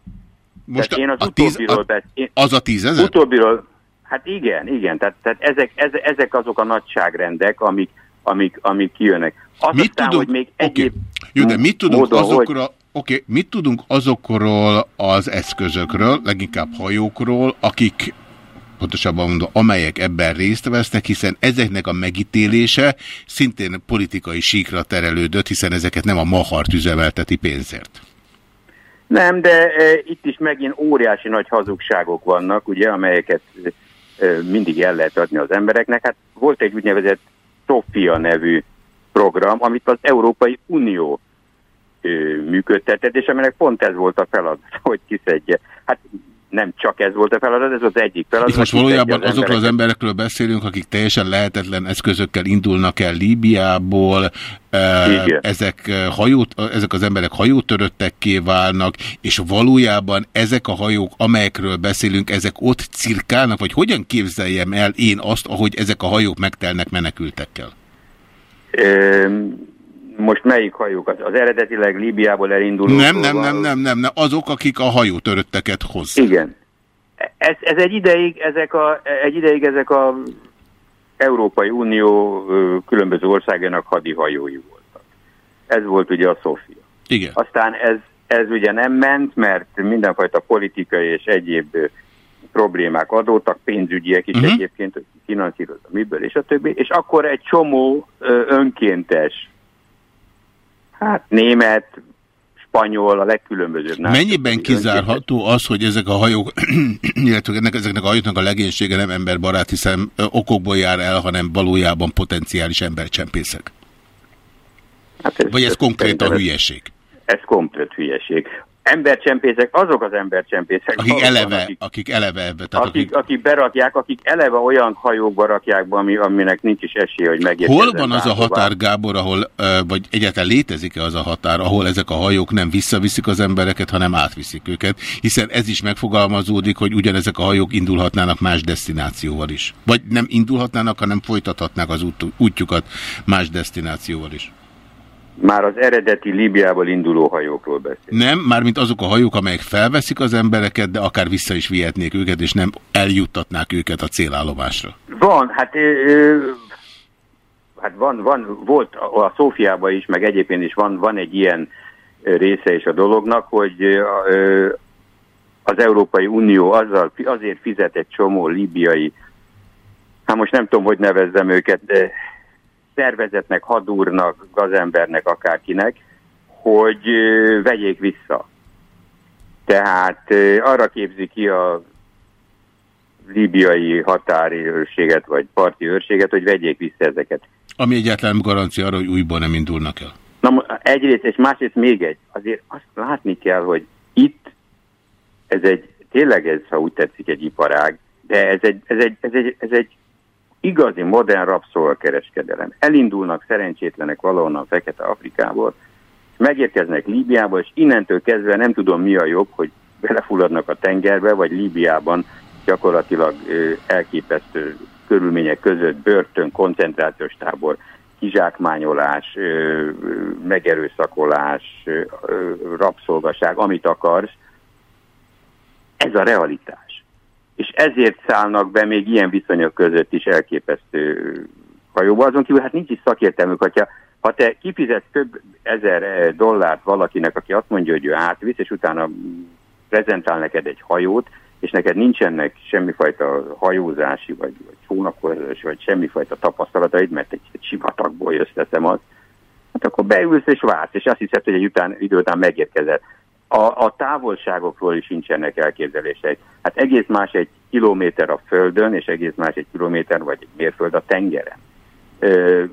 Most Tehát én az a tíz- utóbbiról a- én- Az a tízezer? Utóbbiról, hát igen, igen, tehát, tehát ezek, ezek, ezek azok a nagyságrendek, amik, amik, amik kijönnek. Az Mit aztán, tudunk- hogy még egyéb Jó, de mit tudunk módon, hogy- azokról, oké, mit tudunk azokról az eszközökről, leginkább hajókról, akik pontosabban mondva, amelyek ebben részt vesznek, hiszen ezeknek a megítélése szintén politikai síkra terelődött, hiszen ezeket nem a Mahart üzemelteti pénzért. Nem, de e, itt is megint óriási nagy hazugságok vannak, ugye, amelyeket e, mindig el lehet adni az embereknek. Hát volt egy úgynevezett Sofia nevű program, amit az Európai Unió e, működtetett, és aminek pont ez volt a feladat, hogy kiszedje. Hát nem csak ez volt a feladat, ez az egyik feladat. Itt most valójában azokról az emberekről beszélünk, akik teljesen lehetetlen eszközökkel indulnak el Líbiából, eh, Igen. ezek, eh, hajót, ezek az emberek hajótöröttekké válnak, és valójában ezek a hajók, amelyekről beszélünk, ezek ott cirkálnak, vagy hogyan képzeljem el én azt, ahogy ezek a hajók megtelnek menekültekkel? E, most melyik hajók? Az, eredetileg Líbiából elinduló. Nem, nem, nem, nem, nem, nem, azok, akik a hajótörötteket hozzák. Igen. Ez, ez egy ideig, ezek a, egy ideig ezek a Európai Unió különböző országának hadihajói voltak. Ez volt ugye a Sofia. Igen. Aztán ez, ez ugye nem ment, mert mindenfajta politikai és egyéb problémák adódtak, pénzügyiek is Mhm. uh -huh. egyébként, finanszírozza miből, és a többi. És akkor egy csomó önkéntes, hát német, spanyol, a legkülönbözőbb. Mennyiben kizárható az, hogy ezek a hajók, illetve ennek, ezeknek a hajóknak a legénysége nem emberbarát, hiszen okokból jár el, hanem valójában potenciális embercsempészek? Hát ez, Vagy ez konkrétan szerintem ez- hülyeség? Ez komplet hülyeség. Embercsempészek, azok az embercsempészek, Akik valóban, eleve, akik, akik eleve ebbe, tehát akik, akik, akik berakják, akik eleve olyan hajókba rakják be, ami, aminek nincs is esélye, hogy megérkezzen. Hol van az a határ, Gábor, ahol, vagy egyáltalán létezik-e az a határ, ahol ezek a hajók nem visszaviszik az embereket, hanem átviszik őket? Hiszen ez is megfogalmazódik, hogy ugyanezek a hajók indulhatnának más destinációval is. Vagy nem indulhatnának, hanem folytathatnák az út, útjukat más destinációval is. Már az eredeti Líbiából induló hajókról beszél. Nem, mármint azok a hajók, amelyek felveszik az embereket, de akár vissza is vihetnék őket, és nem eljuttatnák őket a célállomásra. Van, hát, ö, hát van, van, volt a, Szófiában is, meg egyébként is van, van egy ilyen része is a dolognak, hogy ö, az Európai Unió azzal, azért fizet egy csomó líbiai, hát most nem tudom, hogy nevezzem őket, de szervezetnek, hadúrnak, gazembernek, akárkinek, hogy vegyék vissza. Tehát arra képzi ki a líbiai határi őrséget, vagy parti őrséget, hogy vegyék vissza ezeket. Ami egyáltalán garancia arra, hogy újból nem indulnak el. Na, egyrészt, és másrészt még egy, azért azt látni kell, hogy itt ez egy, tényleg ez, ha úgy tetszik, egy iparág, de ez egy, ez egy, ez egy, ez egy igazi, modern rabszolgakereskedelem. Elindulnak szerencsétlenek valahonnan Fekete-Afrikából, és megérkeznek Líbiába, és innentől kezdve nem tudom mi a jobb, hogy belefulladnak a tengerbe, vagy Líbiában gyakorlatilag elképesztő körülmények között börtön, koncentrációs tábor, kizsákmányolás, megerőszakolás, rabszolgaság, amit akarsz. Ez a realitás. És ezért szállnak be még ilyen viszonyok között is elképesztő hajóba. Azon kívül hát nincs is szakértelmük, hogyha ha te kifizetsz több ezer dollárt valakinek, aki azt mondja, hogy ő átvisz, és utána prezentál neked egy hajót, és neked nincsenek semmifajta hajózási, vagy, vagy csónakozás, vagy semmifajta tapasztalataid, mert egy, egy sivatagból jössz, teszem azt, hát akkor beülsz és vársz, és azt hiszed, hogy egy után, idő után megérkezel. A, a távolságokról is nincsenek elképzelések. Hát egész más egy kilométer a földön, és egész más egy kilométer vagy egy mérföld a tengeren. Ö,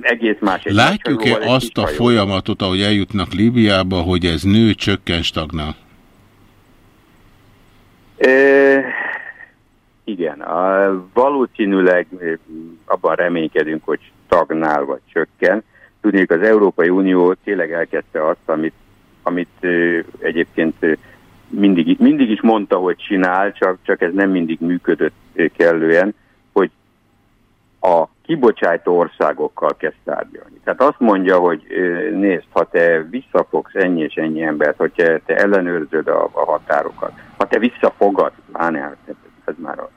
egész más egy Látjuk-e azt a hajó. folyamatot, ahogy eljutnak Líbiába, hogy ez nő, csökken, stagnál? Ö, igen, a, valószínűleg abban reménykedünk, hogy stagnál vagy csökken. Tudnék, az Európai Unió tényleg elkezdte azt, amit, amit egyébként mindig, mindig is mondta, hogy csinál, csak, csak ez nem mindig működött kellően, hogy a kibocsátó országokkal kezd tárgyalni. Tehát azt mondja, hogy nézd, ha te visszafogsz ennyi és ennyi embert, hogy te, te ellenőrzöd a, a határokat, ha te visszafogad, pláne hát ez, már a,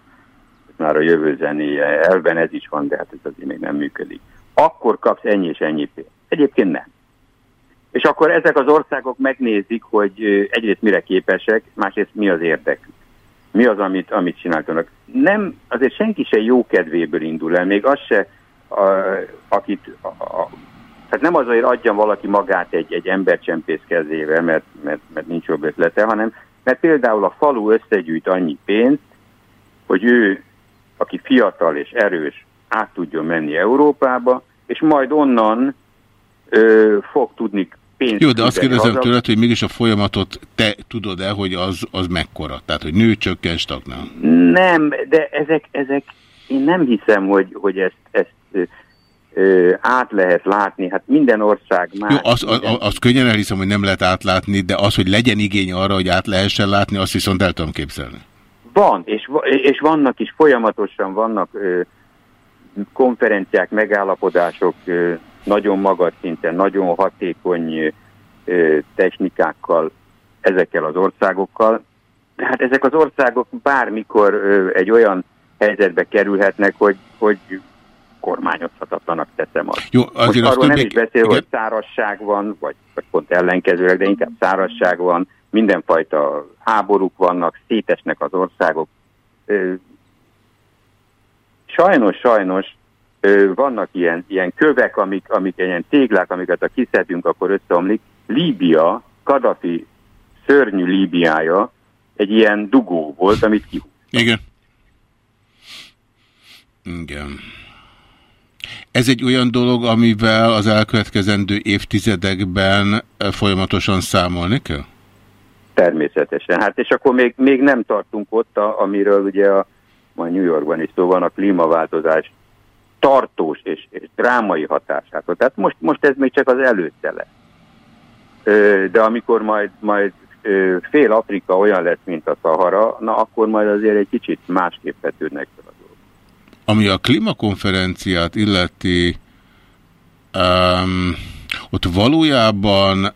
ez már a jövő zenéje, elben ez is van, de hát ez azért még nem működik. Akkor kapsz ennyi és ennyi pénzt. Egyébként nem. És akkor ezek az országok megnézik, hogy egyrészt mire képesek, másrészt mi az érdekük. Mi az, amit, amit csináltanak. Nem, azért senki se jó kedvéből indul el, még az se, a, akit, a, a, tehát nem azért adjon valaki magát egy, egy embercsempész kezével, mert, mert, mert nincs jobb ötlete, hanem mert például a falu összegyűjt annyi pénzt, hogy ő, aki fiatal és erős, át tudjon menni Európába, és majd onnan ö, fog tudni pénzt Jó, de azt kérdezem haza. tőled, hogy mégis a folyamatot te tudod-e, hogy az, az mekkora? Tehát, hogy nő, csökken, stagnál? Nem, de ezek, ezek én nem hiszem, hogy, hogy ezt, ezt ö, ö, át lehet látni. Hát minden ország más. Jó, azt az, az könnyen elhiszem, hogy nem lehet átlátni, de az, hogy legyen igény arra, hogy át lehessen látni, azt viszont el tudom képzelni. Van, és, és vannak is folyamatosan vannak ö, konferenciák, megállapodások ö, nagyon magas szinten, nagyon hatékony technikákkal ezekkel az országokkal. Hát ezek az országok bármikor egy olyan helyzetbe kerülhetnek, hogy, hogy kormányozhatatlanak teszem azt. Jó, Most azért azt arról nem is beszél, hogy szárasság van, vagy, vagy pont ellenkezőleg, de inkább szárasság van, mindenfajta háborúk vannak, szétesnek az országok. Sajnos, sajnos vannak ilyen, ilyen kövek, amik, amik ilyen téglák, amiket ha kiszedünk, akkor összeomlik. Líbia, Kadafi szörnyű Líbiája egy ilyen dugó volt, amit ki. Igen. Igen. Ez egy olyan dolog, amivel az elkövetkezendő évtizedekben eh, folyamatosan számolni kell? Természetesen. Hát és akkor még, még nem tartunk ott, a, amiről ugye a, majd New Yorkban is szó van, a klímaváltozás tartós és, és drámai hatásától. Tehát most, most ez még csak az előtte lesz. Ö, De amikor majd, majd fél Afrika olyan lesz, mint a Szahara, na akkor majd azért egy kicsit másképp vetődnek fel a dolgok. Ami a klímakonferenciát illeti, um, ott valójában,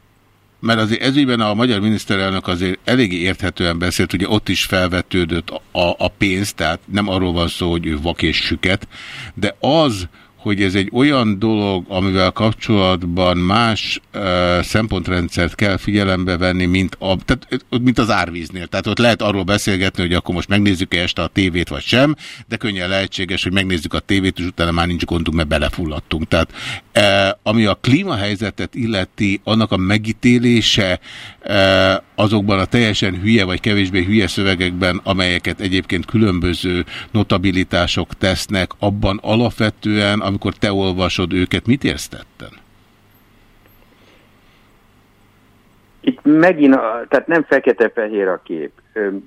mert azért ezügyben a magyar miniszterelnök azért eléggé érthetően beszélt, ugye ott is felvetődött a, a pénz, tehát nem arról van szó, hogy ő vak és süket, de az, hogy ez egy olyan dolog, amivel kapcsolatban más uh, szempontrendszert kell figyelembe venni, mint, a, tehát, mint az árvíznél. Tehát ott lehet arról beszélgetni, hogy akkor most megnézzük-e este a tévét, vagy sem, de könnyen lehetséges, hogy megnézzük a tévét, és utána már nincs gondunk, mert belefulladtunk. Tehát uh, ami a klímahelyzetet illeti, annak a megítélése uh, azokban a teljesen hülye vagy kevésbé hülye szövegekben, amelyeket egyébként különböző notabilitások tesznek, abban alapvetően, amikor te olvasod őket, mit érsz tetten? Itt megint, a, tehát nem fekete-fehér a kép.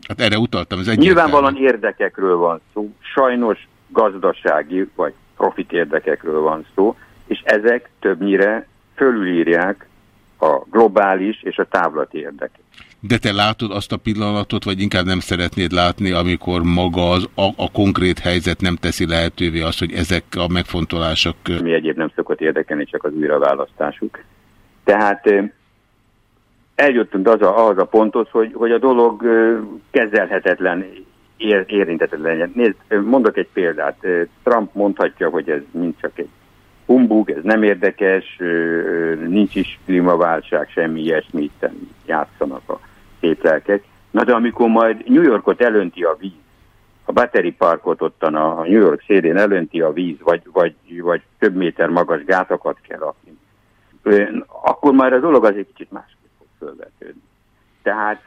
Hát erre utaltam, ez egyértelmű. Nyilvánvalóan érdekekről van szó, sajnos gazdasági vagy profit érdekekről van szó, és ezek többnyire fölülírják a globális és a távlati érdeket. De te látod azt a pillanatot, vagy inkább nem szeretnéd látni, amikor maga az, a, a konkrét helyzet nem teszi lehetővé azt, hogy ezek a megfontolások... Mi egyéb nem szokott érdekelni, csak az újraválasztásuk. Tehát ö, eljuttunk az a, ahhoz a ponthoz, hogy, hogy a dolog kezelhetetlen ér, érintetlen legyen. Nézd, mondok egy példát. Trump mondhatja, hogy ez mind csak egy humbug, ez nem érdekes, nincs is klímaválság, semmi ilyesmit játszanak a szép lelkek. Na de amikor majd New Yorkot elönti a víz, a Battery Parkot ottan a New York szélén elönti a víz, vagy, vagy, vagy több méter magas gátakat kell rakni, akkor már a dolog az egy kicsit másképp fog fölvetődni. Tehát,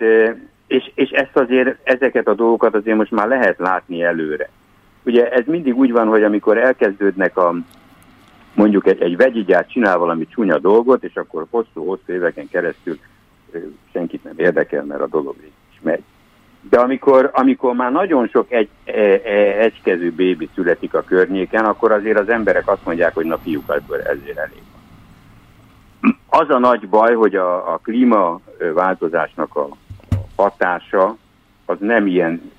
és, és ezt azért, ezeket a dolgokat azért most már lehet látni előre. Ugye ez mindig úgy van, hogy amikor elkezdődnek a, mondjuk egy, egy vegyi gyár csinál valami csúnya dolgot, és akkor hosszú-hosszú éveken keresztül senkit nem érdekel, mert a dolog is megy. De amikor, amikor már nagyon sok egy, e, e, egykezű bébi születik a környéken, akkor azért az emberek azt mondják, hogy na fiúk, ezért elég. Az a nagy baj, hogy a, a klímaváltozásnak a hatása az nem ilyen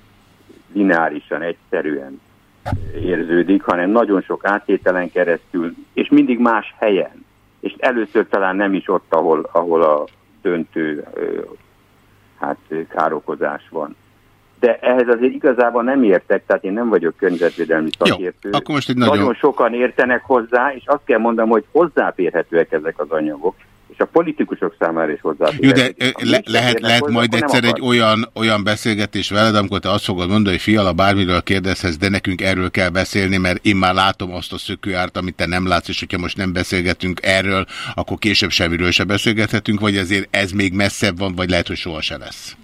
lineárisan, egyszerűen érződik, hanem nagyon sok áttételen keresztül, és mindig más helyen. És először talán nem is ott, ahol, ahol a döntő hát, károkozás van. De ehhez azért igazából nem értek, tehát én nem vagyok környezetvédelmi szakértő. Jó, akkor most egy nagyon... nagyon sokan értenek hozzá, és azt kell mondanom, hogy hozzáférhetőek ezek az anyagok és a politikusok számára is hozzáférhető. Jó, de le, lehet, lehet majd egyszer egy olyan, olyan beszélgetés veled, amikor te azt fogod mondani, hogy fiala, bármiről kérdezhez, de nekünk erről kell beszélni, mert én már látom azt a szökőárt, amit te nem látsz, és hogyha most nem beszélgetünk erről, akkor később semmiről se beszélgethetünk, vagy azért ez még messzebb van, vagy lehet, hogy soha se lesz?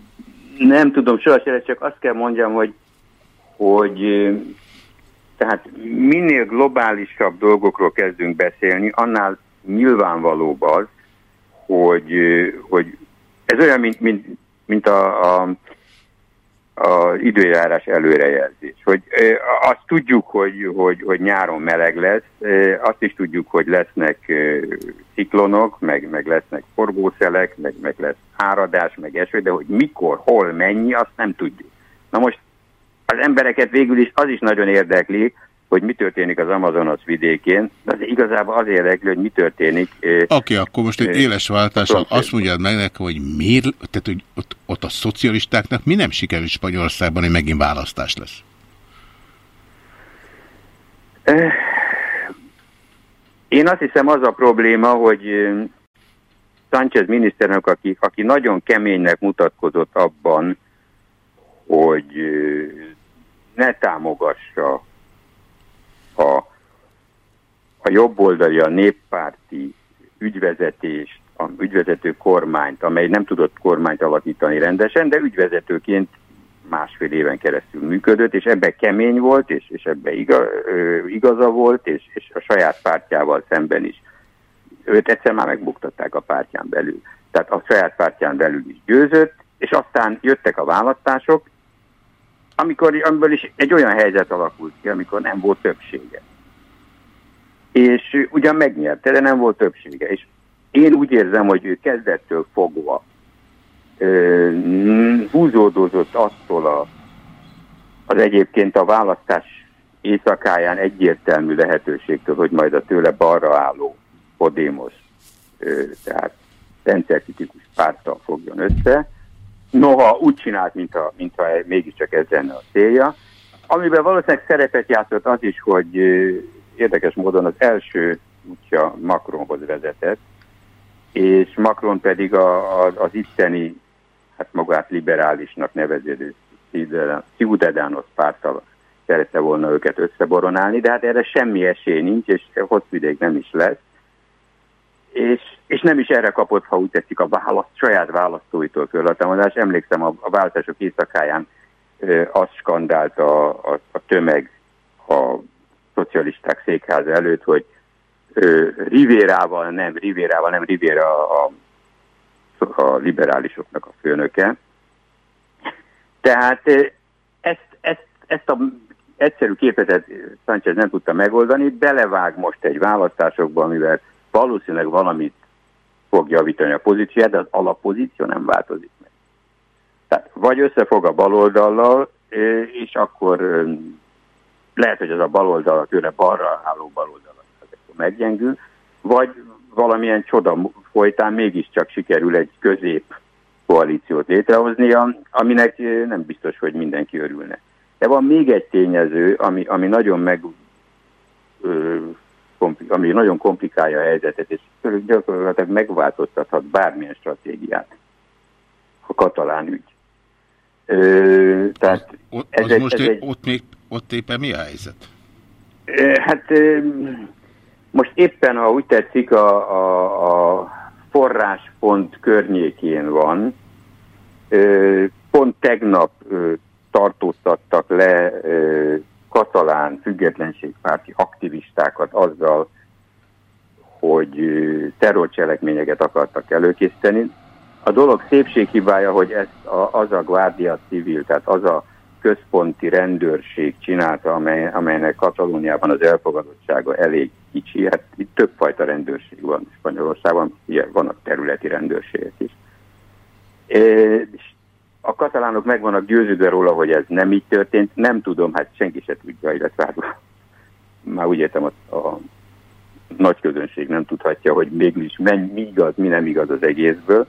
Nem tudom, soha se lesz, csak azt kell mondjam, hogy, hogy tehát minél globálisabb dolgokról kezdünk beszélni, annál nyilvánvalóbb az, hogy, hogy ez olyan, mint, mint, mint a, a, a időjárás előrejelzés. Hogy azt tudjuk, hogy, hogy, hogy nyáron meleg lesz, azt is tudjuk, hogy lesznek ciklonok, meg, meg lesznek forgószelek, meg, meg lesz áradás, meg eső, de hogy mikor, hol, mennyi, azt nem tudjuk. Na most az embereket végül is az is nagyon érdekli, hogy mi történik az Amazonas vidékén, az igazából az érdekli, hogy mi történik. Oké, okay, akkor most egy éles váltással azt mondjad meg nekem, hogy miért, tehát hogy ott, ott a szocialistáknak mi nem sikerül Spanyolországban, hogy megint választás lesz? Én azt hiszem az a probléma, hogy Sánchez miniszternek, aki, aki nagyon keménynek mutatkozott abban, hogy ne támogassa a, a jobboldali, a néppárti ügyvezetést, a ügyvezető kormányt, amely nem tudott kormányt alakítani rendesen, de ügyvezetőként másfél éven keresztül működött, és ebbe kemény volt, és, és ebbe iga, igaza volt, és, és a saját pártjával szemben is. Őt egyszer már megbuktatták a pártján belül. Tehát a saját pártján belül is győzött, és aztán jöttek a választások, amikor, amiből is egy olyan helyzet alakult ki, amikor nem volt többsége. És ugyan megnyerte, de nem volt többsége. És én úgy érzem, hogy ő kezdettől fogva ö, húzódózott attól a, az egyébként a választás éjszakáján egyértelmű lehetőségtől, hogy majd a tőle balra álló Podémos, ö, tehát rendszerkritikus párttal fogjon össze, Noha úgy csinált, mintha, mintha mégiscsak ez lenne a célja. Amiben valószínűleg szerepet játszott az is, hogy érdekes módon az első útja Macronhoz vezetett, és Macron pedig a, a, az itteni, hát magát liberálisnak neveződő Ciudadanos párttal szerette volna őket összeboronálni, de hát erre semmi esély nincs, és hosszú ideig nem is lesz és, és nem is erre kapott, ha úgy tetszik, a választ, saját választóitól fölhatalmazás. Emlékszem, a, a váltások éjszakáján ö, azt skandált a, a, a tömeg a szocialisták székháza előtt, hogy ö, Rivérával nem, Rivérával nem, Rivéra a, a, a liberálisoknak a főnöke. Tehát ezt, ezt, ezt a egyszerű képetet Sánchez nem tudta megoldani, belevág most egy választásokba, mivel valószínűleg valamit fog javítani a pozícióját, de az alapozíció nem változik meg. Tehát vagy összefog a baloldallal, és akkor lehet, hogy az a baloldal tőle balra álló baloldal meggyengül, vagy valamilyen csoda folytán mégiscsak sikerül egy közép koalíciót létrehoznia, aminek nem biztos, hogy mindenki örülne. De van még egy tényező, ami, ami nagyon meg ami nagyon komplikálja a helyzetet, és gyakorlatilag megváltoztathat bármilyen stratégiát a katalán ügy. Ö, tehát Ott, ez az egy- most ez egy- ott még ott éppen mi a helyzet? Hát most éppen, ha úgy tetszik, a, a, a forráspont környékén van. Pont tegnap tartóztattak le katalán függetlenségpárti aktivistákat azzal, hogy terrorcselekményeket akartak előkészíteni. A dolog szépséghibája, hogy ezt a, az a Guardia Civil, tehát az a központi rendőrség csinálta, amely, amelynek Katalóniában az elfogadottsága elég kicsi. Hát itt többfajta rendőrség van Spanyolországban, ilyen vannak területi rendőrségek is. A katalánok meg vannak győződve róla, hogy ez nem így történt. Nem tudom, hát senki se tudja, illetve hát már úgy értem, a, a nagy közönség nem tudhatja, hogy mégis mi igaz, mi nem igaz az egészből.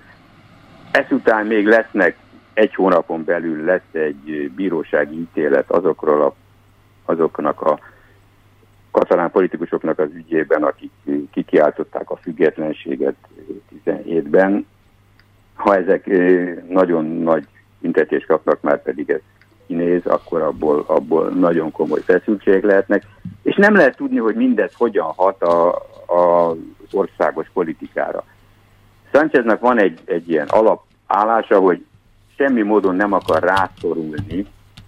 Ezután még lesznek, egy hónapon belül lesz egy bírósági ítélet azokról a, azoknak a katalán politikusoknak az ügyében, akik kikiáltották a függetlenséget 17-ben. Ha ezek eh, nagyon nagy büntetést kapnak, már pedig ez kinéz, akkor abból, abból nagyon komoly feszültségek lehetnek. És nem lehet tudni, hogy mindez hogyan hat a, országos politikára. Sáncheznek van egy, egy ilyen alapállása, hogy semmi módon nem akar rászorulni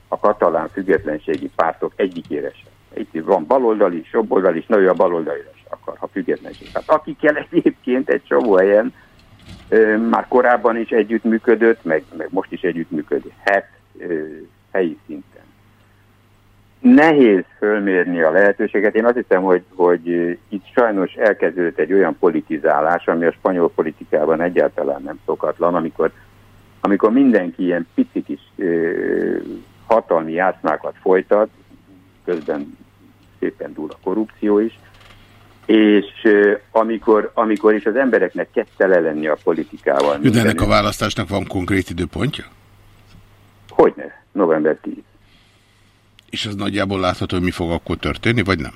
a katalán függetlenségi pártok egyikére sem. Itt van baloldali is, jobboldali is, nagyon a baloldalira is akar, ha függetlenség. Tehát akikkel egyébként egy csomó helyen már korábban is együttműködött, meg, meg most is együttműködhet helyi szinten. Nehéz fölmérni a lehetőséget. Én azt hiszem, hogy, hogy itt sajnos elkezdődött egy olyan politizálás, ami a spanyol politikában egyáltalán nem szokatlan, amikor, amikor mindenki ilyen pici kis ö, hatalmi játszmákat folytat, közben szépen túl a korrupció is, és amikor, amikor is az embereknek kezd tele lenni a politikával. De ennek a választásnak van konkrét időpontja? Hogyne, november 10. És az nagyjából látható, hogy mi fog akkor történni, vagy nem?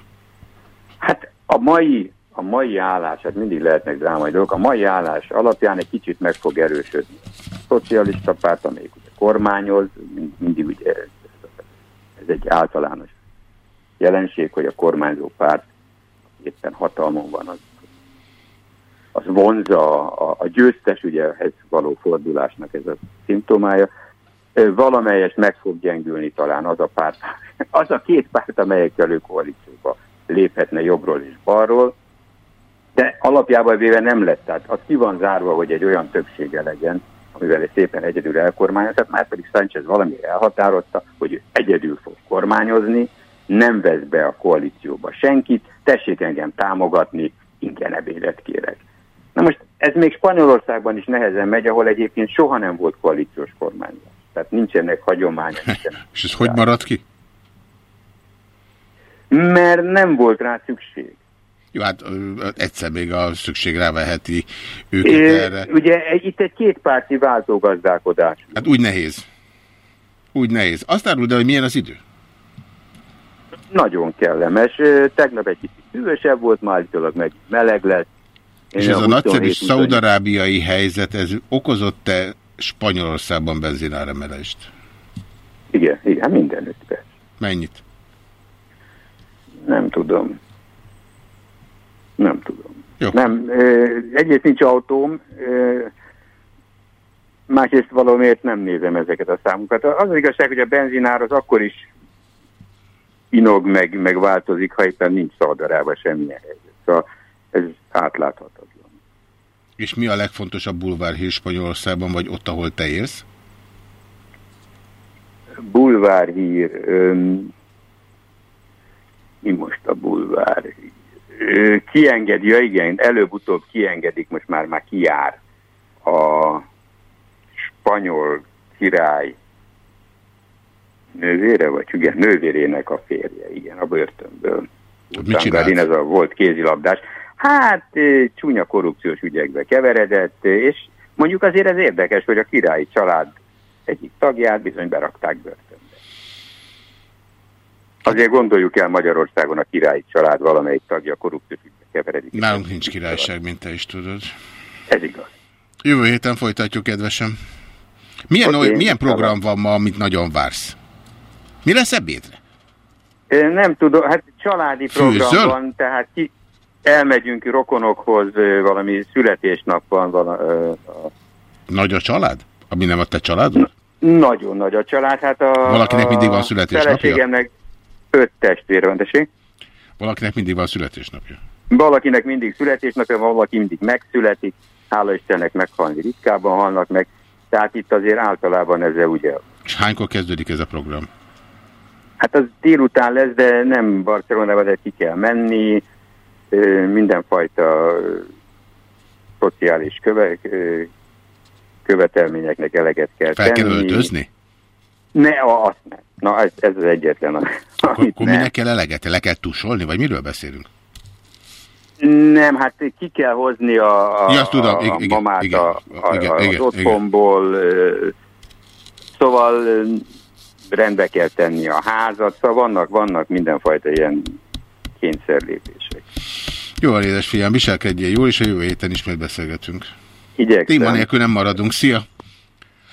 Hát a mai, a mai állás, hát mindig lehetnek drámai dolgok, a mai állás alapján egy kicsit meg fog erősödni. A szocialista párt, amelyik ugye kormányoz, mind- mindig ugye ez, ez egy általános jelenség, hogy a kormányzó párt éppen hatalmon van, az, az vonza a, a győztes ügyehez való fordulásnak ez a szimptomája. Valamelyest meg fog gyengülni talán az a párt, az a két párt, amelyekkel ő koalícióba léphetne jobbról és balról, de alapjában véve nem lett. Tehát az ki van zárva, hogy egy olyan többsége legyen, amivel szépen egyedül elkormányoz, tehát már pedig Sánchez valamire elhatározta, hogy egyedül fog kormányozni, nem vesz be a koalícióba senkit, tessék engem támogatni, ingyen ebédet kérek. Na most ez még Spanyolországban is nehezen megy, ahol egyébként soha nem volt koalíciós kormányzás. Tehát nincsenek nincsenek. És ez hogy marad ki? Mert nem volt rá szükség. Jó, hát egyszer még a szükség ráveheti őket É, erre. ugye itt egy kétpárti váltógazdálkodás. Hát úgy nehéz. Úgy nehéz. Azt áruld el, hogy milyen az idő? Nagyon kellemes. Tegnap egy kicsit hűvösebb volt, ma állítólag meg meleg lett. És ez a nagyszerű 27-28 szaudarábiai helyzet, ez okozott-e Spanyolországban benzináremelést? Igen, igen, hát mindenütt persze. Mennyit? Nem tudom. Nem tudom. Jó. Nem, egyrészt nincs autóm, másrészt valamiért nem nézem ezeket a számokat. Az az igazság, hogy a benzinár az akkor is inog meg, meg változik, ha éppen nincs szaldarában semmilyen helyzet. Szóval ez átláthatatlan. És mi a legfontosabb bulvárhír Spanyolországban, vagy ott, ahol te élsz? bulvárhír, öm, mi most a bulvárhír? Ö, Kiengedi, ja igen, előbb-utóbb kiengedik, most már már kijár a spanyol király nővére, vagy igen, nővérének a férje, igen, a börtönből. Mit Tangarin, ez a volt kézilabdás. Hát csúnya korrupciós ügyekbe keveredett, és mondjuk azért ez érdekes, hogy a királyi család egyik tagját bizony berakták börtönbe. Azért gondoljuk el Magyarországon a királyi család valamelyik tagja korrupciós ügybe keveredik. Nálunk nincs királyság, mint te is tudod. Ez igaz. Jövő héten folytatjuk, kedvesem. Milyen, okay, milyen program van ma, amit nagyon vársz? Mi lesz ebédre? Nem tudom, hát családi program van, tehát ki, elmegyünk rokonokhoz, valami születésnap van, vala, a- Nagy a család? Ami nem a te családod? nagyon nagy a család. Hát a, Valakinek mindig van a születésnapja? Feleségemnek öt testvér van, tessék? Valakinek mindig van születésnapja. Valakinek mindig születésnapja valaki mindig megszületik, hála Istennek meghalni ritkában halnak meg, tehát itt azért általában ez ugye, És hánykor kezdődik ez a program? Hát az délután lesz, de nem Barcelonában, de ki kell menni, mindenfajta szociális köve, követelményeknek eleget kell Fel kell tenni. öltözni? Ne, azt nem. Na, ez, ez az egyetlen, Akkor, akkor minek kell eleget? Le kell tusolni? Vagy miről beszélünk? Nem, hát ki kell hozni a, a, Ja, tudom, a, a igen, mamát igen, a, a, igen, a, igen, az otthonból, ö, szóval rendbe kell tenni a házat, szóval vannak, vannak mindenfajta ilyen kényszerlépések. Jó, van, édesfiam, viselkedjél jól, és a jövő héten ismét beszélgetünk. Igyekszem. Téma nélkül nem maradunk. Szia!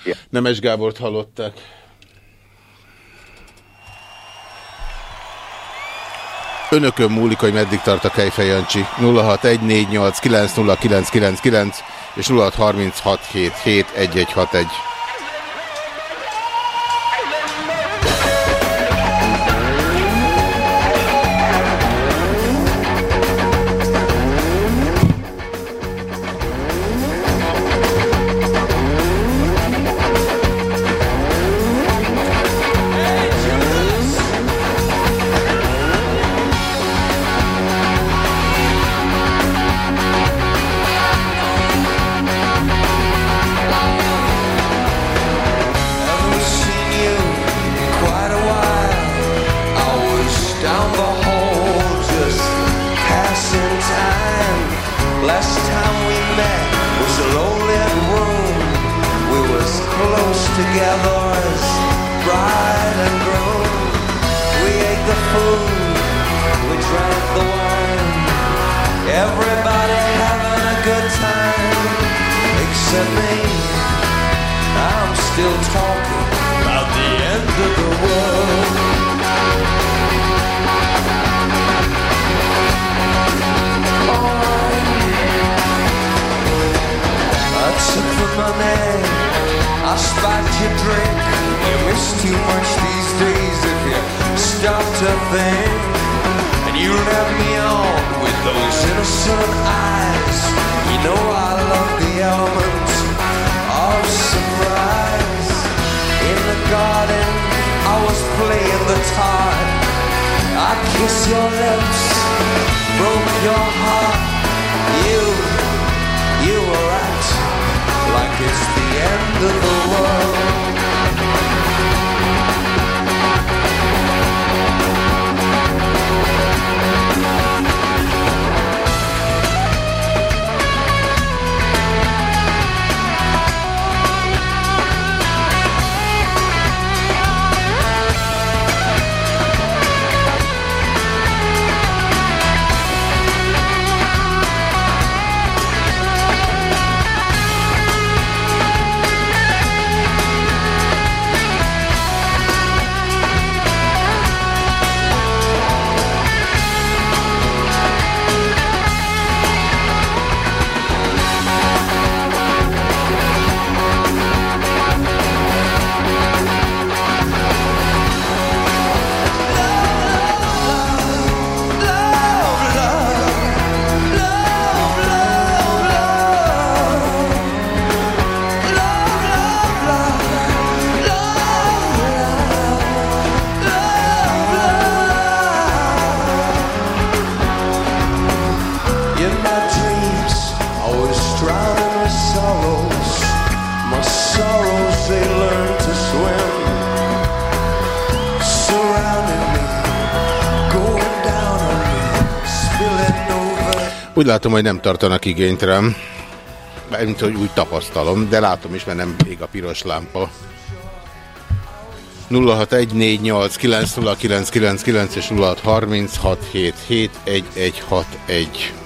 Ja. Nemes Gábort hallották. Önökön múlik, hogy meddig tart a Kejfej Jancsi. 0614890999 és 0636771161. Your drink. You miss too much these days if you stop to think. And you led me on with those innocent eyes. You know I love the element of surprise. In the garden, I was playing the tart. I kissed your lips, broke your heart. You, you were right, like it's the end of the world. Úgy látom, hogy nem tartanak igényt rám. Mint hogy úgy tapasztalom, de látom is, mert nem ég a piros lámpa. 0614890999 és 0636771161.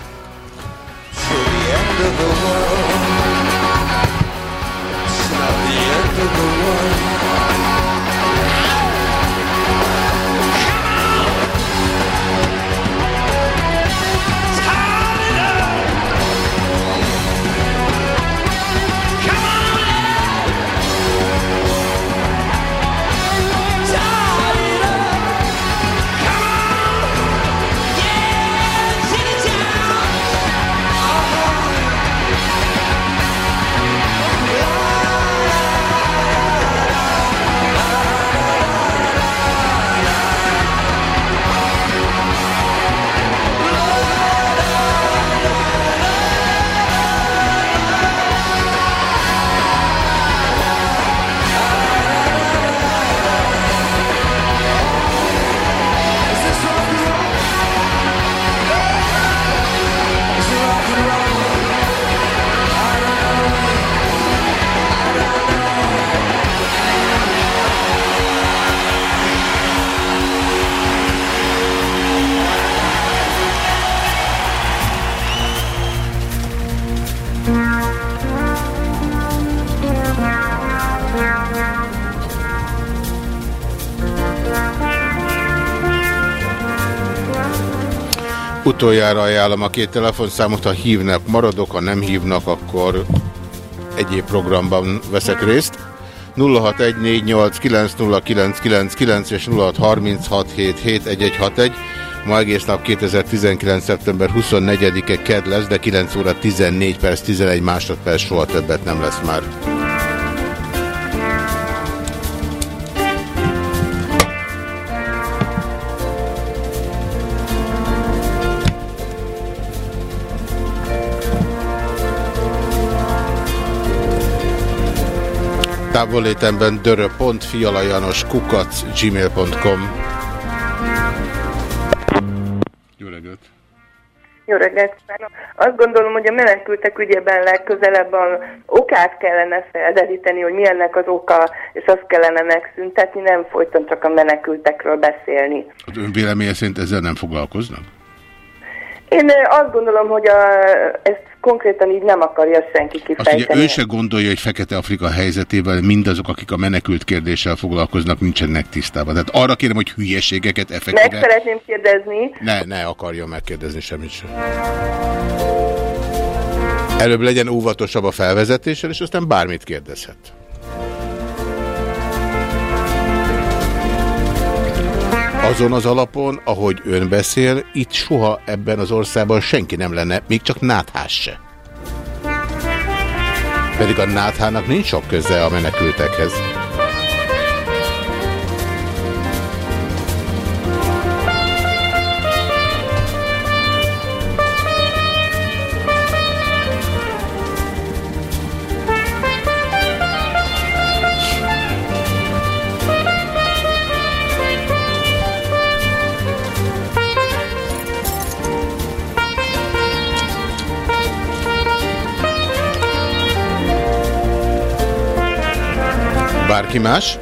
Utoljára ajánlom a két telefonszámot, ha hívnak, maradok, ha nem hívnak, akkor egyéb programban veszek részt. 0614890999 és 0636771161. Ma egész nap 2019. szeptember 24-e ked lesz, de 9 óra 14 perc, 11 másodperc soha többet nem lesz már. Távolétemben dörö.fialajanos kukac gmail.com Jó reggelt! Jó reggelt kívánok! Azt gondolom, hogy a menekültek ügyében legközelebb a okát kellene felderíteni, hogy mi ennek az oka, és azt kellene megszüntetni, nem folyton csak a menekültekről beszélni. Az ön véleménye szerint ezzel nem foglalkoznak? Én azt gondolom, hogy a, ezt konkrétan így nem akarja senki kifejteni. Azt ugye ő se gondolja, hogy Fekete-Afrika helyzetével mindazok, akik a menekült kérdéssel foglalkoznak, nincsenek tisztában. Tehát arra kérem, hogy hülyeségeket effektíve... Meg szeretném kérdezni. Ne, ne akarja megkérdezni semmit sem. Előbb legyen óvatosabb a felvezetéssel, és aztán bármit kérdezhet. Azon az alapon, ahogy ön beszél, itt soha ebben az országban senki nem lenne, még csak náthás se. Pedig a náthának nincs sok köze a menekültekhez. Bárki más?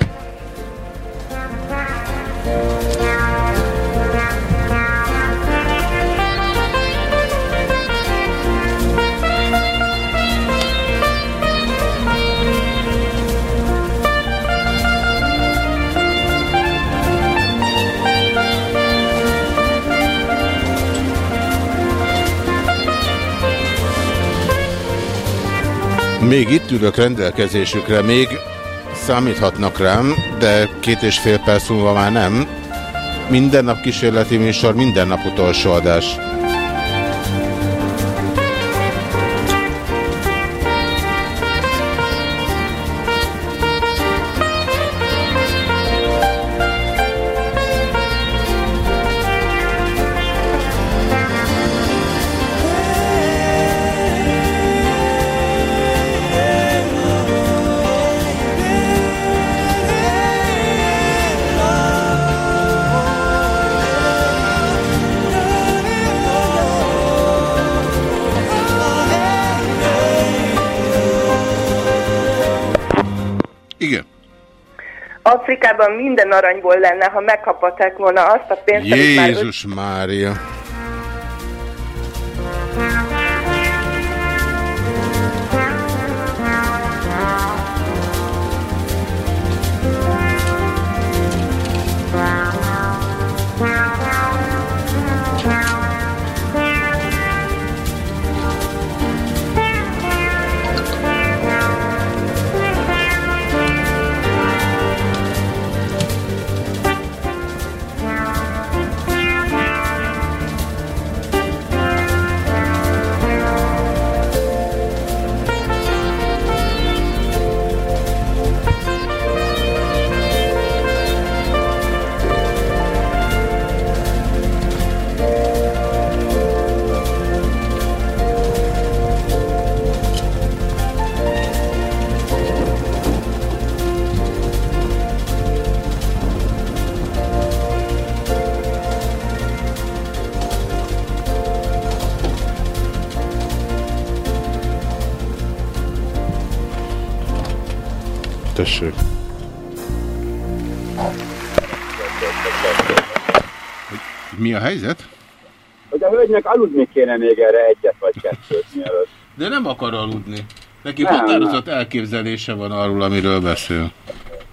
Még itt ülök rendelkezésükre, még számíthatnak rám, de két és fél perc múlva már nem. Minden nap kísérleti műsor, minden nap utolsó adás. Afrikában minden aranyból lenne, ha megkaphatták volna azt a pénzt, amit már Jézus Mária. Tessék. Mi a helyzet? Hogy a hölgynek aludni kéne még erre egyet vagy kettőt mielőtt. De nem akar aludni. Neki Nem, határozott elképzelése van arról, amiről beszél.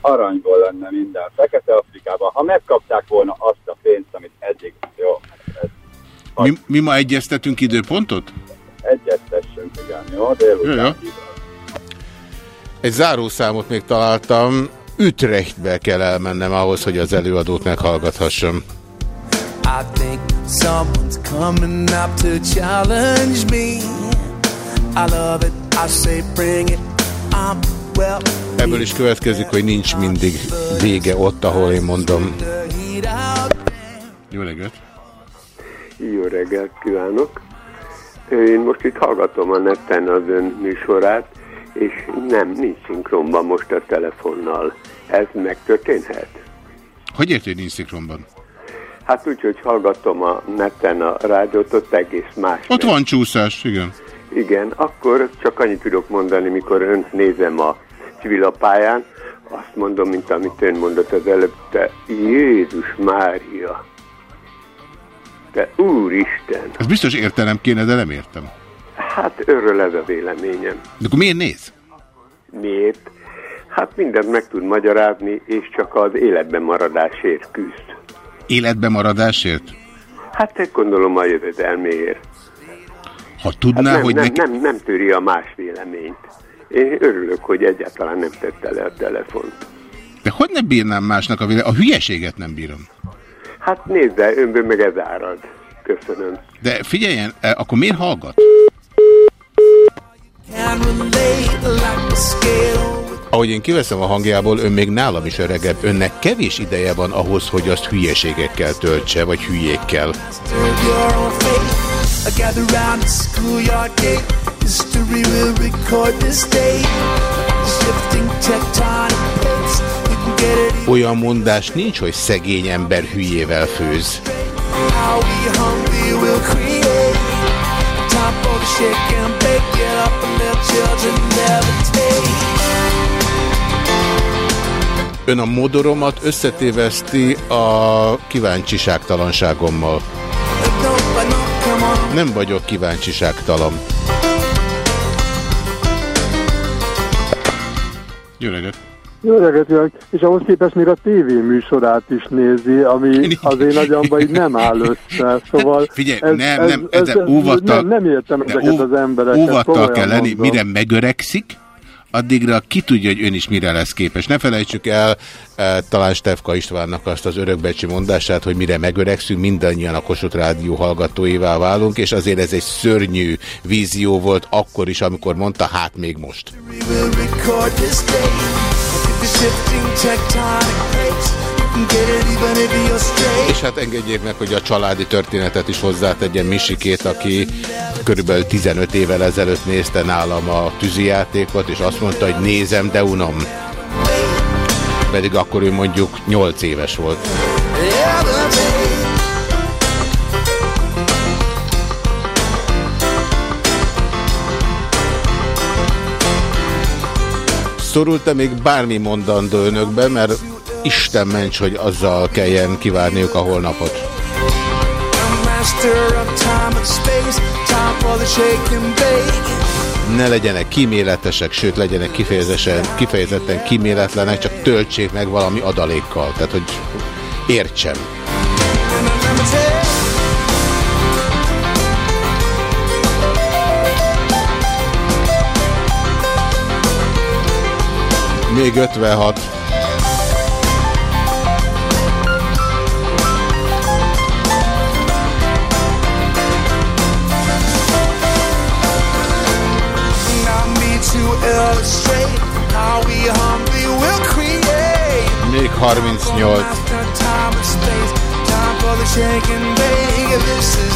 Aranyból lenne minden. Fekete Afrikában. Ha megkapták volna azt a pénzt, amit eddig, jó, Mi, mi ma egyeztetünk időpontot? egyeztessünk, igen, jó, délután. Jó, jó. Egy zárószámot még találtam. Ütrechtbe kell elmennem ahhoz, hogy az előadót meghallgathassam. I think someone's coming up to challenge me. I love it, I say bring it. I'm well. Ebből is következik, hogy nincs mindig vége ott, ahol én mondom. Jó reggelt! Jó reggelt kívánok! Én most itt hallgatom a neten az ön műsorát, és nem, nincs szinkronban most a telefonnal. Ez megtörténhet? Hogy hogy nincs szinkronban? Hát úgy, hogy hallgatom a neten a rádiót, ott egész más. Ott van csúszás, igen. Igen, akkor csak annyit tudok mondani, mikor önt nézem a civilapályán, azt mondom, mint amit ön mondott az előbb, te Jézus Mária, te Úristen, Ez biztos értenem kéne, de nem értem. Hát örről ez a véleményem. De akkor miért néz? Miért? Hát mindent meg tud magyarázni, és csak az életben maradásért küzd. Életbe maradásért? Hát ezt gondolom a jövedelméért. Ha tudná, hát nem, hogy nem, neki... nem, nem töri a más véleményt. Én örülök, hogy egyáltalán nem tette le a telefont. De hogy ne bírnám másnak a véle... A hülyeséget nem bírom. Hát nézd el, önből meg ez árad. Köszönöm. De figyeljen, eh, akkor miért hallgat? Ahogy én kiveszem a hangjából, ön még nálam is öregebb. Önnek kevés ideje van ahhoz, hogy azt hülyeségekkel töltse, vagy hülyékkel. Olyan mondás nincs, hogy szegény ember hülyével főz. Time for the shake and bake. Get up and let children levitate. Ön a modoromat összetéveszti a kíváncsiságtalanságommal. Nem vagyok kíváncsiságtalan. Jó reggelt! Jó reggelt, kívánok! És ahhoz képest még a tévé műsorát is nézi, ami az én agyamba így nem áll össze. Szóval Figyelj, nem, nem, ezzel óvattal- nem, nem értem ezeket ó- az embereket. Óvattal kell lenni, mondom. mire megöregszik, addigra ki tudja, hogy ön is mire lesz képes. Ne felejtsük el e, talán Stefka Istvánnak azt az örökbecsi mondását, hogy mire megöregszünk, mindannyian a Kossuth Rádió hallgatóivá válunk, és azért ez egy szörnyű vízió volt akkor is, amikor mondta, hát még most. will record this day. És hát engedjék meg, hogy a családi történetet is hozzátegyem Misikét, aki körülbelül 15 évvel ezelőtt nézte nálam a tűzijátékot, és azt mondta, hogy nézem, de unom. Pedig akkor ő mondjuk 8 éves volt. Szorult-e még bármi mondandó önökbe, mert Isten ments, hogy azzal kelljen kivárniuk a holnapot. Ne legyenek kíméletesek, sőt legyenek kifejezetten, kifejezetten kíméletlenek, csak töltsék meg valami adalékkal. Tehát, hogy értsem.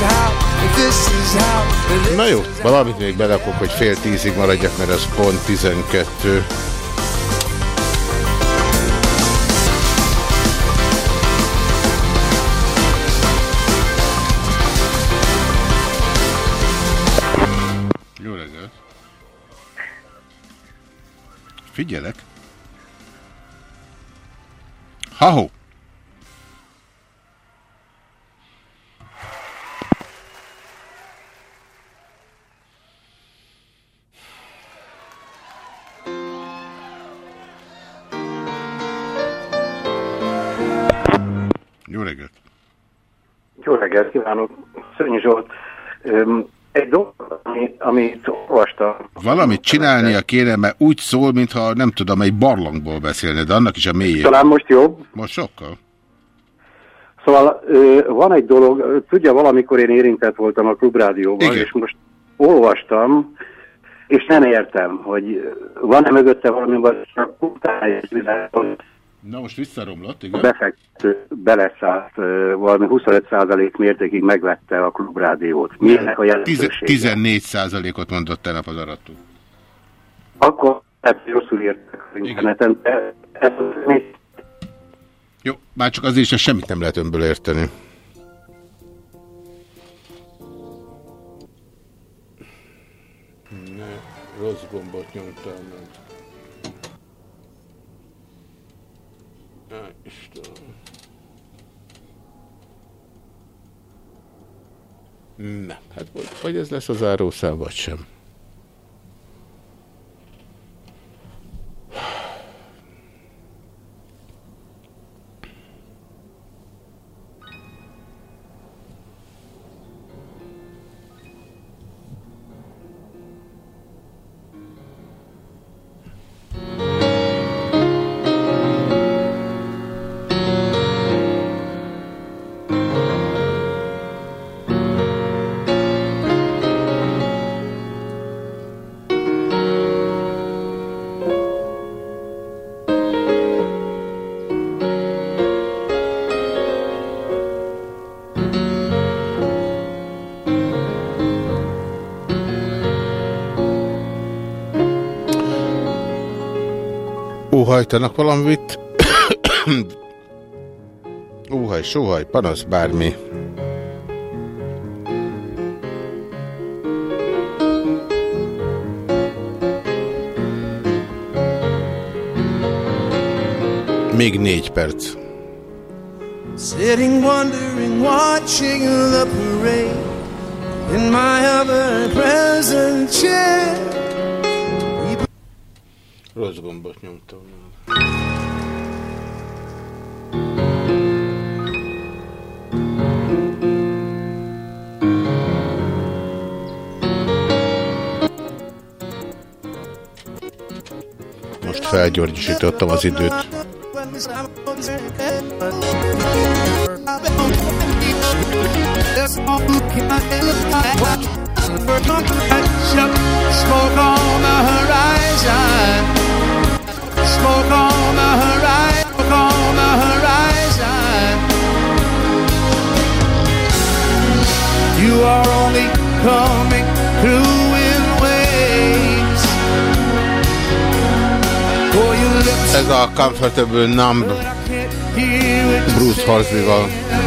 How, this is how. Na jó, valamit még belakok, hogy fél tízig maradjak, mert ez pont 12. Figyelek! Ha-ho! Jó reggelt! Jó reggelt kívánok, Szörnyi Zsolt. Egy dolog, ami, amit olvastam, Valamit csinálnia kéne, mert úgy szól, mintha nem tudom, egy barlangból beszélne, de annak is a mélyén. talán most jobb. Most sokkal. Szóval van egy dolog, tudja, valamikor én érintett voltam a klubrádióban, Igen. és most olvastam, és nem értem, hogy van-e mögötte valami, vagy csak utána Na most visszaromlott, a igen? befektető beleszállt, ö, valami 25% mértékig megvette a klubrádiót. Mi ennek a jelentősége? 14 százalékot mondott tegnap az arató. Akkor hát rosszul értek az interneten, de ez még Jó, már csak azért is semmit nem lehet önből érteni. Ne, rossz gombot nyomtam Na, hát vagy, ez lesz a zárószám, vagy sem. Óhajtanak valamit? Óhaj, sóhaj, panasz, bármi. Még négy perc. Sitting wondering, watching the parade in my ever present chair. Rossz gombot nyomtam. Most felgyorsítottam az időt. Smoke on the horizon. Smoke on the horizon. On the horizon. You are only coming through in waves. Ez a Comfortable Numb Bruce Horsley-val.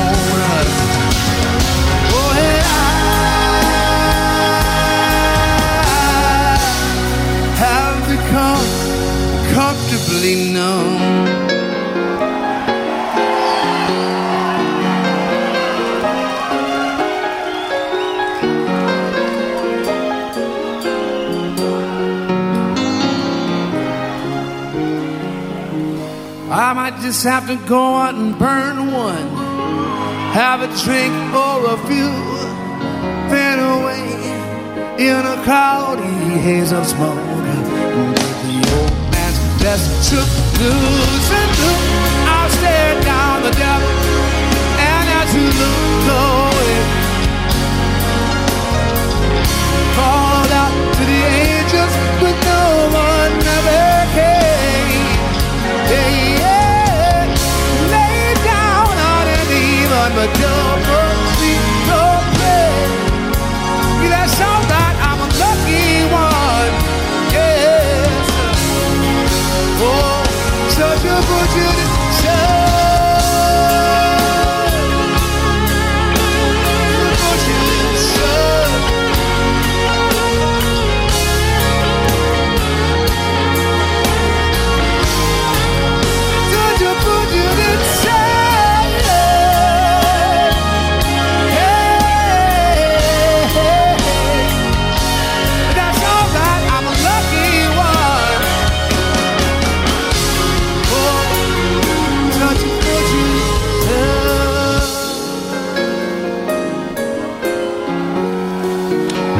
comfortably numb. I might just have to go out and burn one, have a drink or a few, fade away in a cloudy haze of smoke. And the old man's best took loose and look, I'll stare down the devil, and as you look away, called out to the angels, but no one ever came. Yeah, yeah. Lay down on an even but double sleep, no play. That's all hoje eu vou.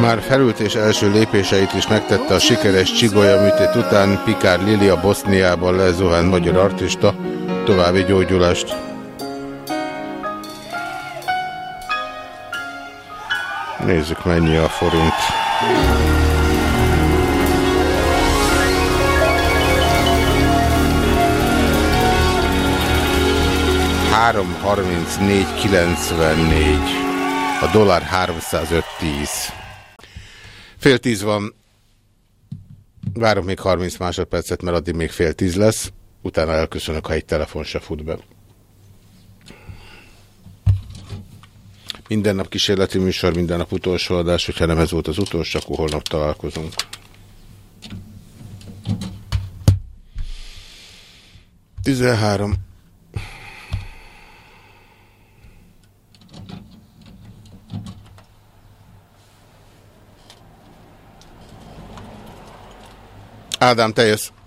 Már felült és első lépéseit is megtette a sikeres csigolya műtét után Pikár Lili a Boszniában lezuhán magyar artista. További gyógyulást. Nézzük mennyi a forint. Három harminc négy kilencvennégy. A dollár 305 10. Fél tíz van. Várok még 30 másodpercet, mert addig még fél tíz lesz. Utána elköszönök, ha egy telefon se fut be. Minden nap kísérleti műsor, minden nap utolsó adás, hogyha nem ez volt az utolsó, akkor holnap találkozunk. Tizenhárom. Ádám, te jössz.